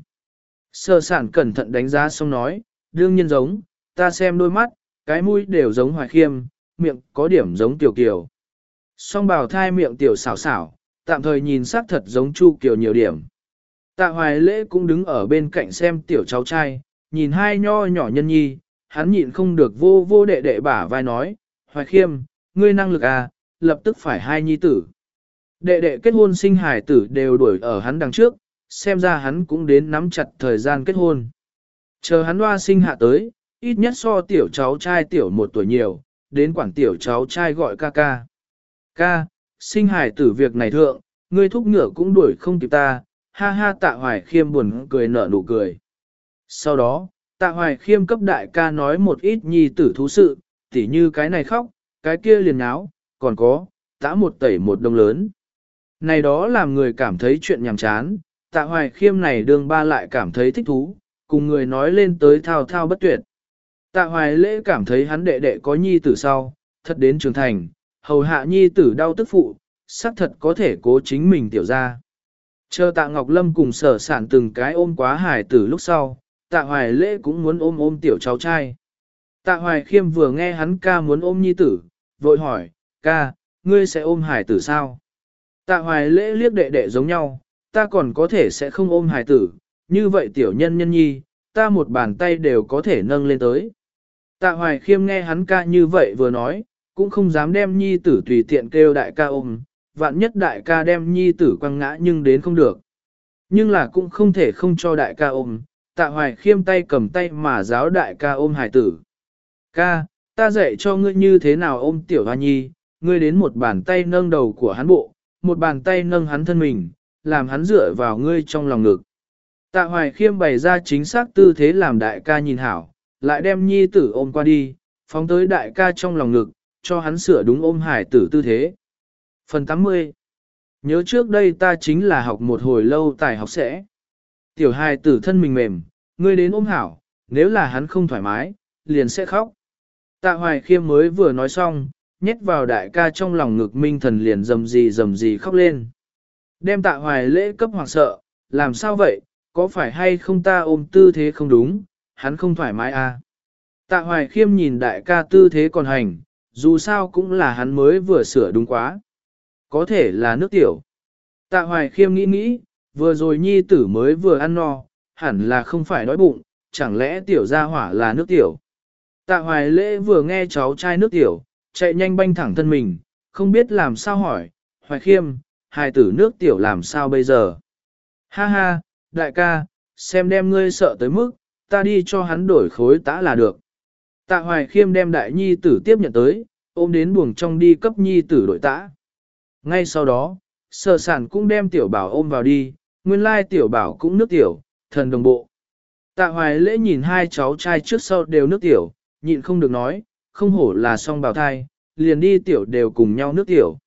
Sở sản cẩn thận đánh giá xong nói, đương nhiên giống, ta xem đôi mắt, cái mũi đều giống hoài khiêm, miệng có điểm giống tiểu kiều. Song bào thai miệng tiểu xảo xảo, tạm thời nhìn sắc thật giống chu kiều nhiều điểm. Tạ hoài lễ cũng đứng ở bên cạnh xem tiểu cháu trai, nhìn hai nho nhỏ nhân nhi, hắn nhịn không được vô vô đệ đệ bả vai nói, hoài khiêm, ngươi năng lực à, lập tức phải hai nhi tử. Đệ đệ kết hôn sinh hải tử đều đuổi ở hắn đằng trước, xem ra hắn cũng đến nắm chặt thời gian kết hôn. Chờ hắn hoa sinh hạ tới, ít nhất so tiểu cháu trai tiểu một tuổi nhiều, đến quản tiểu cháu trai gọi ca ca. Ca, sinh hải tử việc này thượng, ngươi thúc ngựa cũng đuổi không kịp ta, ha ha tạ hoài khiêm buồn cười nở nụ cười. Sau đó, tạ hoài khiêm cấp đại ca nói một ít nhi tử thú sự, tỉ như cái này khóc, cái kia liền náo, còn có, tã một tẩy một đông lớn. Này đó làm người cảm thấy chuyện nhàm chán, tạ hoài khiêm này đường ba lại cảm thấy thích thú, cùng người nói lên tới thao thao bất tuyệt. Tạ hoài lễ cảm thấy hắn đệ đệ có nhi tử sau, thật đến trưởng thành, hầu hạ nhi tử đau tức phụ, xác thật có thể cố chính mình tiểu ra. Chờ tạ Ngọc Lâm cùng sở sản từng cái ôm quá hải tử lúc sau, tạ hoài lễ cũng muốn ôm ôm tiểu cháu trai. Tạ hoài khiêm vừa nghe hắn ca muốn ôm nhi tử, vội hỏi, ca, ngươi sẽ ôm hải tử sao? Tạ hoài lễ liếc đệ đệ giống nhau, ta còn có thể sẽ không ôm hải tử, như vậy tiểu nhân nhân nhi, ta một bàn tay đều có thể nâng lên tới. Tạ hoài khiêm nghe hắn ca như vậy vừa nói, cũng không dám đem nhi tử tùy tiện kêu đại ca ôm, vạn nhất đại ca đem nhi tử quăng ngã nhưng đến không được. Nhưng là cũng không thể không cho đại ca ôm, tạ hoài khiêm tay cầm tay mà giáo đại ca ôm hải tử. Ca, ta dạy cho ngươi như thế nào ôm tiểu hoa nhi, ngươi đến một bàn tay nâng đầu của hắn bộ, một bàn tay nâng hắn thân mình, làm hắn dựa vào ngươi trong lòng ngực. Tạ hoài khiêm bày ra chính xác tư thế làm đại ca nhìn hảo, lại đem nhi tử ôm qua đi, phóng tới đại ca trong lòng ngực, cho hắn sửa đúng ôm hải tử tư thế. Phần 80 Nhớ trước đây ta chính là học một hồi lâu tài học sẽ. Tiểu hài tử thân mình mềm, ngươi đến ôm hảo, nếu là hắn không thoải mái, liền sẽ khóc. Tạ hoài khiêm mới vừa nói xong, nhét vào đại ca trong lòng ngực minh thần liền dầm gì dầm gì khóc lên. Đem tạ hoài lễ cấp hoàng sợ, làm sao vậy, có phải hay không ta ôm tư thế không đúng, hắn không thoải mái à. Tạ hoài khiêm nhìn đại ca tư thế còn hành, dù sao cũng là hắn mới vừa sửa đúng quá. Có thể là nước tiểu. Tạ hoài khiêm nghĩ nghĩ, vừa rồi nhi tử mới vừa ăn no, hẳn là không phải đói bụng, chẳng lẽ tiểu gia hỏa là nước tiểu. Tạ hoài lễ vừa nghe cháu trai nước tiểu, chạy nhanh banh thẳng thân mình, không biết làm sao hỏi, hoài khiêm, hài tử nước tiểu làm sao bây giờ. Ha ha, đại ca, xem đem ngươi sợ tới mức, ta đi cho hắn đổi khối tã là được. Tạ hoài khiêm đem đại nhi tử tiếp nhận tới, ôm đến buồng trong đi cấp nhi tử đội tã. Ngay sau đó, sở sản cũng đem tiểu bảo ôm vào đi, nguyên lai tiểu bảo cũng nước tiểu, thần đồng bộ. Tạ hoài lễ nhìn hai cháu trai trước sau đều nước tiểu, nhịn không được nói, không hổ là song bào thai, liền đi tiểu đều cùng nhau nước tiểu.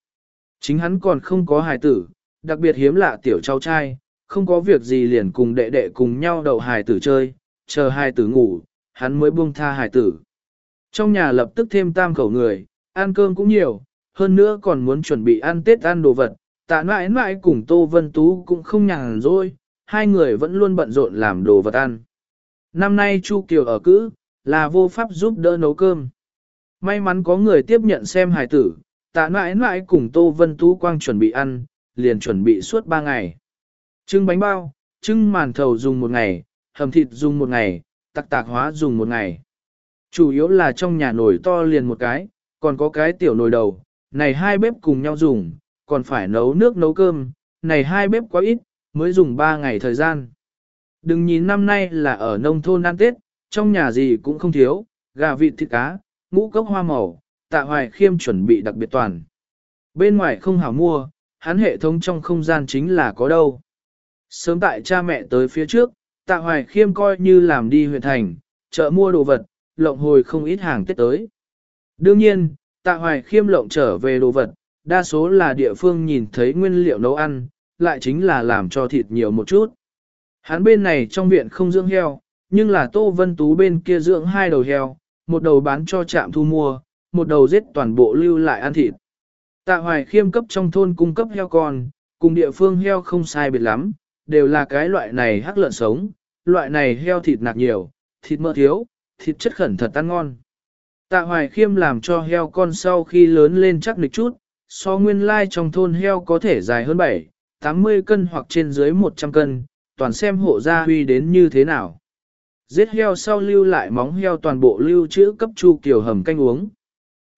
Chính hắn còn không có hài tử, đặc biệt hiếm lạ tiểu cháu trai, không có việc gì liền cùng đệ đệ cùng nhau đậu hài tử chơi, chờ hài tử ngủ, hắn mới buông tha hài tử. Trong nhà lập tức thêm tam khẩu người, ăn cơm cũng nhiều, hơn nữa còn muốn chuẩn bị ăn Tết ăn đồ vật, tạ mãi mãi cùng Tô Vân Tú cũng không nhàn rỗi, hai người vẫn luôn bận rộn làm đồ vật ăn. Năm nay Chu Kiều ở cữ, là vô pháp giúp đỡ nấu cơm. May mắn có người tiếp nhận xem hài tử, tạ mãi mãi cùng Tô Vân Tú quang chuẩn bị ăn, liền chuẩn bị suốt ba ngày. Trưng bánh bao, trưng màn thầu dùng một ngày, hầm thịt dùng một ngày, tạc tạc hóa dùng một ngày. Chủ yếu là trong nhà nồi to liền một cái, còn có cái tiểu nồi đầu, này hai bếp cùng nhau dùng, còn phải nấu nước nấu cơm, này hai bếp quá ít, mới dùng ba ngày thời gian. Đừng nhìn năm nay là ở nông thôn ăn Tết, trong nhà gì cũng không thiếu, gà vịt thịt cá, ngũ cốc hoa màu, tạ hoài khiêm chuẩn bị đặc biệt toàn. Bên ngoài không hảo mua, hắn hệ thống trong không gian chính là có đâu. Sớm tại cha mẹ tới phía trước, tạ hoài khiêm coi như làm đi huyện thành, chợ mua đồ vật, lộng hồi không ít hàng Tết tới. Đương nhiên, tạ hoài khiêm lộng trở về đồ vật, đa số là địa phương nhìn thấy nguyên liệu nấu ăn, lại chính là làm cho thịt nhiều một chút. Hắn bên này trong viện không dưỡng heo, nhưng là Tô Vân Tú bên kia dưỡng hai đầu heo, một đầu bán cho trạm thu mua, một đầu giết toàn bộ lưu lại ăn thịt. Tạ hoài khiêm cấp trong thôn cung cấp heo con, cùng địa phương heo không sai biệt lắm, đều là cái loại này hắc lợn sống, loại này heo thịt nạc nhiều, thịt mỡ thiếu, thịt chất khẩn thật ăn ngon. Tạ hoài khiêm làm cho heo con sau khi lớn lên chắc nịch chút, so nguyên lai trong thôn heo có thể dài hơn 7, 80 cân hoặc trên dưới 100 cân, toàn xem hộ gia huy đến như thế nào. Giết heo sau lưu lại móng heo toàn bộ lưu trữ cấp chu kiều hầm canh uống.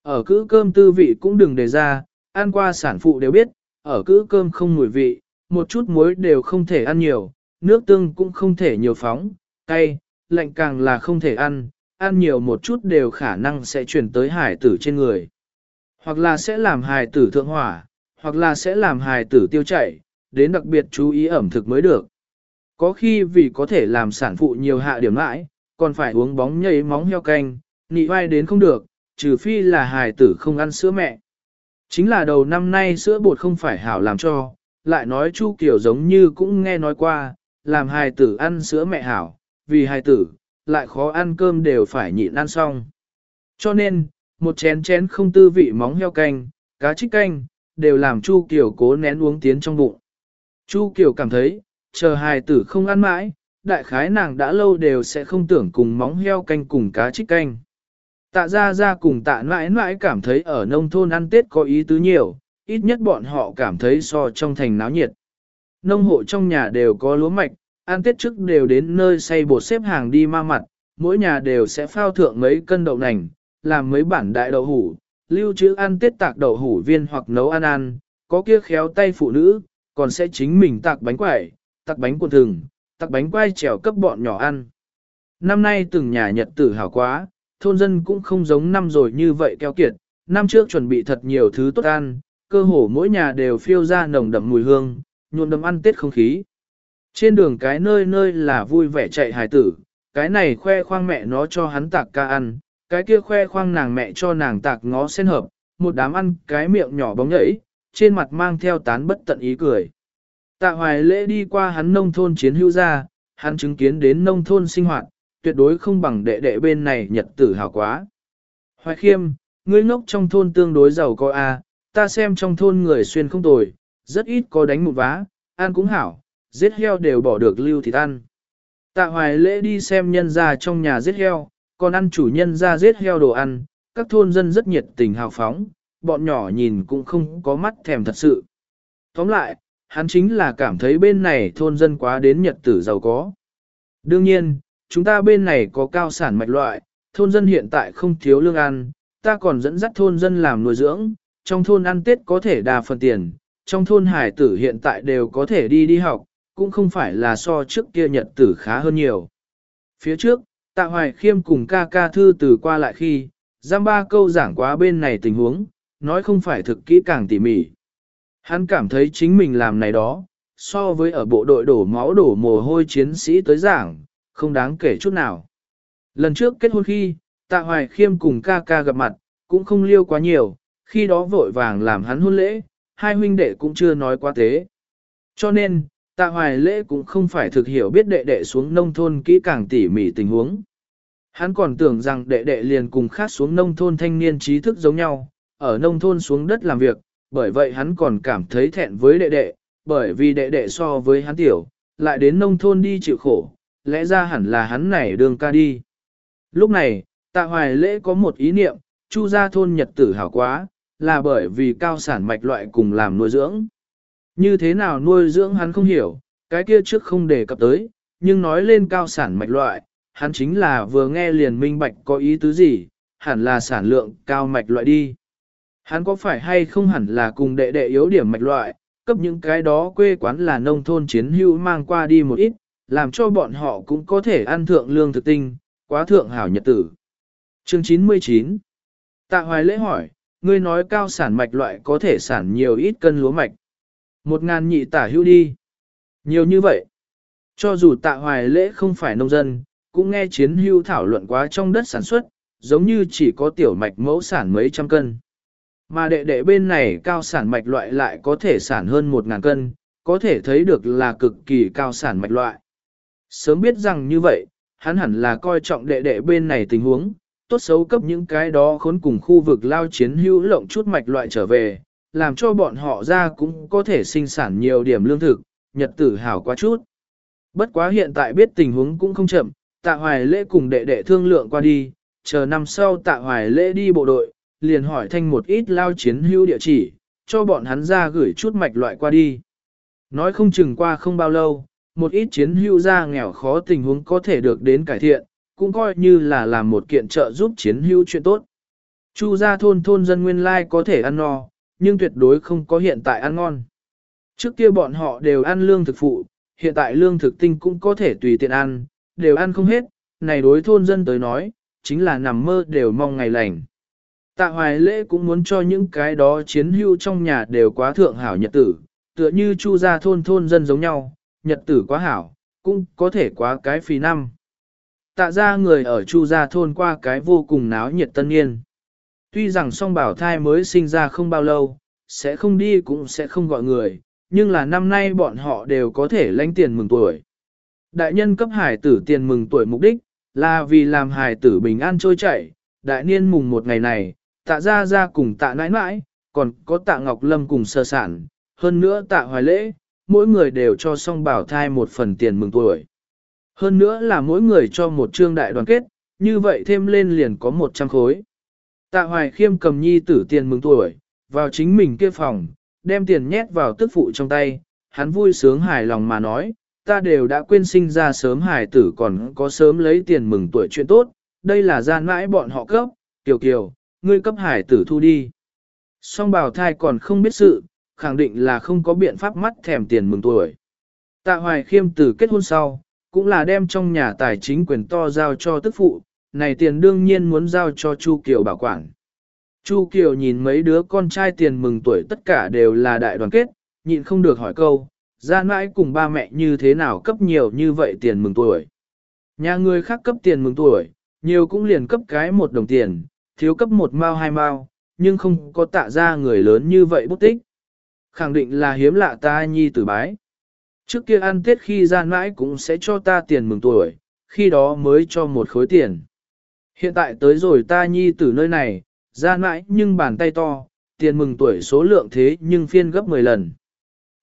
Ở cữ cơm tư vị cũng đừng đề ra, ăn qua sản phụ đều biết, ở cữ cơm không mùi vị, một chút muối đều không thể ăn nhiều, nước tương cũng không thể nhiều phóng, cay, lạnh càng là không thể ăn, ăn nhiều một chút đều khả năng sẽ chuyển tới hải tử trên người. Hoặc là sẽ làm hài tử thượng hỏa, hoặc là sẽ làm hài tử tiêu chảy, đến đặc biệt chú ý ẩm thực mới được. Có khi vì có thể làm sản phụ nhiều hạ điểm lại, còn phải uống bóng nhảy móng heo canh, nị vai đến không được, trừ phi là hài tử không ăn sữa mẹ. Chính là đầu năm nay sữa bột không phải hảo làm cho, lại nói Chu Kiều giống như cũng nghe nói qua, làm hài tử ăn sữa mẹ hảo, vì hài tử, lại khó ăn cơm đều phải nhịn ăn xong. Cho nên, một chén chén không tư vị móng heo canh, cá trích canh, đều làm Chu Kiều cố nén uống tiến trong bụng. Chu Kiều cảm thấy, chờ hài tử không ăn mãi, đại khái nàng đã lâu đều sẽ không tưởng cùng móng heo canh cùng cá trích canh. Tạ ra ra cùng tạ mãi mãi cảm thấy ở nông thôn ăn Tết có ý tứ nhiều, ít nhất bọn họ cảm thấy so trong thành náo nhiệt. Nông hộ trong nhà đều có lúa mạch, ăn Tết trước đều đến nơi xây bột xếp hàng đi ma mặt, mỗi nhà đều sẽ phao thượng mấy cân đậu nành, làm mấy bản đại đậu hủ, lưu trữ ăn tết tạc đậu hủ viên hoặc nấu ăn ăn, có kia khéo tay phụ nữ, còn sẽ chính mình tạc bánh quẩy, tạc bánh cuộn thừng, tạc bánh quai trèo cấp bọn nhỏ ăn. Năm nay từng nhà nhật tử hào quá, thôn dân cũng không giống năm rồi như vậy keo kiệt, năm trước chuẩn bị thật nhiều thứ tốt ăn, cơ hồ mỗi nhà đều phiêu ra nồng đậm mùi hương, nhuộm đậm ăn tết không khí. Trên đường cái nơi nơi là vui vẻ chạy hài tử, cái này khoe khoang mẹ nó cho hắn tạc ca ăn, cái kia khoe khoang nàng mẹ cho nàng tạc ngó sen hợp, một đám ăn cái miệng nhỏ bóng nhảy, trên mặt mang theo tán bất tận ý cười. Tạ hoài lễ đi qua hắn nông thôn chiến hữu ra, hắn chứng kiến đến nông thôn sinh hoạt, tuyệt đối không bằng đệ đệ bên này nhật tử hào quá. Hoài khiêm, ngươi ngốc trong thôn tương đối giàu có a, ta xem trong thôn người xuyên không tồi, rất ít có đánh một vá, ăn cũng hảo, giết heo đều bỏ được lưu thịt ăn. Tạ hoài lễ đi xem nhân ra trong nhà giết heo, còn ăn chủ nhân ra giết heo đồ ăn, các thôn dân rất nhiệt tình hào phóng, bọn nhỏ nhìn cũng không có mắt thèm thật sự. Tóm lại, hắn chính là cảm thấy bên này thôn dân quá đến nhật tử giàu có. Đương nhiên, chúng ta bên này có cao sản mạch loại, thôn dân hiện tại không thiếu lương ăn, ta còn dẫn dắt thôn dân làm nuôi dưỡng, trong thôn ăn Tết có thể đa phần tiền, trong thôn hải tử hiện tại đều có thể đi đi học, cũng không phải là so trước kia nhật tử khá hơn nhiều. Phía trước, tạ hoài khiêm cùng ca ca thư từ qua lại khi, giam ba câu giảng quá bên này tình huống, nói không phải thực kỹ càng tỉ mỉ. Hắn cảm thấy chính mình làm này đó, so với ở bộ đội đổ máu đổ mồ hôi chiến sĩ tới giảng, không đáng kể chút nào. Lần trước kết hôn khi, tạ hoài khiêm cùng ca ca gặp mặt, cũng không liêu quá nhiều, khi đó vội vàng làm hắn hôn lễ, hai huynh đệ cũng chưa nói quá thế. Cho nên, tạ hoài lễ cũng không phải thực hiểu biết đệ đệ xuống nông thôn kỹ càng tỉ mỉ tình huống. Hắn còn tưởng rằng đệ đệ liền cùng khác xuống nông thôn thanh niên trí thức giống nhau, ở nông thôn xuống đất làm việc, bởi vậy hắn còn cảm thấy thẹn với đệ đệ, bởi vì đệ đệ so với hắn tiểu, lại đến nông thôn đi chịu khổ, lẽ ra hẳn là hắn này đường ca đi. Lúc này, tạ hoài lễ có một ý niệm, chu gia thôn nhật tử hảo quá, là bởi vì cao sản mạch loại cùng làm nuôi dưỡng. Như thế nào nuôi dưỡng hắn không hiểu, cái kia trước không đề cập tới, nhưng nói lên cao sản mạch loại, hắn chính là vừa nghe liền minh bạch có ý tứ gì, hẳn là sản lượng cao mạch loại đi. Hắn có phải hay không hẳn là cùng đệ đệ yếu điểm mạch loại, cấp những cái đó quê quán là nông thôn chiến hữu mang qua đi một ít, làm cho bọn họ cũng có thể ăn thượng lương thực tinh, quá thượng hảo nhật tử. Chương 99 Tạ Hoài lễ hỏi, ngươi nói cao sản mạch loại có thể sản nhiều ít cân lúa mạch. Một ngàn nhị tả hữu đi. Nhiều như vậy. Cho dù tạ hoài lễ không phải nông dân, cũng nghe chiến hưu thảo luận quá trong đất sản xuất, giống như chỉ có tiểu mạch mẫu sản mấy trăm cân. Mà đệ đệ bên này cao sản mạch loại lại có thể sản hơn một ngàn cân, có thể thấy được là cực kỳ cao sản mạch loại. Sớm biết rằng như vậy, hắn hẳn là coi trọng đệ đệ bên này tình huống, tốt xấu cấp những cái đó khốn cùng khu vực lao chiến hữu lộng chút mạch loại trở về, làm cho bọn họ ra cũng có thể sinh sản nhiều điểm lương thực, nhật tử hảo quá chút. Bất quá hiện tại biết tình huống cũng không chậm, tạ hoài lễ cùng đệ đệ thương lượng qua đi, chờ năm sau tạ hoài lễ đi bộ đội, liền hỏi thanh một ít lao chiến hữu địa chỉ, cho bọn hắn ra gửi chút mạch loại qua đi. Nói không chừng qua không bao lâu, một ít chiến hữu ra nghèo khó tình huống có thể được đến cải thiện, cũng coi như là làm một kiện trợ giúp chiến hữu chuyện tốt. Chu gia thôn thôn dân nguyên lai có thể ăn no, nhưng tuyệt đối không có hiện tại ăn ngon. Trước kia bọn họ đều ăn lương thực phụ, hiện tại lương thực tinh cũng có thể tùy tiện ăn, đều ăn không hết, này đối thôn dân tới nói, chính là nằm mơ đều mong ngày lành. Tạ hoài lễ cũng muốn cho những cái đó chiến hưu trong nhà đều quá thượng hảo nhật tử, tựa như chu gia thôn thôn dân giống nhau, nhật tử quá hảo, cũng có thể quá cái phí năm. Tạ ra người ở chu gia thôn qua cái vô cùng náo nhiệt tân niên. Tuy rằng song bảo thai mới sinh ra không bao lâu, sẽ không đi cũng sẽ không gọi người, nhưng là năm nay bọn họ đều có thể lãnh tiền mừng tuổi. Đại nhân cấp hải tử tiền mừng tuổi mục đích, là vì làm hải tử bình an trôi chảy, đại niên mùng một ngày này, tạ ra ra cùng tạ nãi nãi, còn có tạ Ngọc Lâm cùng sơ sản, hơn nữa tạ hoài lễ, mỗi người đều cho song bảo thai một phần tiền mừng tuổi. Hơn nữa là mỗi người cho một trương đại đoàn kết, như vậy thêm lên liền có 100 khối. Tạ hoài khiêm cầm nhi tử tiền mừng tuổi, vào chính mình kia phòng, đem tiền nhét vào tức phụ trong tay, hắn vui sướng hài lòng mà nói, ta đều đã quên sinh ra sớm hài tử còn có sớm lấy tiền mừng tuổi chuyện tốt, đây là gian mãi bọn họ cấp, kiều kiều, ngươi cấp hài tử thu đi. Song bào thai còn không biết sự, khẳng định là không có biện pháp mắt thèm tiền mừng tuổi. Tạ hoài khiêm từ kết hôn sau, cũng là đem trong nhà tài chính quyền to giao cho tức phụ, này tiền đương nhiên muốn giao cho Chu Kiều bảo quản. Chu Kiều nhìn mấy đứa con trai tiền mừng tuổi tất cả đều là đại đoàn kết, nhịn không được hỏi câu, ra mãi cùng ba mẹ như thế nào cấp nhiều như vậy tiền mừng tuổi. Nhà người khác cấp tiền mừng tuổi, nhiều cũng liền cấp cái một đồng tiền, thiếu cấp một mao hai mao, nhưng không có tạ ra người lớn như vậy bút tích. Khẳng định là hiếm lạ ta nhi tử bái. Trước kia ăn tết khi gian mãi cũng sẽ cho ta tiền mừng tuổi, khi đó mới cho một khối tiền. Hiện tại tới rồi ta nhi tử nơi này, ra mãi nhưng bàn tay to, tiền mừng tuổi số lượng thế nhưng phiên gấp 10 lần.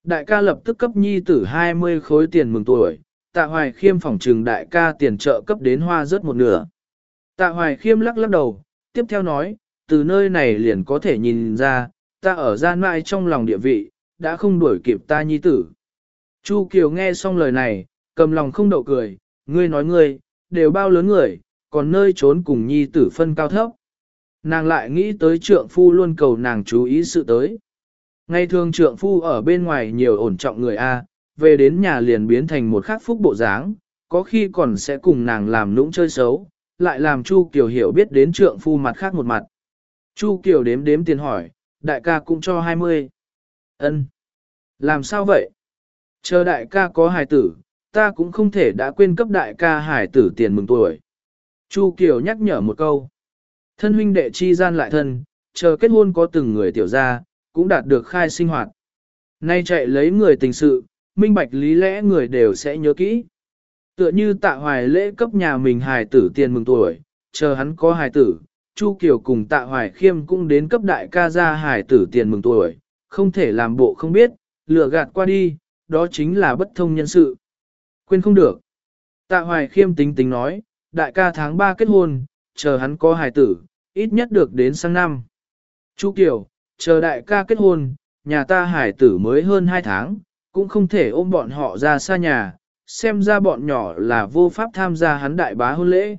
Đại ca lập tức cấp nhi tử 20 khối tiền mừng tuổi, tạ hoài khiêm phỏng trừng đại ca tiền trợ cấp đến hoa rớt một nửa. Tạ hoài khiêm lắc lắc đầu, tiếp theo nói, từ nơi này liền có thể nhìn ra, ta ở gian mãi trong lòng địa vị, đã không đuổi kịp ta nhi tử. Chu Kiều nghe xong lời này, cầm lòng không đậu cười, ngươi nói ngươi, đều bao lớn người, còn nơi trốn cùng nhi tử phân cao thấp. Nàng lại nghĩ tới trượng phu luôn cầu nàng chú ý sự tới. Ngày thường trượng phu ở bên ngoài nhiều ổn trọng người A, về đến nhà liền biến thành một khắc phúc bộ dáng, có khi còn sẽ cùng nàng làm lũng chơi xấu, lại làm Chu Kiều hiểu biết đến trượng phu mặt khác một mặt. Chu Kiều đếm đếm tiền hỏi, đại ca cũng cho 20. ân Làm sao vậy? Chờ đại ca có hài tử, ta cũng không thể đã quên cấp đại ca hài tử tiền mừng tuổi. Chu Kiều nhắc nhở một câu. Thân huynh đệ chi gian lại thân, chờ kết hôn có từng người tiểu gia, cũng đạt được khai sinh hoạt. Nay chạy lấy người tình sự, minh bạch lý lẽ người đều sẽ nhớ kỹ. Tựa như tạ hoài lễ cấp nhà mình hài tử tiền mừng tuổi, chờ hắn có hài tử, Chu Kiều cùng tạ hoài khiêm cũng đến cấp đại ca gia hài tử tiền mừng tuổi, không thể làm bộ không biết, lừa gạt qua đi, đó chính là bất thông nhân sự. Quên không được. Tạ hoài khiêm tính tính nói, đại ca tháng 3 kết hôn, chờ hắn có hài tử, ít nhất được đến sang năm. Chu Kiều, chờ đại ca kết hôn, nhà ta hải tử mới hơn 2 tháng, cũng không thể ôm bọn họ ra xa nhà, xem ra bọn nhỏ là vô pháp tham gia hắn đại bá hôn lễ.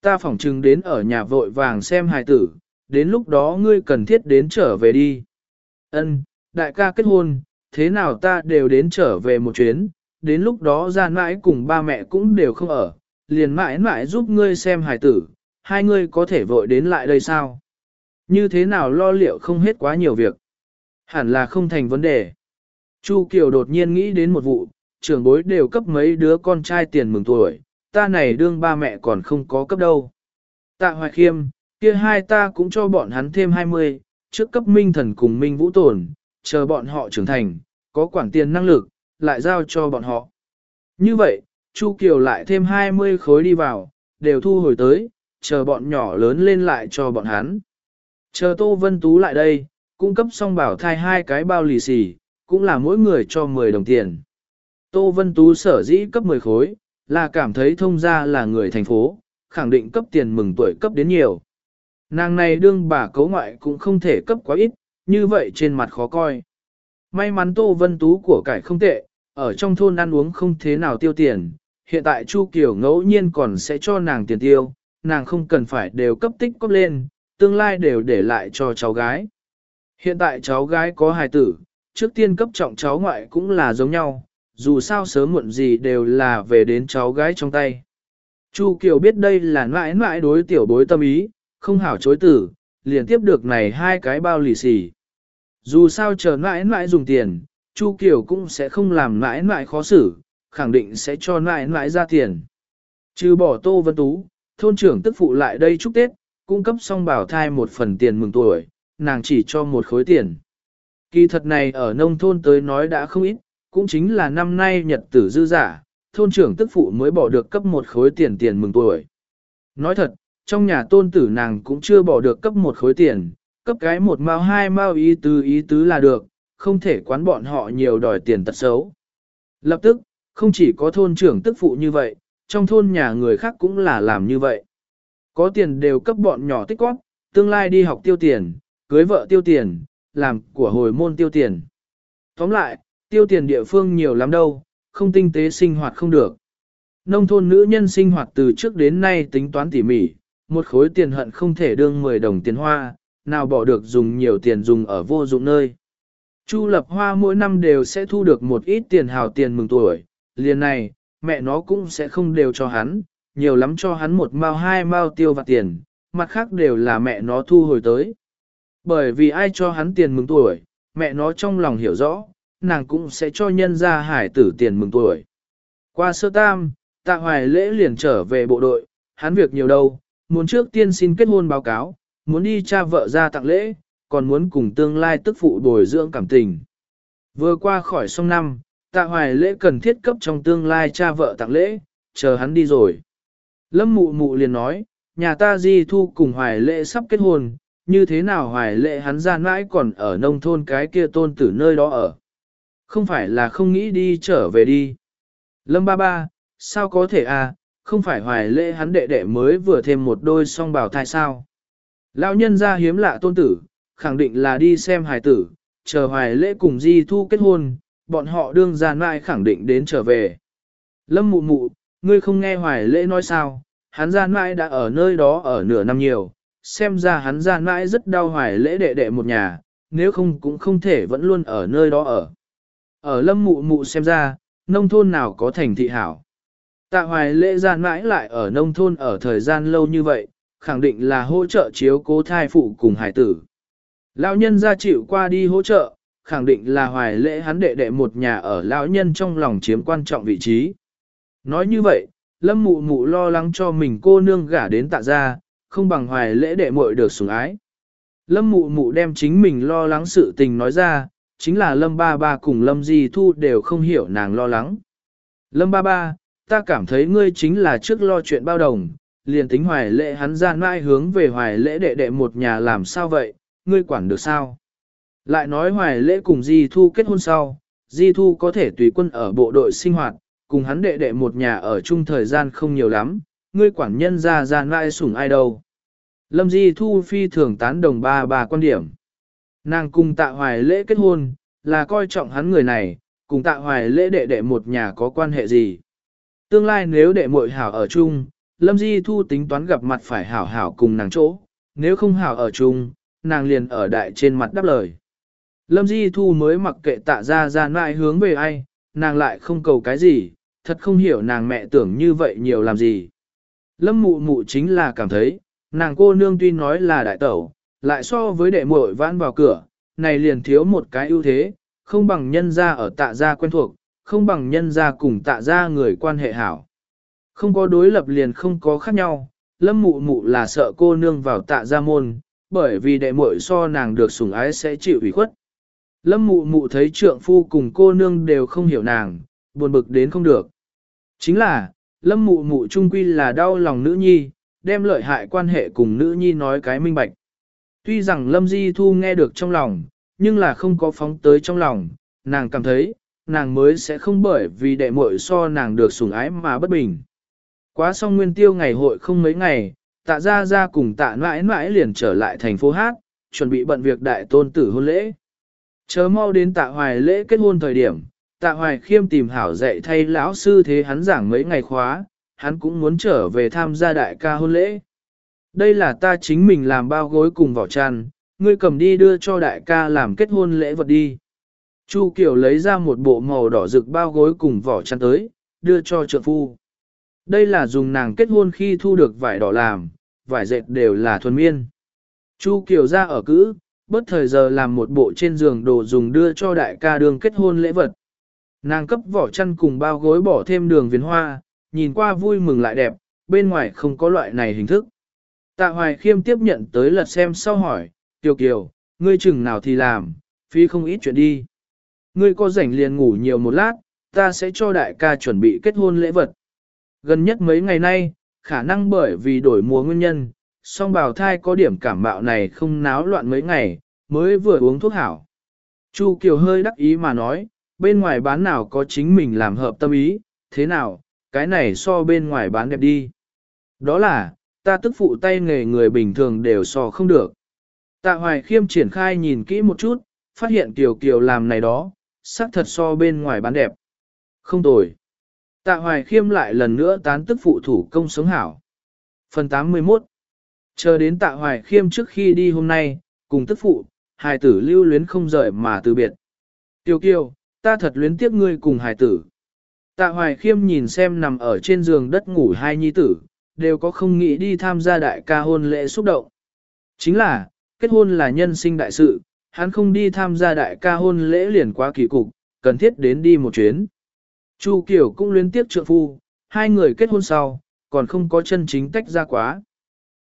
Ta phỏng chừng đến ở nhà vội vàng xem hài tử, đến lúc đó ngươi cần thiết đến trở về đi. Ân, đại ca kết hôn, thế nào ta đều đến trở về một chuyến, đến lúc đó ra mãi cùng ba mẹ cũng đều không ở, liền mãi mãi giúp ngươi xem hài tử, hai ngươi có thể vội đến lại đây sao? Như thế nào lo liệu không hết quá nhiều việc? Hẳn là không thành vấn đề. Chu Kiều đột nhiên nghĩ đến một vụ, trưởng bối đều cấp mấy đứa con trai tiền mừng tuổi, ta này đương ba mẹ còn không có cấp đâu. Tạ Hoài Khiêm, kia hai ta cũng cho bọn hắn thêm 20, trước cấp minh thần cùng minh vũ tồn, chờ bọn họ trưởng thành, có quản tiền năng lực, lại giao cho bọn họ. Như vậy, Chu Kiều lại thêm 20 khối đi vào, đều thu hồi tới, chờ bọn nhỏ lớn lên lại cho bọn hắn. Chờ Tô Vân Tú lại đây, cung cấp xong bảo thai hai cái bao lì xì, cũng là mỗi người cho 10 đồng tiền. Tô Vân Tú sở dĩ cấp 10 khối, là cảm thấy thông ra là người thành phố, khẳng định cấp tiền mừng tuổi cấp đến nhiều. Nàng này đương bà cấu ngoại cũng không thể cấp quá ít, như vậy trên mặt khó coi. May mắn Tô Vân Tú của cải không tệ, ở trong thôn ăn uống không thế nào tiêu tiền, hiện tại Chu Kiều ngẫu nhiên còn sẽ cho nàng tiền tiêu, nàng không cần phải đều cấp tích cóp lên, tương lai đều để lại cho cháu gái. Hiện tại cháu gái có hài tử, trước tiên cấp trọng cháu ngoại cũng là giống nhau, dù sao sớm muộn gì đều là về đến cháu gái trong tay. Chu Kiều biết đây là mãi mãi đối tiểu bối tâm ý, không hảo chối tử, liền tiếp được này hai cái bao lì xì. Dù sao chờ mãi mãi dùng tiền, Chu Kiều cũng sẽ không làm mãi mãi khó xử, khẳng định sẽ cho nãi nãi ra tiền. Trừ bỏ Tô Vân Tú, thôn trưởng tức phụ lại đây chúc Tết, cung cấp xong bảo thai một phần tiền mừng tuổi, nàng chỉ cho một khối tiền. Kỳ thật này ở nông thôn tới nói đã không ít, cũng chính là năm nay nhật tử dư giả, thôn trưởng tức phụ mới bỏ được cấp một khối tiền tiền mừng tuổi. Nói thật, trong nhà tôn tử nàng cũng chưa bỏ được cấp một khối tiền, cấp cái một mao hai mao ý tứ ý tứ là được, không thể quán bọn họ nhiều đòi tiền tật xấu. Lập tức, không chỉ có thôn trưởng tức phụ như vậy, trong thôn nhà người khác cũng là làm như vậy. Có tiền đều cấp bọn nhỏ tích góp, tương lai đi học tiêu tiền, cưới vợ tiêu tiền, làm của hồi môn tiêu tiền. Tóm lại, tiêu tiền địa phương nhiều lắm đâu, không tinh tế sinh hoạt không được. Nông thôn nữ nhân sinh hoạt từ trước đến nay tính toán tỉ mỉ, một khối tiền hận không thể đương 10 đồng tiền hoa, nào bỏ được dùng nhiều tiền dùng ở vô dụng nơi. Chu lập hoa mỗi năm đều sẽ thu được một ít tiền hào tiền mừng tuổi, liền này, mẹ nó cũng sẽ không đều cho hắn, nhiều lắm cho hắn một mao hai mao tiêu vặt tiền, mặt khác đều là mẹ nó thu hồi tới. Bởi vì ai cho hắn tiền mừng tuổi, mẹ nó trong lòng hiểu rõ, nàng cũng sẽ cho nhân ra hải tử tiền mừng tuổi. Qua sơ tam, tạ hoài lễ liền trở về bộ đội, hắn việc nhiều đâu, muốn trước tiên xin kết hôn báo cáo, muốn đi cha vợ ra tặng lễ, còn muốn cùng tương lai tức phụ bồi dưỡng cảm tình. Vừa qua khỏi sông năm, tạ hoài lễ cần thiết cấp trong tương lai cha vợ tặng lễ, chờ hắn đi rồi. Lâm mụ mụ liền nói, nhà ta di thu cùng hoài lễ sắp kết hôn, như thế nào hoài lễ hắn ra mãi còn ở nông thôn cái kia tôn tử nơi đó ở. Không phải là không nghĩ đi trở về đi. Lâm ba ba, sao có thể à, không phải hoài lễ hắn đệ đệ mới vừa thêm một đôi song bào thai sao. Lão nhân ra hiếm lạ tôn tử, khẳng định là đi xem hài tử, chờ hoài lễ cùng di thu kết hôn, bọn họ đương ra mãi khẳng định đến trở về. Lâm mụ mụ, ngươi không nghe hoài lễ nói sao, hắn ra mãi đã ở nơi đó ở nửa năm nhiều, xem ra hắn ra mãi rất đau hoài lễ đệ đệ một nhà, nếu không cũng không thể vẫn luôn ở nơi đó ở. Ở lâm mụ mụ xem ra, nông thôn nào có thành thị hảo. Tạ hoài lễ ra mãi lại ở nông thôn ở thời gian lâu như vậy, khẳng định là hỗ trợ chiếu cố thai phụ cùng hải tử. Lão nhân ra chịu qua đi hỗ trợ, khẳng định là hoài lễ hắn đệ đệ một nhà ở lão nhân trong lòng chiếm quan trọng vị trí. Nói như vậy, lâm mụ mụ lo lắng cho mình cô nương gả đến tạ gia không bằng hoài lễ đệ muội được sủng ái. Lâm mụ mụ đem chính mình lo lắng sự tình nói ra, chính là lâm ba ba cùng lâm di thu đều không hiểu nàng lo lắng. Lâm ba ba, ta cảm thấy ngươi chính là trước lo chuyện bao đồng, liền tính hoài lễ hắn gian mãi hướng về hoài lễ đệ đệ một nhà làm sao vậy, ngươi quản được sao? Lại nói hoài lễ cùng Di Thu kết hôn sau, Di Thu có thể tùy quân ở bộ đội sinh hoạt, cùng hắn đệ đệ một nhà ở chung thời gian không nhiều lắm, ngươi quản nhân ra ra mãi sủng ai đâu. Lâm Di Thu phi thường tán đồng ba bà quan điểm. Nàng cùng tạ hoài lễ kết hôn, là coi trọng hắn người này, cùng tạ hoài lễ đệ đệ một nhà có quan hệ gì. Tương lai nếu đệ muội hảo ở chung, Lâm Di Thu tính toán gặp mặt phải hảo hảo cùng nàng chỗ, nếu không hảo ở chung, nàng liền ở đại trên mặt đáp lời. Lâm Di Thu mới mặc kệ tạ ra ra nại hướng về ai, nàng lại không cầu cái gì, thật không hiểu nàng mẹ tưởng như vậy nhiều làm gì. Lâm mụ mụ chính là cảm thấy, nàng cô nương tuy nói là đại tẩu, lại so với đệ muội vãn vào cửa, này liền thiếu một cái ưu thế, không bằng nhân ra ở tạ gia quen thuộc, không bằng nhân ra cùng tạ gia người quan hệ hảo. Không có đối lập liền không có khác nhau, lâm mụ mụ là sợ cô nương vào tạ gia môn, bởi vì đệ muội so nàng được sủng ái sẽ chịu ủy khuất. Lâm mụ mụ thấy trượng phu cùng cô nương đều không hiểu nàng, buồn bực đến không được. Chính là, lâm mụ mụ trung quy là đau lòng nữ nhi, đem lợi hại quan hệ cùng nữ nhi nói cái minh bạch. Tuy rằng lâm di thu nghe được trong lòng, nhưng là không có phóng tới trong lòng, nàng cảm thấy, nàng mới sẽ không bởi vì đệ muội so nàng được sủng ái mà bất bình. Quá xong nguyên tiêu ngày hội không mấy ngày, tạ ra ra cùng tạ mãi mãi liền trở lại thành phố Hát, chuẩn bị bận việc đại tôn tử hôn lễ chớ mau đến tạ hoài lễ kết hôn thời điểm, tạ hoài khiêm tìm hảo dạy thay lão sư thế hắn giảng mấy ngày khóa, hắn cũng muốn trở về tham gia đại ca hôn lễ. Đây là ta chính mình làm bao gối cùng vỏ tràn ngươi cầm đi đưa cho đại ca làm kết hôn lễ vật đi. Chu Kiều lấy ra một bộ màu đỏ rực bao gối cùng vỏ chăn tới, đưa cho trợ phu. Đây là dùng nàng kết hôn khi thu được vải đỏ làm, vải dệt đều là thuần miên. Chu Kiều ra ở cữ, bất thời giờ làm một bộ trên giường đồ dùng đưa cho đại ca đường kết hôn lễ vật. Nàng cấp vỏ chăn cùng bao gối bỏ thêm đường viền hoa, nhìn qua vui mừng lại đẹp, bên ngoài không có loại này hình thức. Tạ Hoài Khiêm tiếp nhận tới lật xem sau hỏi, Kiều Kiều, ngươi chừng nào thì làm, phi không ít chuyện đi. Ngươi có rảnh liền ngủ nhiều một lát, ta sẽ cho đại ca chuẩn bị kết hôn lễ vật. Gần nhất mấy ngày nay, khả năng bởi vì đổi mùa nguyên nhân, song bào thai có điểm cảm mạo này không náo loạn mấy ngày, mới vừa uống thuốc hảo. Chu Kiều hơi đắc ý mà nói, bên ngoài bán nào có chính mình làm hợp tâm ý, thế nào, cái này so bên ngoài bán đẹp đi. Đó là, ta tức phụ tay nghề người bình thường đều so không được. Tạ Hoài Khiêm triển khai nhìn kỹ một chút, phát hiện Kiều Kiều làm này đó, sắc thật so bên ngoài bán đẹp. Không tồi. Tạ Hoài Khiêm lại lần nữa tán tức phụ thủ công sống hảo. Phần 81 Chờ đến Tạ Hoài Khiêm trước khi đi hôm nay, cùng tức phụ, hài tử lưu luyến không rời mà từ biệt. Tiểu Kiều, ta thật luyến tiếc ngươi cùng hài tử. Tạ Hoài Khiêm nhìn xem nằm ở trên giường đất ngủ hai nhi tử, đều có không nghĩ đi tham gia đại ca hôn lễ xúc động. Chính là, kết hôn là nhân sinh đại sự, hắn không đi tham gia đại ca hôn lễ liền quá kỳ cục, cần thiết đến đi một chuyến. Chu Kiều cũng luyến tiếp trượng phu, hai người kết hôn sau, còn không có chân chính tách ra quá.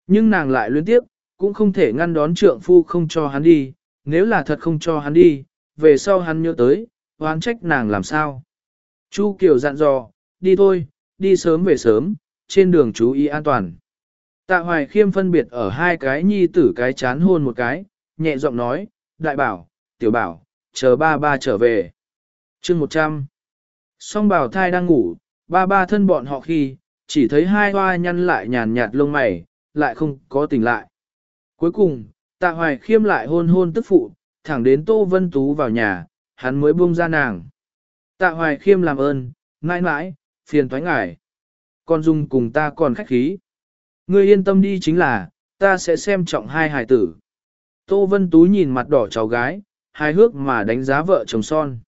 Nhưng nàng lại luyến tiếp, cũng không thể ngăn đón trượng phu không cho hắn đi, nếu là thật không cho hắn đi, về sau hắn nhớ tới, oán trách nàng làm sao. Chu Kiều dặn dò, đi thôi, đi sớm về sớm, trên đường chú ý an toàn. Tạ Hoài Khiêm phân biệt ở hai cái nhi tử cái chán hôn một cái, nhẹ giọng nói, đại bảo, tiểu bảo, chờ ba ba trở về. chương 100. Song bảo thai đang ngủ, ba ba thân bọn họ khi, chỉ thấy hai hoa nhăn lại nhàn nhạt lông mày, lại không có tỉnh lại. Cuối cùng, tạ hoài khiêm lại hôn hôn tức phụ, thẳng đến Tô Vân Tú vào nhà, hắn mới buông ra nàng. Tạ hoài khiêm làm ơn, mãi mãi, phiền thoái ngại. Con dung cùng ta còn khách khí. Ngươi yên tâm đi chính là, ta sẽ xem trọng hai hài tử. Tô Vân Tú nhìn mặt đỏ cháu gái, hài hước mà đánh giá vợ chồng son.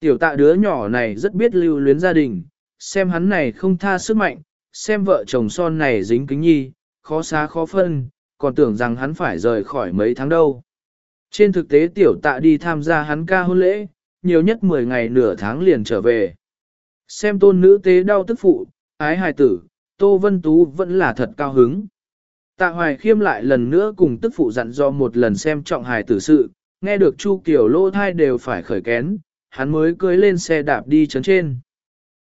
Tiểu tạ đứa nhỏ này rất biết lưu luyến gia đình, xem hắn này không tha sức mạnh, xem vợ chồng son này dính kính nhi, khó xá khó phân, còn tưởng rằng hắn phải rời khỏi mấy tháng đâu. Trên thực tế tiểu tạ đi tham gia hắn ca hôn lễ, nhiều nhất 10 ngày nửa tháng liền trở về. Xem tôn nữ tế đau tức phụ, ái hài tử, Tô Vân Tú vẫn là thật cao hứng. Tạ Hoài Khiêm lại lần nữa cùng tức phụ dặn do một lần xem trọng hài tử sự, nghe được Chu Kiều lô thai đều phải khởi kén, hắn mới cưới lên xe đạp đi chấn trên.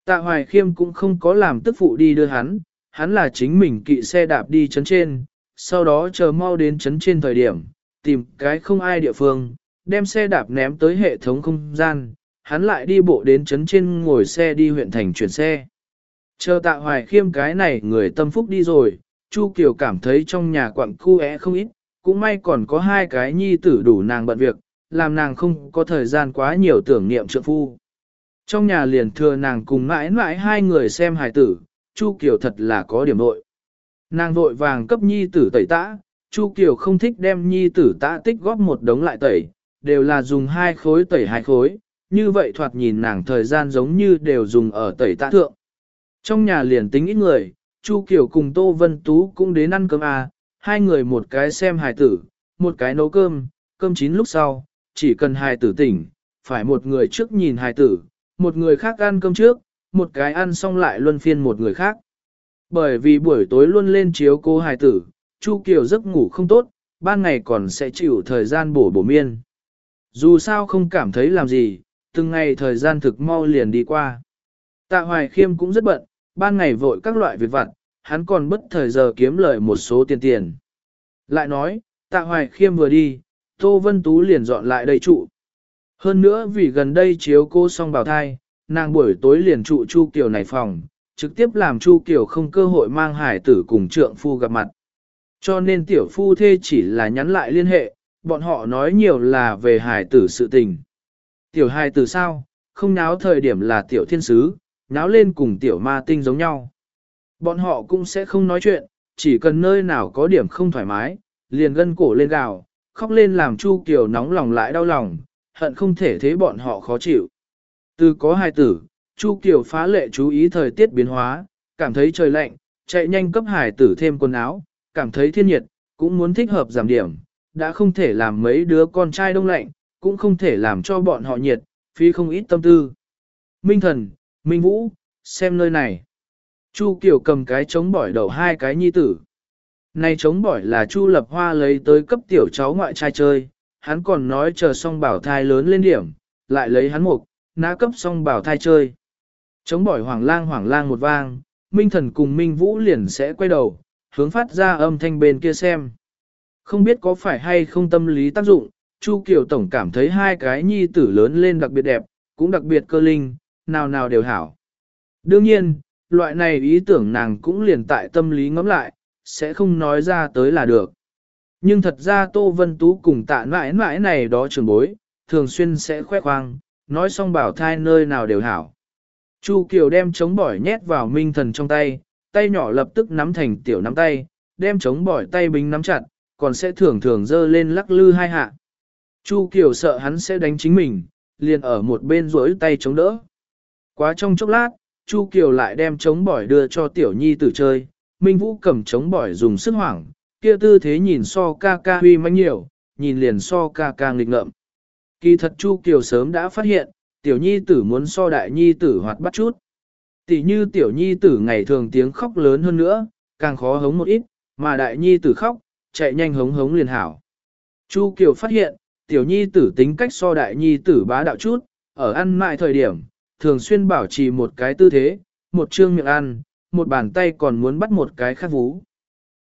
Tạ Hoài Khiêm cũng không có làm tức phụ đi đưa hắn, hắn là chính mình kỵ xe đạp đi chấn trên, sau đó chờ mau đến chấn trên thời điểm, tìm cái không ai địa phương, đem xe đạp ném tới hệ thống không gian, hắn lại đi bộ đến chấn trên ngồi xe đi huyện thành chuyển xe. Chờ tạ hoài khiêm cái này người tâm phúc đi rồi, Chu Kiều cảm thấy trong nhà quặng khu é không ít, cũng may còn có hai cái nhi tử đủ nàng bận việc, làm nàng không có thời gian quá nhiều tưởng niệm trượng phu. Trong nhà liền thừa nàng cùng mãi mãi hai người xem hài tử, Chu Kiều thật là có điểm nội. Nàng vội vàng cấp nhi tử tẩy tã, Chu Kiều không thích đem nhi tử tã tích góp một đống lại tẩy, đều là dùng hai khối tẩy hai khối, như vậy thoạt nhìn nàng thời gian giống như đều dùng ở tẩy tã thượng. Trong nhà liền tính ít người, Chu Kiều cùng Tô Vân Tú cũng đến ăn cơm à, hai người một cái xem hài tử, một cái nấu cơm, cơm chín lúc sau, chỉ cần hài tử tỉnh, phải một người trước nhìn hài tử, một người khác ăn cơm trước, một cái ăn xong lại luân phiên một người khác. Bởi vì buổi tối luôn lên chiếu cô hài tử, Chu Kiều giấc ngủ không tốt, ban ngày còn sẽ chịu thời gian bổ bổ miên. Dù sao không cảm thấy làm gì, từng ngày thời gian thực mau liền đi qua. Tạ Hoài Khiêm cũng rất bận, ban ngày vội các loại việc vặt, hắn còn bất thời giờ kiếm lời một số tiền tiền. Lại nói, Tạ Hoài Khiêm vừa đi, Tô Vân Tú liền dọn lại đầy trụ. Hơn nữa vì gần đây chiếu cô xong bào thai, nàng buổi tối liền trụ Chu Kiều này phòng, trực tiếp làm Chu Kiều không cơ hội mang hải tử cùng trượng phu gặp mặt. Cho nên tiểu phu thê chỉ là nhắn lại liên hệ, bọn họ nói nhiều là về hải tử sự tình. Tiểu hải tử sao, không náo thời điểm là tiểu thiên sứ, náo lên cùng tiểu ma tinh giống nhau. Bọn họ cũng sẽ không nói chuyện, chỉ cần nơi nào có điểm không thoải mái, liền gân cổ lên gào, khóc lên làm Chu Kiều nóng lòng lại đau lòng, hận không thể thế bọn họ khó chịu. Từ có hai tử, Chu Kiều phá lệ chú ý thời tiết biến hóa, cảm thấy trời lạnh, chạy nhanh cấp hải tử thêm quần áo, cảm thấy thiên nhiệt, cũng muốn thích hợp giảm điểm, đã không thể làm mấy đứa con trai đông lạnh, cũng không thể làm cho bọn họ nhiệt, phí không ít tâm tư. Minh thần, Minh vũ, xem nơi này. Chu Kiều cầm cái chống bỏi đầu hai cái nhi tử. Này chống bỏi là Chu Lập Hoa lấy tới cấp tiểu cháu ngoại trai chơi, hắn còn nói chờ xong bảo thai lớn lên điểm, lại lấy hắn mục, ná cấp xong bảo thai chơi. Chống bỏi hoàng lang hoàng lang một vang, Minh Thần cùng Minh Vũ liền sẽ quay đầu, hướng phát ra âm thanh bên kia xem. Không biết có phải hay không tâm lý tác dụng, Chu Kiều Tổng cảm thấy hai cái nhi tử lớn lên đặc biệt đẹp, cũng đặc biệt cơ linh, nào nào đều hảo. Đương nhiên, loại này ý tưởng nàng cũng liền tại tâm lý ngẫm lại, sẽ không nói ra tới là được. Nhưng thật ra Tô Vân Tú cùng tạ mãi mãi này đó trường bối, thường xuyên sẽ khoe khoang, nói xong bảo thai nơi nào đều hảo. Chu Kiều đem chống bỏi nhét vào minh thần trong tay, tay nhỏ lập tức nắm thành tiểu nắm tay, đem chống bỏi tay bính nắm chặt, còn sẽ thường thường dơ lên lắc lư hai hạ. Chu Kiều sợ hắn sẽ đánh chính mình, liền ở một bên rỗi tay chống đỡ. Quá trong chốc lát, Chu Kiều lại đem chống bỏi đưa cho tiểu nhi tử chơi, Minh Vũ cầm chống bỏi dùng sức hoảng, kia tư thế nhìn so ca ca huy manh nhiều, nhìn liền so ca ca nghịch ngợm. Kỳ thật Chu Kiều sớm đã phát hiện, tiểu nhi tử muốn so đại nhi tử hoạt bắt chút. Tỷ như tiểu nhi tử ngày thường tiếng khóc lớn hơn nữa, càng khó hống một ít, mà đại nhi tử khóc, chạy nhanh hống hống liền hảo. Chu Kiều phát hiện, tiểu nhi tử tính cách so đại nhi tử bá đạo chút, ở ăn mại thời điểm, thường xuyên bảo trì một cái tư thế, một trương miệng ăn, một bàn tay còn muốn bắt một cái khác vú.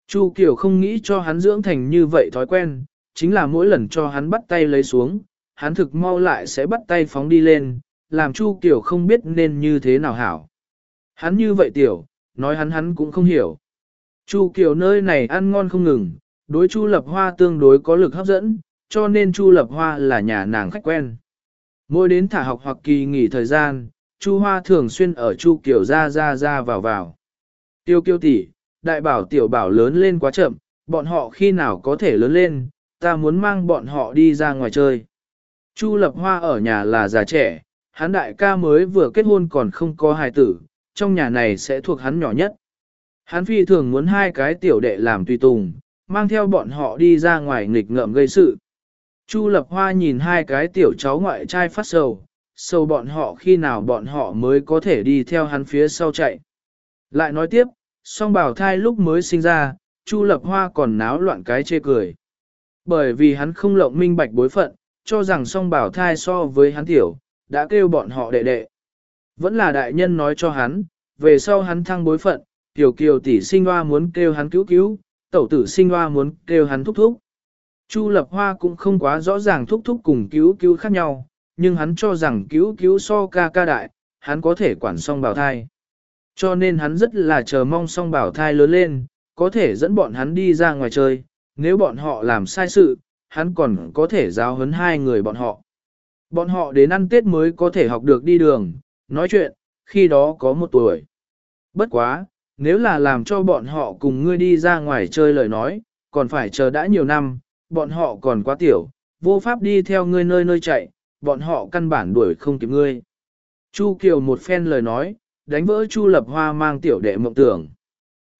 Chu Kiều không nghĩ cho hắn dưỡng thành như vậy thói quen, chính là mỗi lần cho hắn bắt tay lấy xuống, hắn thực mau lại sẽ bắt tay phóng đi lên, làm Chu Kiều không biết nên như thế nào hảo. Hắn như vậy tiểu, nói hắn hắn cũng không hiểu. Chu Kiều nơi này ăn ngon không ngừng, đối Chu Lập Hoa tương đối có lực hấp dẫn, cho nên Chu Lập Hoa là nhà nàng khách quen. Mỗi đến thả học hoặc kỳ nghỉ thời gian, Chu Hoa thường xuyên ở Chu Kiều ra ra ra vào vào. Tiêu kiêu tỷ, đại bảo tiểu bảo lớn lên quá chậm, bọn họ khi nào có thể lớn lên, ta muốn mang bọn họ đi ra ngoài chơi. Chu Lập Hoa ở nhà là già trẻ, hắn đại ca mới vừa kết hôn còn không có hài tử, trong nhà này sẽ thuộc hắn nhỏ nhất. Hắn phi thường muốn hai cái tiểu đệ làm tùy tùng, mang theo bọn họ đi ra ngoài nghịch ngợm gây sự. Chu Lập Hoa nhìn hai cái tiểu cháu ngoại trai phát sầu, sầu bọn họ khi nào bọn họ mới có thể đi theo hắn phía sau chạy. Lại nói tiếp, song bảo thai lúc mới sinh ra, Chu Lập Hoa còn náo loạn cái chê cười. Bởi vì hắn không lộng minh bạch bối phận, cho rằng song bảo thai so với hắn tiểu, đã kêu bọn họ đệ đệ. Vẫn là đại nhân nói cho hắn, về sau hắn thăng bối phận, tiểu kiều tỷ sinh hoa muốn kêu hắn cứu cứu, tẩu tử sinh hoa muốn kêu hắn thúc thúc. Chu lập hoa cũng không quá rõ ràng thúc thúc cùng cứu cứu khác nhau, nhưng hắn cho rằng cứu cứu so ca ca đại, hắn có thể quản song bảo thai. Cho nên hắn rất là chờ mong song bảo thai lớn lên, có thể dẫn bọn hắn đi ra ngoài chơi, nếu bọn họ làm sai sự, hắn còn có thể giáo huấn hai người bọn họ. Bọn họ đến ăn Tết mới có thể học được đi đường, nói chuyện, khi đó có một tuổi. Bất quá, nếu là làm cho bọn họ cùng ngươi đi ra ngoài chơi lời nói, còn phải chờ đã nhiều năm, bọn họ còn quá tiểu, vô pháp đi theo ngươi nơi nơi chạy, bọn họ căn bản đuổi không kịp ngươi. Chu Kiều một phen lời nói, đánh vỡ Chu Lập Hoa mang tiểu đệ mộng tưởng.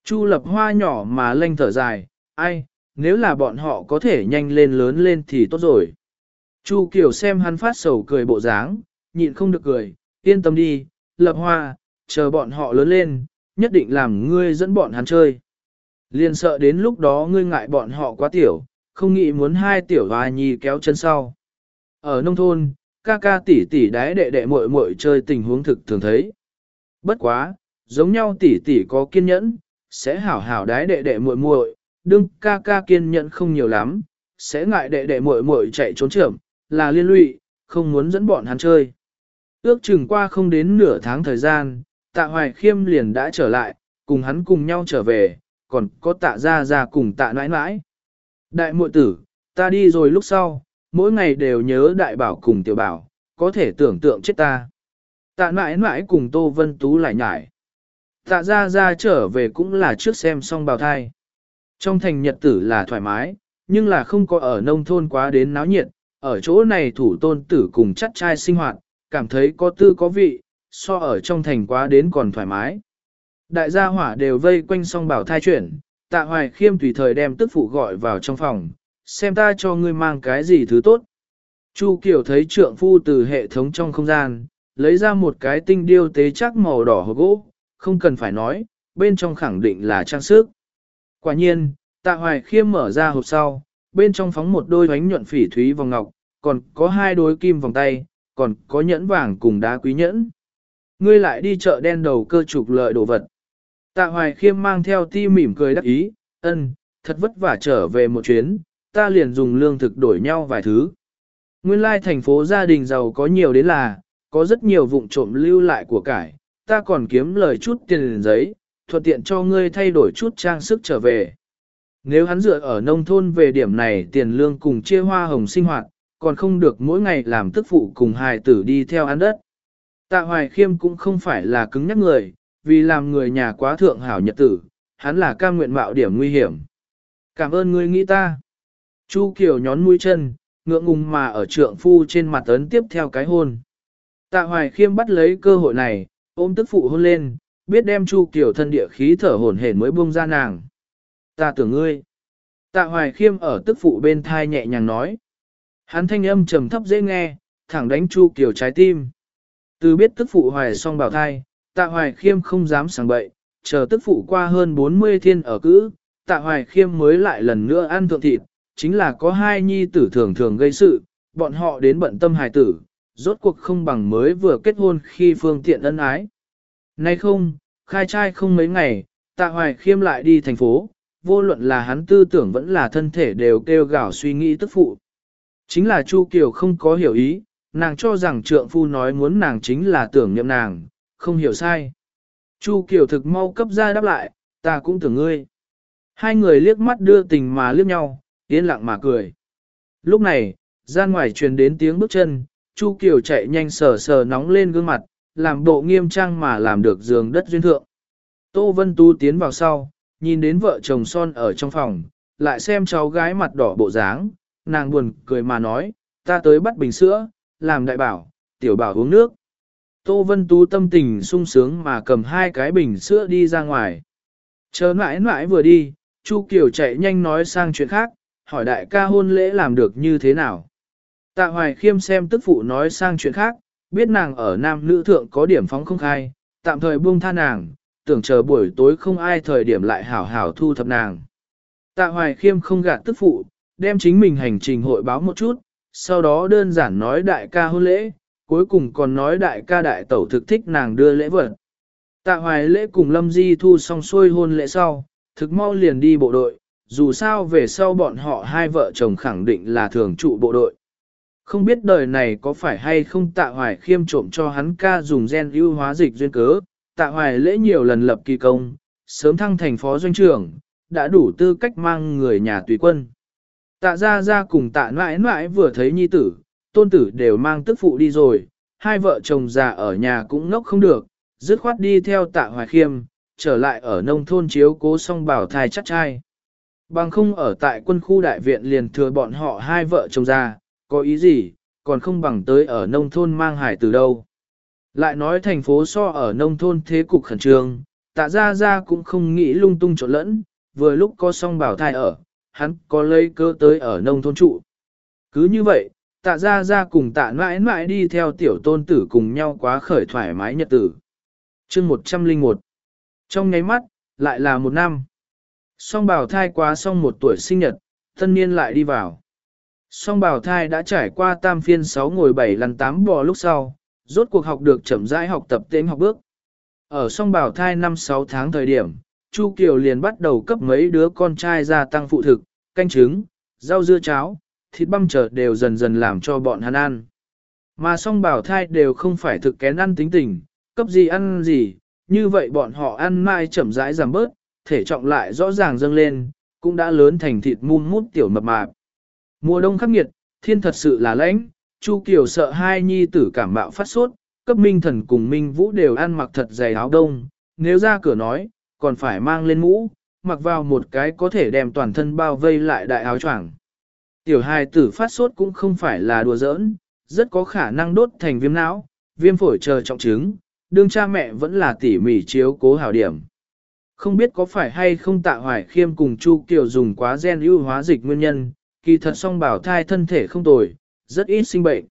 Chu Lập Hoa nhỏ mà lanh thở dài, ai, nếu là bọn họ có thể nhanh lên lớn lên thì tốt rồi. Chu Kiều xem hắn phát sầu cười bộ dáng, nhịn không được cười, yên tâm đi, Lập Hoa, chờ bọn họ lớn lên, nhất định làm ngươi dẫn bọn hắn chơi. Liên sợ đến lúc đó ngươi ngại bọn họ quá tiểu, không nghĩ muốn hai tiểu và nhi kéo chân sau. Ở nông thôn, ca ca tỷ tỷ đái đệ đệ muội muội chơi tình huống thực thường thấy. Bất quá, giống nhau tỷ tỷ có kiên nhẫn, sẽ hảo hảo đái đệ đệ muội muội, đương ca ca kiên nhẫn không nhiều lắm, sẽ ngại đệ đệ muội muội chạy trốn trưởng, là liên lụy, không muốn dẫn bọn hắn chơi. Ước chừng qua không đến nửa tháng thời gian, tạ hoài khiêm liền đã trở lại, cùng hắn cùng nhau trở về, còn có tạ ra ra cùng tạ nãi nãi. Đại muội tử, ta đi rồi lúc sau, mỗi ngày đều nhớ đại bảo cùng tiểu bảo, có thể tưởng tượng chết ta. Tạ nãi nãi cùng Tô Vân Tú lại nhải. Tạ ra ra trở về cũng là trước xem xong bào thai. Trong thành nhật tử là thoải mái, nhưng là không có ở nông thôn quá đến náo nhiệt, ở chỗ này thủ tôn tử cùng chắc trai sinh hoạt, cảm thấy có tư có vị, so ở trong thành quá đến còn thoải mái. Đại gia hỏa đều vây quanh song bảo thai chuyển, tạ hoài khiêm tùy thời đem tức phụ gọi vào trong phòng, xem ta cho ngươi mang cái gì thứ tốt. Chu Kiều thấy trượng phu từ hệ thống trong không gian, lấy ra một cái tinh điêu tế chắc màu đỏ hộp gỗ, không cần phải nói, bên trong khẳng định là trang sức. Quả nhiên, tạ hoài khiêm mở ra hộp sau, bên trong phóng một đôi bánh nhuận phỉ thúy vòng ngọc, còn có hai đôi kim vòng tay, còn có nhẫn vàng cùng đá quý nhẫn. Ngươi lại đi chợ đen đầu cơ trục lợi đồ vật. Tạ hoài khiêm mang theo ti mỉm cười đắc ý, ân, thật vất vả trở về một chuyến, ta liền dùng lương thực đổi nhau vài thứ. Nguyên lai thành phố gia đình giàu có nhiều đến là, có rất nhiều vụn trộm lưu lại của cải, ta còn kiếm lời chút tiền giấy, thuận tiện cho ngươi thay đổi chút trang sức trở về. Nếu hắn dựa ở nông thôn về điểm này tiền lương cùng chia hoa hồng sinh hoạt, còn không được mỗi ngày làm tức phụ cùng hài tử đi theo ăn đất. Tạ Hoài Khiêm cũng không phải là cứng nhắc người, vì làm người nhà quá thượng hảo nhật tử, hắn là ca nguyện mạo điểm nguy hiểm. Cảm ơn ngươi nghĩ ta. Chu Kiều nhón mũi chân, ngượng ngùng mà ở trượng phu trên mặt ấn tiếp theo cái hôn. Tạ Hoài Khiêm bắt lấy cơ hội này, ôm tức phụ hôn lên, biết đem Chu Kiều thân địa khí thở hổn hển mới buông ra nàng. Ta tưởng ngươi. Tạ Hoài Khiêm ở tức phụ bên thai nhẹ nhàng nói. Hắn thanh âm trầm thấp dễ nghe, thẳng đánh Chu Kiều trái tim. Từ biết tức phụ hoài xong bảo thai, tạ hoài khiêm không dám sảng bậy, chờ tức phụ qua hơn 40 thiên ở cữ, tạ hoài khiêm mới lại lần nữa ăn thượng thịt, chính là có hai nhi tử thường thường gây sự, bọn họ đến bận tâm hài tử, rốt cuộc không bằng mới vừa kết hôn khi phương tiện ân ái. Nay không, khai trai không mấy ngày, tạ hoài khiêm lại đi thành phố, vô luận là hắn tư tưởng vẫn là thân thể đều kêu gào suy nghĩ tức phụ. Chính là Chu Kiều không có hiểu ý, nàng cho rằng trượng phu nói muốn nàng chính là tưởng niệm nàng, không hiểu sai. Chu Kiều thực mau cấp ra đáp lại, ta cũng tưởng ngươi. Hai người liếc mắt đưa tình mà liếc nhau, yên lặng mà cười. Lúc này, ra ngoài truyền đến tiếng bước chân, Chu Kiều chạy nhanh sờ sờ nóng lên gương mặt, làm bộ nghiêm trang mà làm được giường đất duyên thượng. Tô Vân Tu tiến vào sau, nhìn đến vợ chồng son ở trong phòng, lại xem cháu gái mặt đỏ bộ dáng, nàng buồn cười mà nói, ta tới bắt bình sữa, làm đại bảo, tiểu bảo uống nước. Tô Vân Tú tâm tình sung sướng mà cầm hai cái bình sữa đi ra ngoài. Chờ mãi mãi vừa đi, Chu Kiều chạy nhanh nói sang chuyện khác, hỏi đại ca hôn lễ làm được như thế nào. Tạ Hoài Khiêm xem tức phụ nói sang chuyện khác, biết nàng ở nam nữ thượng có điểm phóng không khai, tạm thời buông tha nàng, tưởng chờ buổi tối không ai thời điểm lại hảo hảo thu thập nàng. Tạ Hoài Khiêm không gạt tức phụ, đem chính mình hành trình hội báo một chút, sau đó đơn giản nói đại ca hôn lễ, cuối cùng còn nói đại ca đại tẩu thực thích nàng đưa lễ vật. Tạ Hoài lễ cùng Lâm Di thu xong xuôi hôn lễ sau, thực mau liền đi bộ đội, dù sao về sau bọn họ hai vợ chồng khẳng định là thường trụ bộ đội. Không biết đời này có phải hay không tạ hoài khiêm trộm cho hắn ca dùng gen ưu hóa dịch duyên cớ, tạ hoài lễ nhiều lần lập kỳ công, sớm thăng thành phó doanh trưởng, đã đủ tư cách mang người nhà tùy quân. Tạ ra ra cùng tạ mãi mãi vừa thấy nhi tử, tôn tử đều mang tức phụ đi rồi, hai vợ chồng già ở nhà cũng ngốc không được, dứt khoát đi theo tạ hoài khiêm, trở lại ở nông thôn chiếu cố song bảo thai chắc trai. Bằng không ở tại quân khu đại viện liền thừa bọn họ hai vợ chồng già, có ý gì, còn không bằng tới ở nông thôn mang hải từ đâu. Lại nói thành phố so ở nông thôn thế cục khẩn trương, tạ ra ra cũng không nghĩ lung tung trộn lẫn, vừa lúc có song bảo thai ở, hắn có lấy cơ tới ở nông thôn trụ. Cứ như vậy, tạ ra ra cùng tạ mãi mãi đi theo tiểu tôn tử cùng nhau quá khởi thoải mái nhật tử. chương 101 Trong nháy mắt, lại là một năm. Song bảo thai quá xong một tuổi sinh nhật, thân niên lại đi vào. Song bảo thai đã trải qua tam phiên 6 ngồi 7 lần 8 bò lúc sau, rốt cuộc học được chậm rãi học tập tên học bước. Ở song bảo thai 5-6 tháng thời điểm, Chu Kiều liền bắt đầu cấp mấy đứa con trai gia tăng phụ thực, canh trứng, rau dưa cháo, thịt băm chở đều dần dần làm cho bọn hắn ăn. Mà song bảo thai đều không phải thực kén ăn tính tình, cấp gì ăn gì, như vậy bọn họ ăn mai chậm rãi giảm bớt, thể trọng lại rõ ràng dâng lên, cũng đã lớn thành thịt mum mút tiểu mập mạp. Mùa đông khắc nghiệt, thiên thật sự là lãnh, Chu Kiều sợ hai nhi tử cảm bạo phát sốt, cấp minh thần cùng minh vũ đều ăn mặc thật dày áo đông, nếu ra cửa nói, còn phải mang lên mũ, mặc vào một cái có thể đem toàn thân bao vây lại đại áo choàng. Tiểu hài tử phát sốt cũng không phải là đùa giỡn, rất có khả năng đốt thành viêm não, viêm phổi chờ trọng chứng, đương cha mẹ vẫn là tỉ mỉ chiếu cố hảo điểm. Không biết có phải hay không tạ hoài khiêm cùng Chu Kiều dùng quá gen ưu hóa dịch nguyên nhân, kỳ thật song bảo thai thân thể không tồi, rất ít sinh bệnh.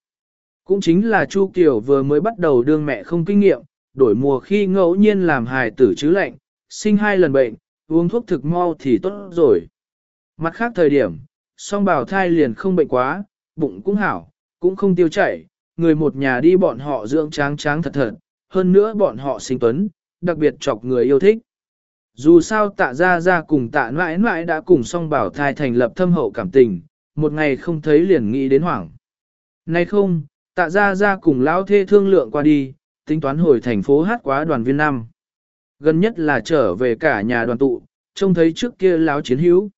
Cũng chính là Chu Kiều vừa mới bắt đầu đương mẹ không kinh nghiệm, đổi mùa khi ngẫu nhiên làm hài tử chứ lạnh, sinh hai lần bệnh, uống thuốc thực mau thì tốt rồi. Mặt khác thời điểm, song bảo thai liền không bệnh quá, bụng cũng hảo, cũng không tiêu chảy, người một nhà đi bọn họ dưỡng tráng tráng thật thật, hơn nữa bọn họ sinh tuấn, đặc biệt chọc người yêu thích. Dù sao tạ ra ra cùng tạ mãi mãi đã cùng song bảo thai thành lập thâm hậu cảm tình, một ngày không thấy liền nghĩ đến hoảng. Nay không, tạ ra ra cùng lão thê thương lượng qua đi, tính toán hồi thành phố hát quá đoàn viên năm. Gần nhất là trở về cả nhà đoàn tụ, trông thấy trước kia lão chiến hữu.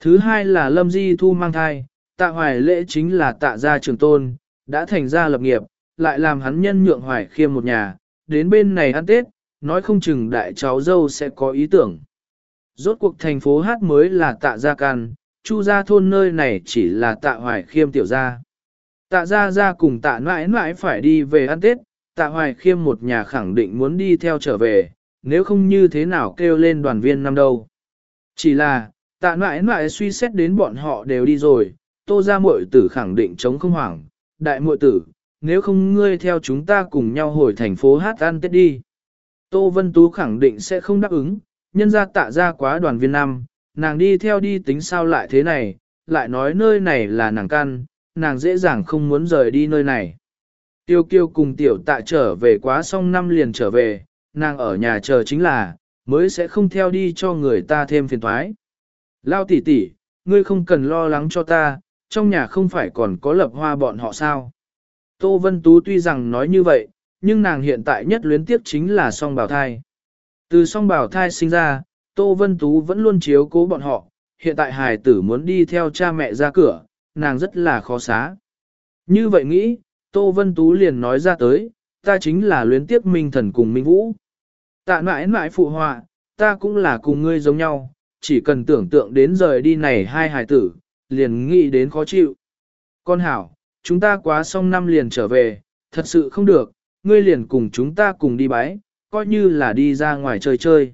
Thứ hai là lâm di thu mang thai, tạ hoài lễ chính là tạ gia trường tôn, đã thành ra lập nghiệp, lại làm hắn nhân nhượng hoài khiêm một nhà, đến bên này ăn Tết, nói không chừng đại cháu dâu sẽ có ý tưởng. Rốt cuộc thành phố hát mới là tạ gia can, chu gia thôn nơi này chỉ là tạ hoài khiêm tiểu gia. Tạ gia gia cùng tạ mãi mãi phải đi về ăn Tết, tạ hoài khiêm một nhà khẳng định muốn đi theo trở về, nếu không như thế nào kêu lên đoàn viên năm đâu. Chỉ là, tạ mãi mãi suy xét đến bọn họ đều đi rồi, tô gia muội tử khẳng định chống không hoảng, đại muội tử, nếu không ngươi theo chúng ta cùng nhau hồi thành phố hát ăn Tết đi. Tô Vân Tú khẳng định sẽ không đáp ứng, nhân ra tạ ra quá đoàn viên năm, nàng đi theo đi tính sao lại thế này, lại nói nơi này là nàng căn, nàng dễ dàng không muốn rời đi nơi này. Tiêu kiêu cùng tiểu tạ trở về quá xong năm liền trở về, nàng ở nhà chờ chính là, mới sẽ không theo đi cho người ta thêm phiền thoái. Lao tỷ tỷ, ngươi không cần lo lắng cho ta, trong nhà không phải còn có lập hoa bọn họ sao. Tô Vân Tú tuy rằng nói như vậy, nhưng nàng hiện tại nhất luyến tiếp chính là song bảo thai. Từ song bảo thai sinh ra, Tô Vân Tú vẫn luôn chiếu cố bọn họ, hiện tại hài tử muốn đi theo cha mẹ ra cửa, nàng rất là khó xá. Như vậy nghĩ, Tô Vân Tú liền nói ra tới, ta chính là luyến tiếc minh thần cùng minh vũ. Tạ mãi mãi phụ họa, ta cũng là cùng ngươi giống nhau, chỉ cần tưởng tượng đến rời đi này hai hài tử, liền nghĩ đến khó chịu. Con hảo, chúng ta quá xong năm liền trở về, thật sự không được, ngươi liền cùng chúng ta cùng đi bái, coi như là đi ra ngoài chơi chơi.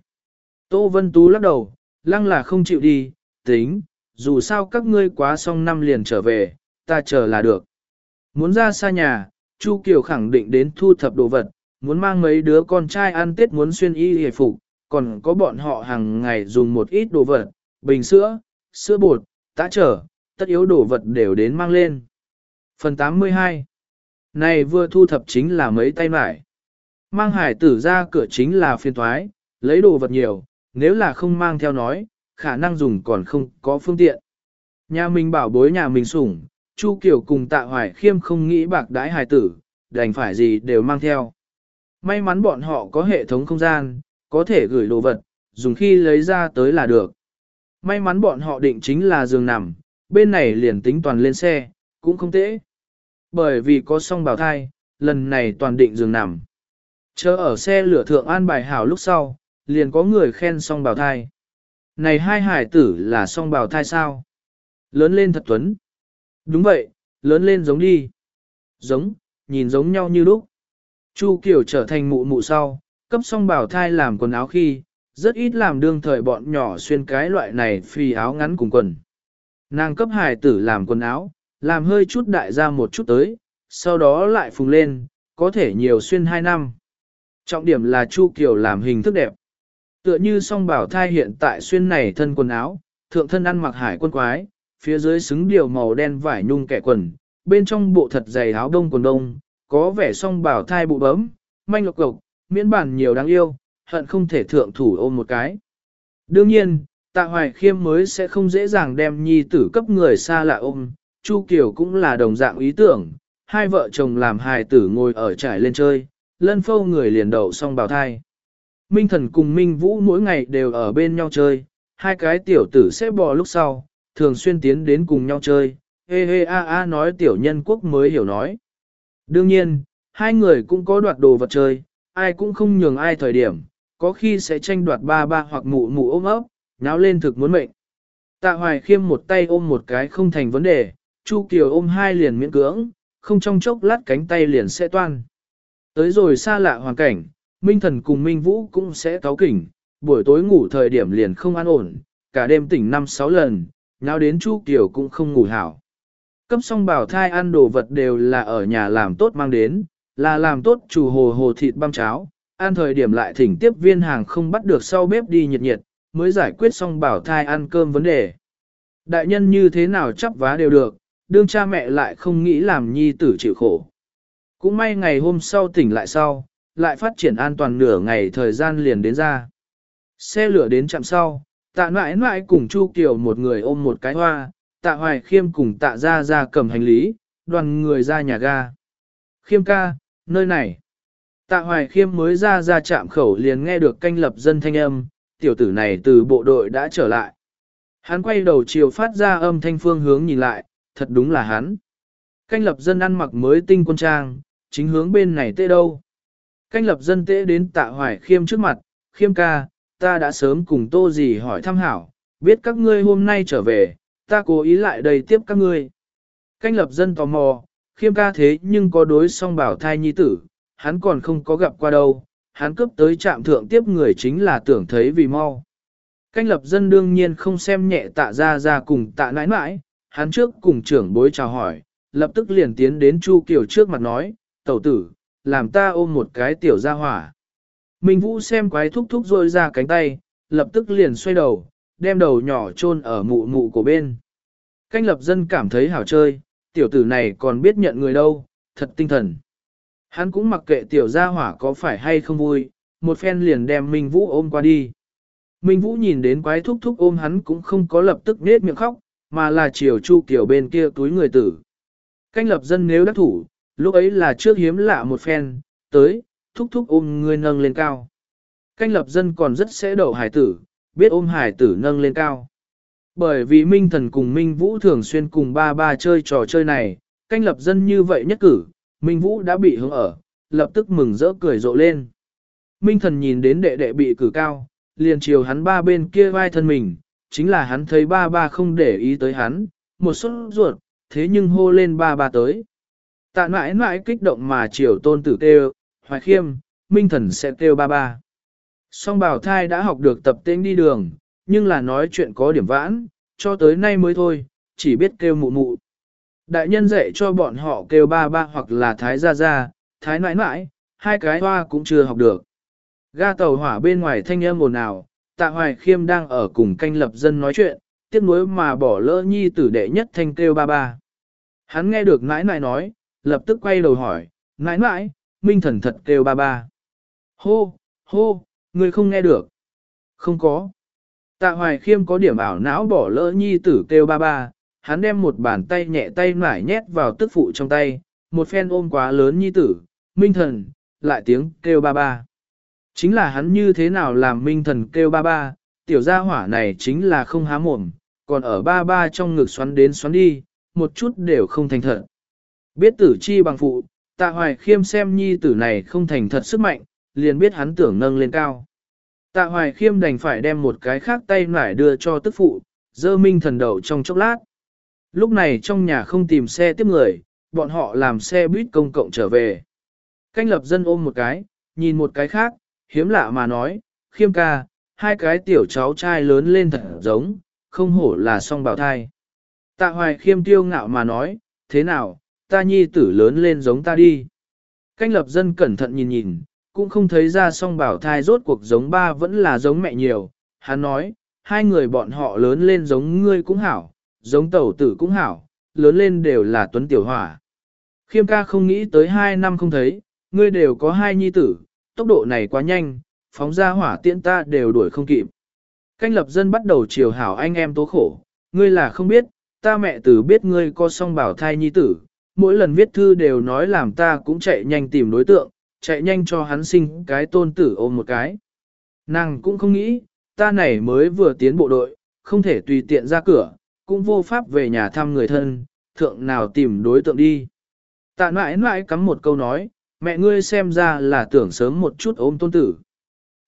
Tô Vân Tú lắc đầu, lăng là không chịu đi, tính, dù sao các ngươi quá xong năm liền trở về, ta chờ là được. Muốn ra xa nhà, Chu Kiều khẳng định đến thu thập đồ vật, muốn mang mấy đứa con trai ăn Tết muốn xuyên y hề phục, còn có bọn họ hàng ngày dùng một ít đồ vật, bình sữa, sữa bột, tá trở, tất yếu đồ vật đều đến mang lên. Phần 82 này vừa thu thập chính là mấy tay mải. Mang hải tử ra cửa chính là phiên thoái, lấy đồ vật nhiều, nếu là không mang theo nói, khả năng dùng còn không có phương tiện. Nhà mình bảo bối nhà mình sủng, Chu Kiều cùng tạ hoài khiêm không nghĩ bạc đái hải tử, đành phải gì đều mang theo. May mắn bọn họ có hệ thống không gian, có thể gửi đồ vật, dùng khi lấy ra tới là được. May mắn bọn họ định chính là giường nằm, bên này liền tính toàn lên xe, cũng không tệ. Bởi vì có song bào thai, lần này toàn định giường nằm. Chờ ở xe lửa thượng an bài hảo lúc sau, liền có người khen song bào thai. Này hai hải tử là song bào thai sao? Lớn lên thật tuấn. Đúng vậy, lớn lên giống đi. Giống, nhìn giống nhau như lúc. Chu Kiều trở thành mụ mụ sau, cấp song bào thai làm quần áo khi, rất ít làm đương thời bọn nhỏ xuyên cái loại này phi áo ngắn cùng quần. Nàng cấp hải tử làm quần áo, làm hơi chút đại ra một chút tới, sau đó lại phùng lên, có thể nhiều xuyên hai năm. Trọng điểm là Chu Kiều làm hình thức đẹp. Tựa như song bảo thai hiện tại xuyên này thân quần áo, thượng thân ăn mặc hải quân quái, phía dưới xứng điều màu đen vải nhung kẻ quần, bên trong bộ thật dày áo đông quần đông, có vẻ song bảo thai bụ bấm, manh lộc cộc, miễn bản nhiều đáng yêu, hận không thể thượng thủ ôm một cái. Đương nhiên, tạ hoài khiêm mới sẽ không dễ dàng đem nhi tử cấp người xa lạ ôm, Chu Kiều cũng là đồng dạng ý tưởng, hai vợ chồng làm hài tử ngồi ở trải lên chơi, lân phâu người liền đậu xong bào thai. Minh thần cùng Minh Vũ mỗi ngày đều ở bên nhau chơi, hai cái tiểu tử sẽ bò lúc sau, thường xuyên tiến đến cùng nhau chơi, hê hê a a nói tiểu nhân quốc mới hiểu nói. Đương nhiên, hai người cũng có đoạt đồ vật chơi, ai cũng không nhường ai thời điểm, có khi sẽ tranh đoạt ba ba hoặc mụ mụ ôm ấp, nháo lên thực muốn mệnh. Tạ hoài khiêm một tay ôm một cái không thành vấn đề, Chu Kiều ôm hai liền miễn cưỡng, không trong chốc lát cánh tay liền sẽ toan. Tới rồi xa lạ hoàn cảnh, Minh Thần cùng Minh Vũ cũng sẽ cáo kỉnh, buổi tối ngủ thời điểm liền không an ổn, cả đêm tỉnh năm sáu lần, nháo đến Chu Kiều cũng không ngủ hảo. Cấp xong bảo thai ăn đồ vật đều là ở nhà làm tốt mang đến, là làm tốt chủ hồ hồ thịt băm cháo, ăn thời điểm lại thỉnh tiếp viên hàng không bắt được sau bếp đi nhiệt nhiệt, mới giải quyết xong bảo thai ăn cơm vấn đề. Đại nhân như thế nào chấp vá đều được, đương cha mẹ lại không nghĩ làm nhi tử chịu khổ. Cũng may ngày hôm sau tỉnh lại sau, lại phát triển an toàn nửa ngày thời gian liền đến ra. Xe lửa đến chạm sau, tạ mãi mãi cùng Chu Kiều một người ôm một cái hoa, tạ hoài khiêm cùng tạ ra ra cầm hành lý, đoàn người ra nhà ga. Khiêm ca, nơi này. Tạ hoài khiêm mới ra ra chạm khẩu liền nghe được canh lập dân thanh âm, tiểu tử này từ bộ đội đã trở lại. Hắn quay đầu chiều phát ra âm thanh phương hướng nhìn lại, thật đúng là hắn. Canh lập dân ăn mặc mới tinh quân trang, chính hướng bên này tê đâu. Canh lập dân tê đến tạ hoài khiêm trước mặt, khiêm ca, ta đã sớm cùng tô gì hỏi thăm hảo, biết các ngươi hôm nay trở về, ta cố ý lại đây tiếp các ngươi. Canh lập dân tò mò, khiêm ca thế nhưng có đối song bảo thai nhi tử, hắn còn không có gặp qua đâu, hắn cướp tới trạm thượng tiếp người chính là tưởng thấy vì mau. Canh lập dân đương nhiên không xem nhẹ tạ ra ra cùng tạ nãi nãi, hắn trước cùng trưởng bối chào hỏi, lập tức liền tiến đến Chu Kiều trước mặt nói, tẩu tử, làm ta ôm một cái tiểu gia hỏa. Minh Vũ xem quái thúc thúc rôi ra cánh tay, lập tức liền xoay đầu, đem đầu nhỏ chôn ở mụ mụ của bên. Canh lập dân cảm thấy hảo chơi, tiểu tử này còn biết nhận người đâu, thật tinh thần. Hắn cũng mặc kệ tiểu gia hỏa có phải hay không vui, một phen liền đem Minh Vũ ôm qua đi. Minh Vũ nhìn đến quái thúc thúc ôm hắn cũng không có lập tức nết miệng khóc, mà là chiều chu kiểu bên kia túi người tử. Canh lập dân nếu đắc thủ, lúc ấy là trước hiếm lạ một phen, tới, thúc thúc ôm người nâng lên cao. Canh lập dân còn rất sẽ đậu hải tử, biết ôm hải tử nâng lên cao. Bởi vì Minh Thần cùng Minh Vũ thường xuyên cùng ba ba chơi trò chơi này, canh lập dân như vậy nhất cử, Minh Vũ đã bị hứng ở, lập tức mừng rỡ cười rộ lên. Minh Thần nhìn đến đệ đệ bị cử cao, liền chiều hắn ba bên kia vai thân mình, chính là hắn thấy ba ba không để ý tới hắn, một suất ruột, thế nhưng hô lên ba ba tới. Tạ mãi mãi kích động mà chiều tôn tử kêu, hoài khiêm, Minh Thần sẽ kêu ba ba. Song bảo thai đã học được tập tên đi đường, nhưng là nói chuyện có điểm vãn, cho tới nay mới thôi, chỉ biết kêu mụ mụ. Đại nhân dạy cho bọn họ kêu ba ba hoặc là thái gia gia, thái nãi nãi, hai cái hoa cũng chưa học được. Ga tàu hỏa bên ngoài thanh âm ồn ào, tạ hoài khiêm đang ở cùng canh lập dân nói chuyện, tiếc nuối mà bỏ lỡ nhi tử đệ nhất thanh kêu ba ba. Hắn nghe được nãi nãi nói, lập tức quay đầu hỏi, nãi nãi, minh thần thật kêu ba ba. Hô, hô, người không nghe được. Không có. Tạ hoài khiêm có điểm ảo não bỏ lỡ nhi tử kêu ba ba, hắn đem một bàn tay nhẹ tay nải nhét vào tức phụ trong tay, một phen ôm quá lớn nhi tử, minh thần, lại tiếng kêu ba ba. Chính là hắn như thế nào làm minh thần kêu ba ba, tiểu gia hỏa này chính là không há mồm, còn ở ba ba trong ngực xoắn đến xoắn đi, một chút đều không thành thật. Biết tử chi bằng phụ, tạ hoài khiêm xem nhi tử này không thành thật sức mạnh, liền biết hắn tưởng nâng lên cao. Tạ hoài khiêm đành phải đem một cái khác tay nải đưa cho tức phụ, dơ minh thần đầu trong chốc lát. Lúc này trong nhà không tìm xe tiếp người, bọn họ làm xe buýt công cộng trở về. Canh lập dân ôm một cái, nhìn một cái khác, hiếm lạ mà nói, khiêm ca, hai cái tiểu cháu trai lớn lên thật giống, không hổ là song bào thai. Tạ hoài khiêm tiêu ngạo mà nói, thế nào, ta nhi tử lớn lên giống ta đi. Canh lập dân cẩn thận nhìn nhìn, cũng không thấy ra song bảo thai rốt cuộc giống ba vẫn là giống mẹ nhiều. Hắn nói, hai người bọn họ lớn lên giống ngươi cũng hảo, giống tẩu tử cũng hảo, lớn lên đều là tuấn tiểu hỏa. Khiêm ca không nghĩ tới hai năm không thấy, ngươi đều có hai nhi tử, tốc độ này quá nhanh, phóng ra hỏa tiễn ta đều đuổi không kịp. Canh lập dân bắt đầu chiều hảo anh em tố khổ, ngươi là không biết, ta mẹ tử biết ngươi có song bảo thai nhi tử, mỗi lần viết thư đều nói làm ta cũng chạy nhanh tìm đối tượng, chạy nhanh cho hắn sinh cái tôn tử ôm một cái. Nàng cũng không nghĩ, ta này mới vừa tiến bộ đội, không thể tùy tiện ra cửa, cũng vô pháp về nhà thăm người thân, thượng nào tìm đối tượng đi. Tạ mãi mãi cắm một câu nói, mẹ ngươi xem ra là tưởng sớm một chút ôm tôn tử.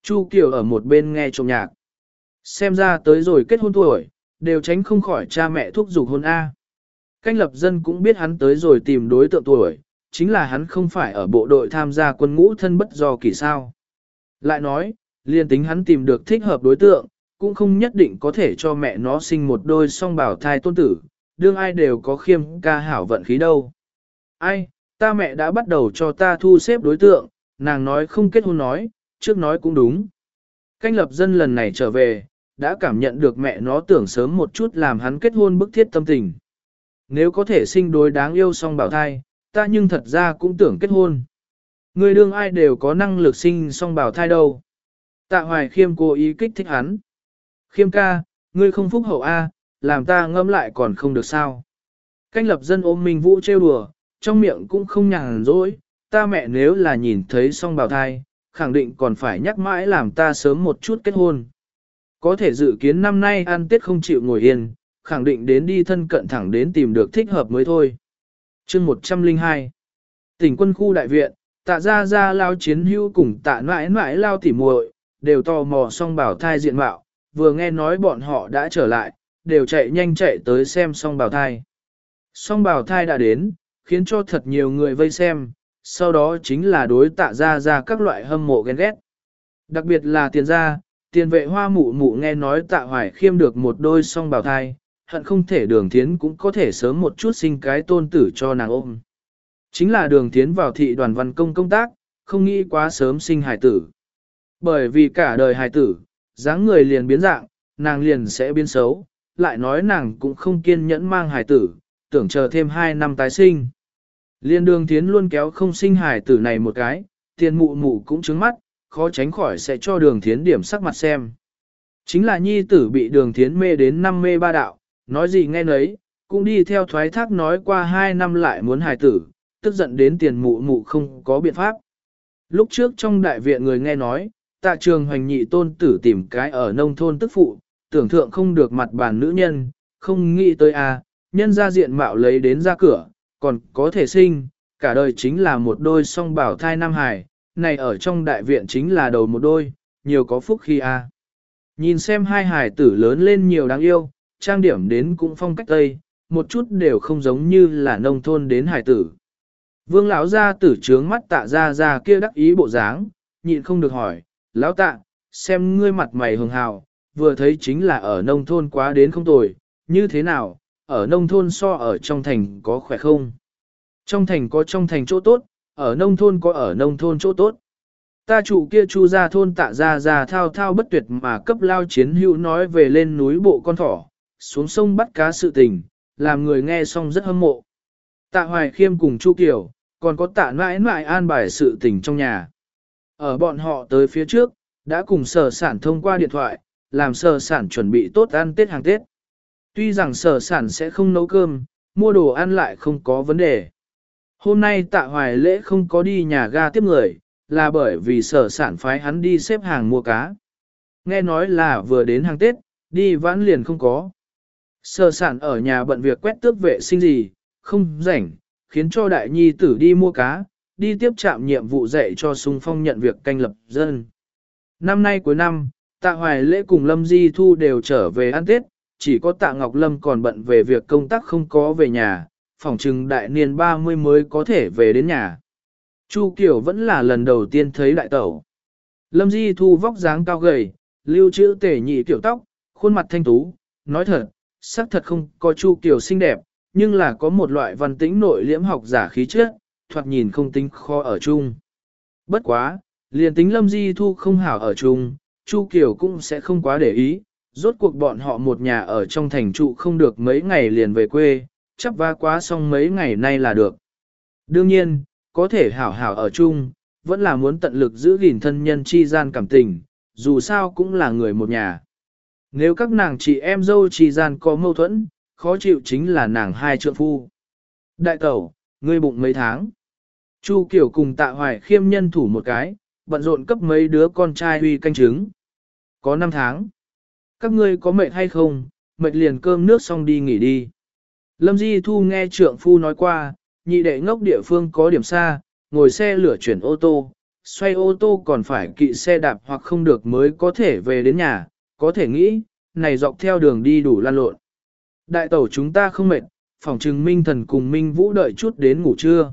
Chu Kiều ở một bên nghe trộm nhạc. Xem ra tới rồi kết hôn tuổi, đều tránh không khỏi cha mẹ thúc giục hôn A. Canh lập dân cũng biết hắn tới rồi tìm đối tượng tuổi, chính là hắn không phải ở bộ đội tham gia quân ngũ thân bất do kỳ sao. Lại nói, liên tính hắn tìm được thích hợp đối tượng, cũng không nhất định có thể cho mẹ nó sinh một đôi song bảo thai tôn tử, đương ai đều có khiêm ca hảo vận khí đâu. Ai, ta mẹ đã bắt đầu cho ta thu xếp đối tượng, nàng nói không kết hôn nói, trước nói cũng đúng. Canh lập dân lần này trở về, đã cảm nhận được mẹ nó tưởng sớm một chút làm hắn kết hôn bức thiết tâm tình. Nếu có thể sinh đối đáng yêu song bảo thai, ta nhưng thật ra cũng tưởng kết hôn. Người đương ai đều có năng lực sinh song bảo thai đâu. Tạ hoài khiêm cố ý kích thích hắn. Khiêm ca, ngươi không phúc hậu A, làm ta ngâm lại còn không được sao. Canh lập dân ôm Minh Vũ trêu đùa, trong miệng cũng không nhàn rỗi, ta mẹ nếu là nhìn thấy song bào thai, khẳng định còn phải nhắc mãi làm ta sớm một chút kết hôn. Có thể dự kiến năm nay ăn tết không chịu ngồi yên, khẳng định đến đi thân cận thẳng đến tìm được thích hợp mới thôi. chương 102 Tỉnh quân khu đại viện, tạ ra ra lao chiến hưu cùng tạ mãi mãi lao tỉ muội đều tò mò song bảo thai diện mạo, vừa nghe nói bọn họ đã trở lại, đều chạy nhanh chạy tới xem song bào thai. Song bào thai đã đến, khiến cho thật nhiều người vây xem, sau đó chính là đối tạ ra ra các loại hâm mộ ghen ghét. Đặc biệt là tiền gia, tiền vệ hoa mụ mụ nghe nói tạ hoài khiêm được một đôi song bào thai, hận không thể đường thiến cũng có thể sớm một chút sinh cái tôn tử cho nàng ôm. Chính là đường thiến vào thị đoàn văn công công tác, không nghĩ quá sớm sinh hải tử. Bởi vì cả đời hài tử, dáng người liền biến dạng, nàng liền sẽ biến xấu, lại nói nàng cũng không kiên nhẫn mang hài tử, tưởng chờ thêm 2 năm tái sinh. Liên đường tiến luôn kéo không sinh hài tử này một cái, tiền mụ mụ cũng trứng mắt, khó tránh khỏi sẽ cho đường thiến điểm sắc mặt xem. Chính là nhi tử bị đường thiến mê đến năm mê ba đạo, nói gì nghe nấy, cũng đi theo thoái thác nói qua hai năm lại muốn hài tử, tức giận đến tiền mụ mụ không có biện pháp. Lúc trước trong đại viện người nghe nói, tạ trường hoành nhị tôn tử tìm cái ở nông thôn tức phụ, tưởng thượng không được mặt bàn nữ nhân, không nghĩ tới a à, nhân ra diện mạo lấy đến ra cửa, còn có thể sinh, cả đời chính là một đôi song bảo thai nam hải này ở trong đại viện chính là đầu một đôi, nhiều có phúc khi a. Nhìn xem hai hải tử lớn lên nhiều đáng yêu, trang điểm đến cũng phong cách tây, một chút đều không giống như là nông thôn đến hải tử. Vương lão gia tử trướng mắt tạ ra ra kia đắc ý bộ dáng, nhịn không được hỏi, lão tạ, xem ngươi mặt mày hường hào, vừa thấy chính là ở nông thôn quá đến không tồi, như thế nào, ở nông thôn so ở trong thành có khỏe không? Trong thành có trong thành chỗ tốt, ở nông thôn có ở nông thôn chỗ tốt. Ta chủ kia chu ra thôn tạ ra ra thao thao bất tuyệt mà cấp lao chiến hữu nói về lên núi bộ con thỏ, xuống sông bắt cá sự tình, làm người nghe xong rất hâm mộ. Tạ hoài khiêm cùng chu kiều, còn có tạ mãi mãi an bài sự tình trong nhà. Ở bọn họ tới phía trước, đã cùng sở sản thông qua điện thoại, làm sở sản chuẩn bị tốt ăn Tết hàng Tết. Tuy rằng sở sản sẽ không nấu cơm, mua đồ ăn lại không có vấn đề. Hôm nay tạ hoài lễ không có đi nhà ga tiếp người, là bởi vì sở sản phái hắn đi xếp hàng mua cá. Nghe nói là vừa đến hàng Tết, đi vãn liền không có. Sở sản ở nhà bận việc quét tước vệ sinh gì, không rảnh, khiến cho đại nhi tử đi mua cá, đi tiếp trạm nhiệm vụ dạy cho sung phong nhận việc canh lập dân. Năm nay cuối năm, tạ hoài lễ cùng Lâm Di Thu đều trở về ăn Tết, chỉ có tạ Ngọc Lâm còn bận về việc công tác không có về nhà, phỏng chừng đại niên 30 mới có thể về đến nhà. Chu Kiều vẫn là lần đầu tiên thấy đại tẩu. Lâm Di Thu vóc dáng cao gầy, lưu trữ tể nhị tiểu tóc, khuôn mặt thanh tú, nói thật, sắc thật không có Chu Kiều xinh đẹp, nhưng là có một loại văn tĩnh nội liễm học giả khí chất, thoạt nhìn không tính khó ở chung. Bất quá, liền tính Lâm Di Thu không hảo ở chung, Chu Kiều cũng sẽ không quá để ý, rốt cuộc bọn họ một nhà ở trong thành trụ không được mấy ngày liền về quê, chấp va quá xong mấy ngày nay là được. Đương nhiên, có thể hảo hảo ở chung, vẫn là muốn tận lực giữ gìn thân nhân chi gian cảm tình, dù sao cũng là người một nhà. Nếu các nàng chị em dâu chi gian có mâu thuẫn, khó chịu chính là nàng hai trượng phu. Đại tẩu, ngươi bụng mấy tháng. Chu Kiều cùng tạ hoài khiêm nhân thủ một cái, bận rộn cấp mấy đứa con trai huy canh trứng. Có năm tháng. Các ngươi có mệt hay không, mệt liền cơm nước xong đi nghỉ đi. Lâm Di Thu nghe trượng phu nói qua, nhị đệ ngốc địa phương có điểm xa, ngồi xe lửa chuyển ô tô, xoay ô tô còn phải kỵ xe đạp hoặc không được mới có thể về đến nhà, có thể nghĩ, này dọc theo đường đi đủ lan lộn. Đại tẩu chúng ta không mệt, phòng trừng Minh Thần cùng Minh Vũ đợi chút đến ngủ trưa.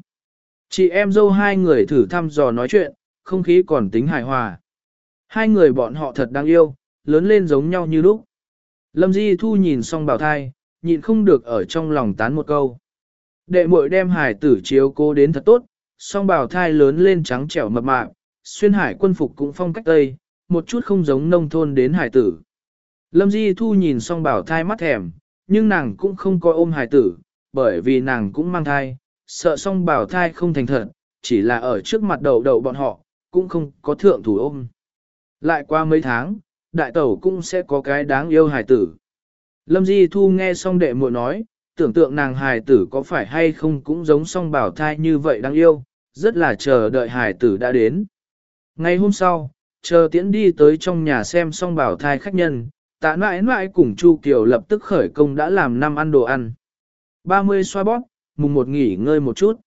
Chị em dâu hai người thử thăm dò nói chuyện, không khí còn tính hài hòa. Hai người bọn họ thật đáng yêu, lớn lên giống nhau như lúc. Lâm Di Thu nhìn xong bảo thai, nhịn không được ở trong lòng tán một câu. Đệ muội đem hải tử chiếu cố đến thật tốt, song bảo thai lớn lên trắng trẻo mập mạp, xuyên hải quân phục cũng phong cách tây, một chút không giống nông thôn đến hải tử. Lâm Di Thu nhìn song bảo thai mắt thèm, nhưng nàng cũng không coi ôm hải tử, bởi vì nàng cũng mang thai, sợ song bảo thai không thành thật, chỉ là ở trước mặt đầu đầu bọn họ, cũng không có thượng thủ ôm. Lại qua mấy tháng, đại tẩu cũng sẽ có cái đáng yêu hải tử. Lâm Di Thu nghe xong đệ muội nói, tưởng tượng nàng hài tử có phải hay không cũng giống song bảo thai như vậy đáng yêu, rất là chờ đợi hài tử đã đến. Ngày hôm sau, chờ tiễn đi tới trong nhà xem song bảo thai khách nhân, tạ mãi mãi cùng Chu Kiều lập tức khởi công đã làm năm ăn đồ ăn. 30 xoa bóp, mùng một nghỉ ngơi một chút.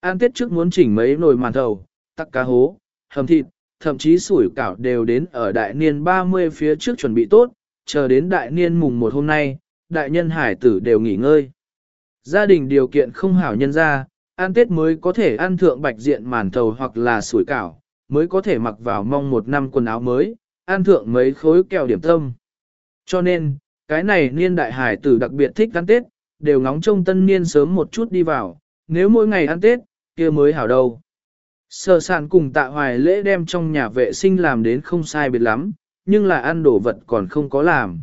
Ăn tết trước muốn chỉnh mấy nồi màn thầu, tắc cá hố, hầm thịt, thậm chí sủi cảo đều đến ở đại niên 30 phía trước chuẩn bị tốt, chờ đến đại niên mùng một hôm nay, đại nhân hải tử đều nghỉ ngơi. Gia đình điều kiện không hảo nhân ra, ăn Tết mới có thể ăn thượng bạch diện màn thầu hoặc là sủi cảo, mới có thể mặc vào mong một năm quần áo mới, ăn thượng mấy khối kẹo điểm tâm. Cho nên, cái này niên đại hải tử đặc biệt thích ăn Tết, đều ngóng trông tân niên sớm một chút đi vào, nếu mỗi ngày ăn Tết, kia mới hảo đâu. Sở sản cùng tạ hoài lễ đem trong nhà vệ sinh làm đến không sai biệt lắm, nhưng là ăn đồ vật còn không có làm.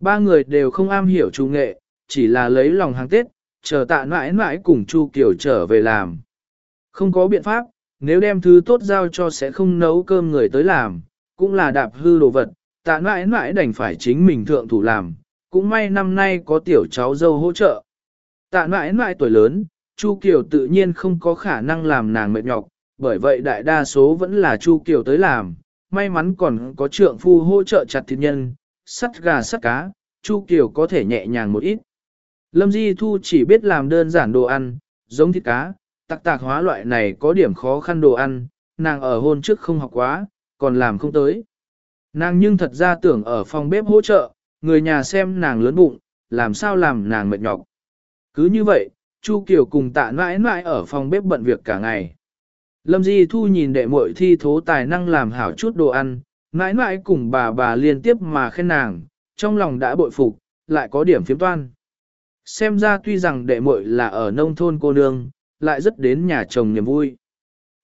Ba người đều không am hiểu chú nghệ, chỉ là lấy lòng hàng Tết, chờ tạ mãi mãi cùng Chu Kiều trở về làm. Không có biện pháp, nếu đem thứ tốt giao cho sẽ không nấu cơm người tới làm, cũng là đạp hư đồ vật, tạ mãi mãi đành phải chính mình thượng thủ làm, cũng may năm nay có tiểu cháu dâu hỗ trợ. Tạ mãi mãi tuổi lớn, Chu Kiều tự nhiên không có khả năng làm nàng mệt nhọc, bởi vậy đại đa số vẫn là Chu Kiều tới làm, may mắn còn có trượng phu hỗ trợ chặt thịt nhân, sắt gà sắt cá, Chu Kiều có thể nhẹ nhàng một ít. Lâm Di Thu chỉ biết làm đơn giản đồ ăn, giống thịt cá, tạc tạc hóa loại này có điểm khó khăn đồ ăn, nàng ở hôn trước không học quá, còn làm không tới. Nàng nhưng thật ra tưởng ở phòng bếp hỗ trợ, người nhà xem nàng lớn bụng, làm sao làm nàng mệt nhọc. Cứ như vậy, Chu Kiều cùng tạ mãi mãi ở phòng bếp bận việc cả ngày. Lâm Di Thu nhìn đệ muội thi thố tài năng làm hảo chút đồ ăn, mãi mãi cùng bà bà liên tiếp mà khen nàng, trong lòng đã bội phục, lại có điểm phiếm toan. Xem ra tuy rằng đệ muội là ở nông thôn cô nương, lại rất đến nhà chồng niềm vui.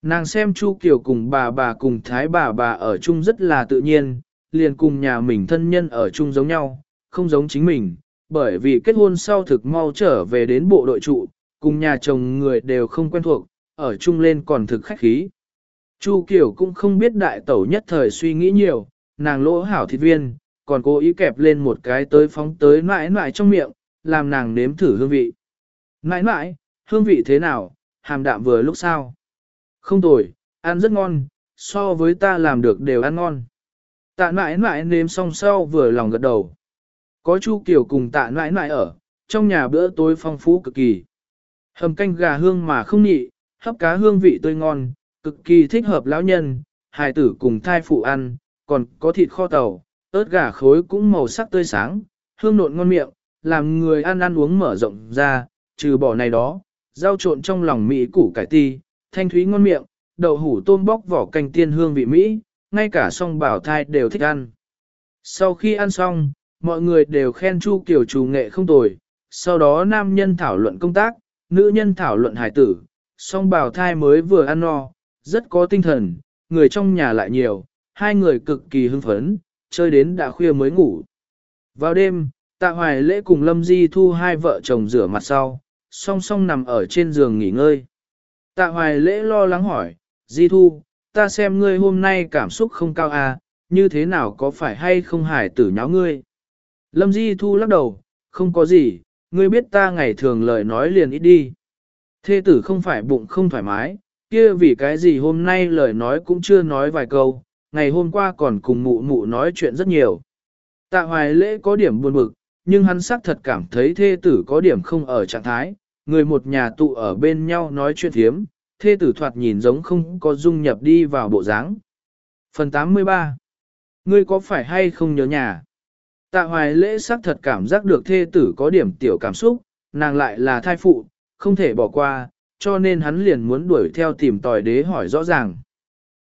Nàng xem Chu Kiều cùng bà bà cùng Thái bà bà ở chung rất là tự nhiên, liền cùng nhà mình thân nhân ở chung giống nhau, không giống chính mình, bởi vì kết hôn sau thực mau trở về đến bộ đội trụ, cùng nhà chồng người đều không quen thuộc, ở chung lên còn thực khách khí. Chu Kiều cũng không biết đại tẩu nhất thời suy nghĩ nhiều, nàng lỗ hảo thịt viên, còn cố ý kẹp lên một cái tới phóng tới mãi mãi trong miệng, làm nàng nếm thử hương vị. Mãi mãi, hương vị thế nào, hàm đạm vừa lúc sau. Không tồi, ăn rất ngon, so với ta làm được đều ăn ngon. Tạ mãi mãi nếm xong sau vừa lòng gật đầu. Có Chu Kiều cùng tạ mãi mãi ở, trong nhà bữa tối phong phú cực kỳ. Hầm canh gà hương mà không nhị, hấp cá hương vị tươi ngon, cực kỳ thích hợp lão nhân, hài tử cùng thai phụ ăn, còn có thịt kho tàu, ớt gà khối cũng màu sắc tươi sáng, hương nộn ngon miệng, làm người ăn ăn uống mở rộng ra, trừ bỏ này đó, rau trộn trong lòng Mỹ củ cải ti, thanh thúy ngon miệng, đậu hủ tôm bóc vỏ canh tiên hương vị Mỹ, ngay cả song bảo thai đều thích ăn. Sau khi ăn xong, mọi người đều khen Chu Kiều chủ nghệ không tồi, sau đó nam nhân thảo luận công tác, nữ nhân thảo luận hải tử, song bào thai mới vừa ăn no, rất có tinh thần, người trong nhà lại nhiều, hai người cực kỳ hưng phấn, chơi đến đã khuya mới ngủ. Vào đêm, tạ hoài lễ cùng Lâm Di Thu hai vợ chồng rửa mặt sau, song song nằm ở trên giường nghỉ ngơi. Tạ hoài lễ lo lắng hỏi, Di Thu, ta xem ngươi hôm nay cảm xúc không cao à, như thế nào có phải hay không hải tử nháo ngươi? Lâm Di Thu lắc đầu, không có gì, ngươi biết ta ngày thường lời nói liền ít đi. Thê tử không phải bụng không thoải mái, kia vì cái gì hôm nay lời nói cũng chưa nói vài câu, ngày hôm qua còn cùng mụ mụ nói chuyện rất nhiều. Tạ hoài lễ có điểm buồn bực, nhưng hắn xác thật cảm thấy thê tử có điểm không ở trạng thái, người một nhà tụ ở bên nhau nói chuyện thiếm, thê tử thoạt nhìn giống không có dung nhập đi vào bộ dáng. Phần 83 Ngươi có phải hay không nhớ nhà? Tạ hoài lễ xác thật cảm giác được thê tử có điểm tiểu cảm xúc, nàng lại là thai phụ, không thể bỏ qua, cho nên hắn liền muốn đuổi theo tìm tòi đế hỏi rõ ràng.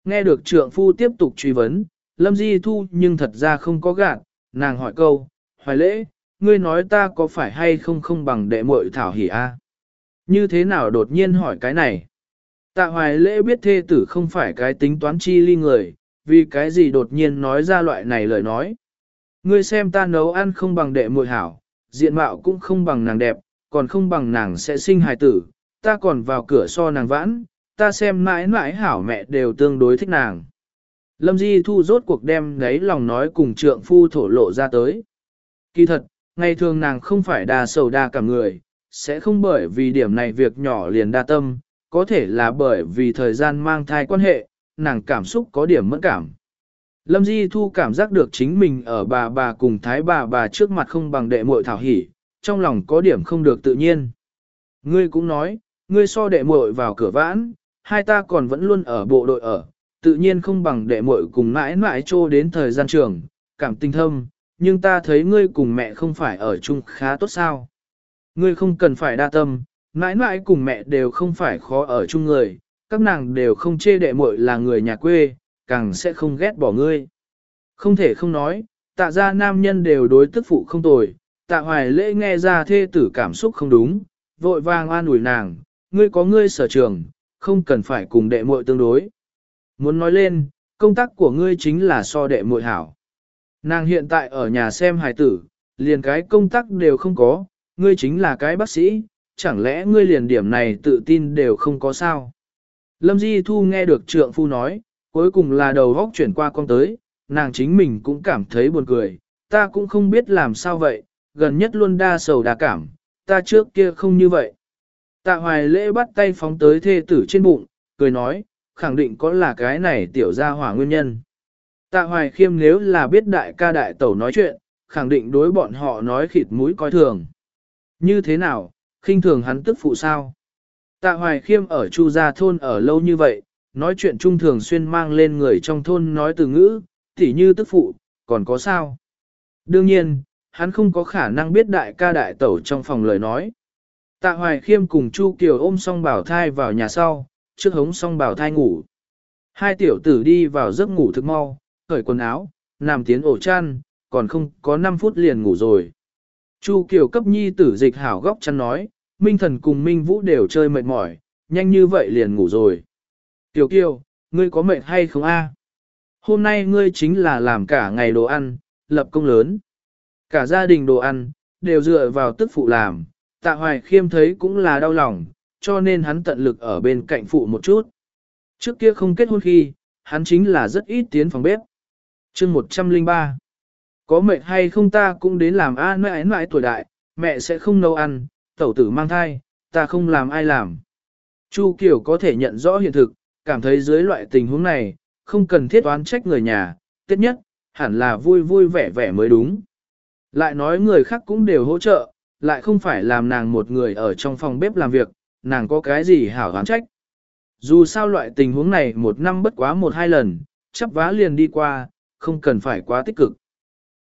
Nghe được trượng phu tiếp tục truy vấn, Lâm Di Thu nhưng thật ra không có gạt, nàng hỏi câu, hoài lễ, ngươi nói ta có phải hay không không bằng đệ muội thảo hỉ a? Như thế nào đột nhiên hỏi cái này? Tạ hoài lễ biết thê tử không phải cái tính toán chi ly người, vì cái gì đột nhiên nói ra loại này lời nói. Ngươi xem ta nấu ăn không bằng đệ muội hảo, diện mạo cũng không bằng nàng đẹp, còn không bằng nàng sẽ sinh hài tử, ta còn vào cửa so nàng vãn, ta xem mãi mãi hảo mẹ đều tương đối thích nàng. Lâm Di Thu rốt cuộc đem gáy lòng nói cùng trượng phu thổ lộ ra tới. Kỳ thật, ngày thường nàng không phải đa sầu đa cả người, sẽ không bởi vì điểm này việc nhỏ liền đa tâm, có thể là bởi vì thời gian mang thai quan hệ, nàng cảm xúc có điểm mất cảm. Lâm Di Thu cảm giác được chính mình ở bà bà cùng thái bà bà trước mặt không bằng đệ muội thảo hỉ, trong lòng có điểm không được tự nhiên. Ngươi cũng nói, ngươi so đệ muội vào cửa vãn, hai ta còn vẫn luôn ở bộ đội ở, tự nhiên không bằng đệ muội cùng mãi mãi trô đến thời gian trường, cảm tình thâm, nhưng ta thấy ngươi cùng mẹ không phải ở chung khá tốt sao. Ngươi không cần phải đa tâm, mãi mãi cùng mẹ đều không phải khó ở chung người, các nàng đều không chê đệ muội là người nhà quê, càng sẽ không ghét bỏ ngươi. Không thể không nói, tạ ra nam nhân đều đối tức phụ không tồi, tạ hoài lễ nghe ra thê tử cảm xúc không đúng, vội vàng an ủi nàng, ngươi có ngươi sở trường, không cần phải cùng đệ muội tương đối. Muốn nói lên, công tác của ngươi chính là so đệ muội hảo. Nàng hiện tại ở nhà xem hài tử, liền cái công tác đều không có, ngươi chính là cái bác sĩ, chẳng lẽ ngươi liền điểm này tự tin đều không có sao. Lâm Di Thu nghe được trượng phu nói, cuối cùng là đầu góc chuyển qua con tới, nàng chính mình cũng cảm thấy buồn cười, ta cũng không biết làm sao vậy, gần nhất luôn đa sầu đa cảm, ta trước kia không như vậy. Tạ hoài lễ bắt tay phóng tới thê tử trên bụng, cười nói, khẳng định có là cái này tiểu gia hỏa nguyên nhân. Tạ hoài khiêm nếu là biết đại ca đại tẩu nói chuyện, khẳng định đối bọn họ nói khịt mũi coi thường. Như thế nào, khinh thường hắn tức phụ sao? Tạ hoài khiêm ở Chu Gia Thôn ở lâu như vậy, nói chuyện trung thường xuyên mang lên người trong thôn nói từ ngữ, tỉ như tức phụ, còn có sao? Đương nhiên, hắn không có khả năng biết đại ca đại tẩu trong phòng lời nói. Tạ Hoài Khiêm cùng Chu Kiều ôm song bảo thai vào nhà sau, trước hống song bảo thai ngủ. Hai tiểu tử đi vào giấc ngủ thực mau, cởi quần áo, nằm tiến ổ chăn, còn không có 5 phút liền ngủ rồi. Chu Kiều cấp nhi tử dịch hảo góc chăn nói, Minh Thần cùng Minh Vũ đều chơi mệt mỏi, nhanh như vậy liền ngủ rồi. Tiểu Kiều, ngươi có mệt hay không a? Hôm nay ngươi chính là làm cả ngày đồ ăn, lập công lớn. Cả gia đình đồ ăn, đều dựa vào tức phụ làm, tạ hoài khiêm thấy cũng là đau lòng, cho nên hắn tận lực ở bên cạnh phụ một chút. Trước kia không kết hôn khi, hắn chính là rất ít tiến phòng bếp. chương 103 Có mệt hay không ta cũng đến làm a mãi mãi tuổi đại, mẹ sẽ không nấu ăn, tẩu tử mang thai, ta không làm ai làm. Chu Kiều có thể nhận rõ hiện thực, cảm thấy dưới loại tình huống này, không cần thiết oán trách người nhà, tiết nhất, hẳn là vui vui vẻ vẻ mới đúng. Lại nói người khác cũng đều hỗ trợ, lại không phải làm nàng một người ở trong phòng bếp làm việc, nàng có cái gì hảo hán trách. Dù sao loại tình huống này một năm bất quá một hai lần, chấp vá liền đi qua, không cần phải quá tích cực.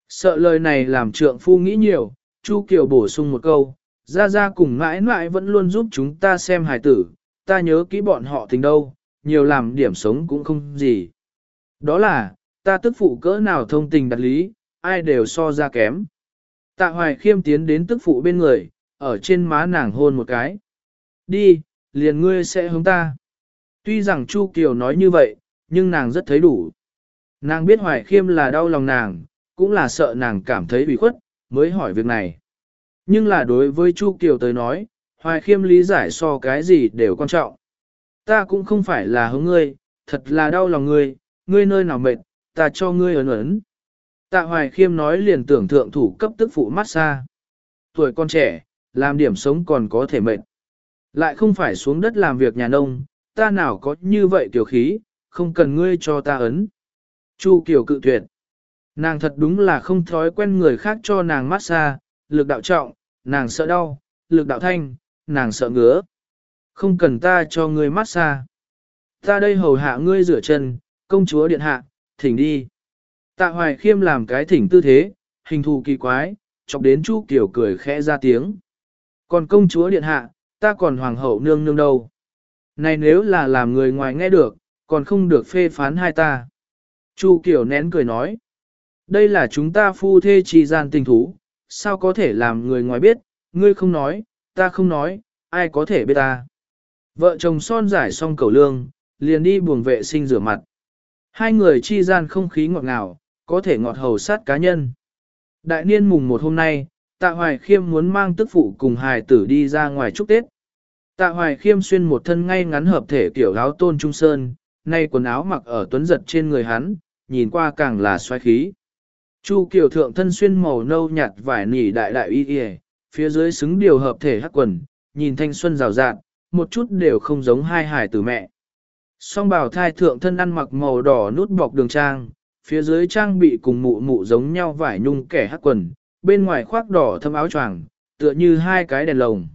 Sợ lời này làm trượng phu nghĩ nhiều, Chu Kiều bổ sung một câu, ra ra cùng mãi mãi vẫn luôn giúp chúng ta xem hài tử, ta nhớ kỹ bọn họ tình đâu, nhiều làm điểm sống cũng không gì. Đó là, ta tức phụ cỡ nào thông tình đặt lý, ai đều so ra kém. Tạ hoài khiêm tiến đến tức phụ bên người, ở trên má nàng hôn một cái. Đi, liền ngươi sẽ hướng ta. Tuy rằng Chu Kiều nói như vậy, nhưng nàng rất thấy đủ. Nàng biết hoài khiêm là đau lòng nàng, cũng là sợ nàng cảm thấy bị khuất, mới hỏi việc này. Nhưng là đối với Chu Kiều tới nói, hoài khiêm lý giải so cái gì đều quan trọng. Ta cũng không phải là hướng ngươi, thật là đau lòng ngươi, ngươi nơi nào mệt, ta cho ngươi ấn ấn. Tạ hoài khiêm nói liền tưởng thượng thủ cấp tức phụ massage. Tuổi con trẻ, làm điểm sống còn có thể mệt. Lại không phải xuống đất làm việc nhà nông, ta nào có như vậy tiểu khí, không cần ngươi cho ta ấn. Chu Kiều cự tuyệt. Nàng thật đúng là không thói quen người khác cho nàng massage, lực đạo trọng, nàng sợ đau, lực đạo thanh, nàng sợ ngứa. Không cần ta cho ngươi massage. Ta đây hầu hạ ngươi rửa chân, công chúa điện hạ, thỉnh đi. Tạ hoài khiêm làm cái thỉnh tư thế, hình thù kỳ quái, chọc đến Chu Kiều cười khẽ ra tiếng. Còn công chúa điện hạ, ta còn hoàng hậu nương nương đâu. Này nếu là làm người ngoài nghe được, còn không được phê phán hai ta. Chu Kiều nén cười nói. Đây là chúng ta phu thê trì gian tình thú, sao có thể làm người ngoài biết, ngươi không nói, ta không nói, ai có thể biết ta. Vợ chồng son giải xong cầu lương, liền đi buồng vệ sinh rửa mặt. Hai người chi gian không khí ngọt ngào, có thể ngọt hầu sát cá nhân. Đại niên mùng một hôm nay, Tạ Hoài Khiêm muốn mang tức phụ cùng hài tử đi ra ngoài chúc Tết. Tạ Hoài Khiêm xuyên một thân ngay ngắn hợp thể kiểu áo tôn trung sơn, nay quần áo mặc ở tuấn giật trên người hắn, nhìn qua càng là xoay khí. Chu Kiều thượng thân xuyên màu nâu nhạt vải nỉ đại đại y y, phía dưới xứng điều hợp thể hắc quần, nhìn thanh xuân rào rạt, một chút đều không giống hai hài tử mẹ. Song bảo thai thượng thân ăn mặc màu đỏ nút bọc đường trang, phía dưới trang bị cùng mụ mụ giống nhau vải nhung kẻ hắc quần, bên ngoài khoác đỏ thâm áo choàng, tựa như hai cái đèn lồng.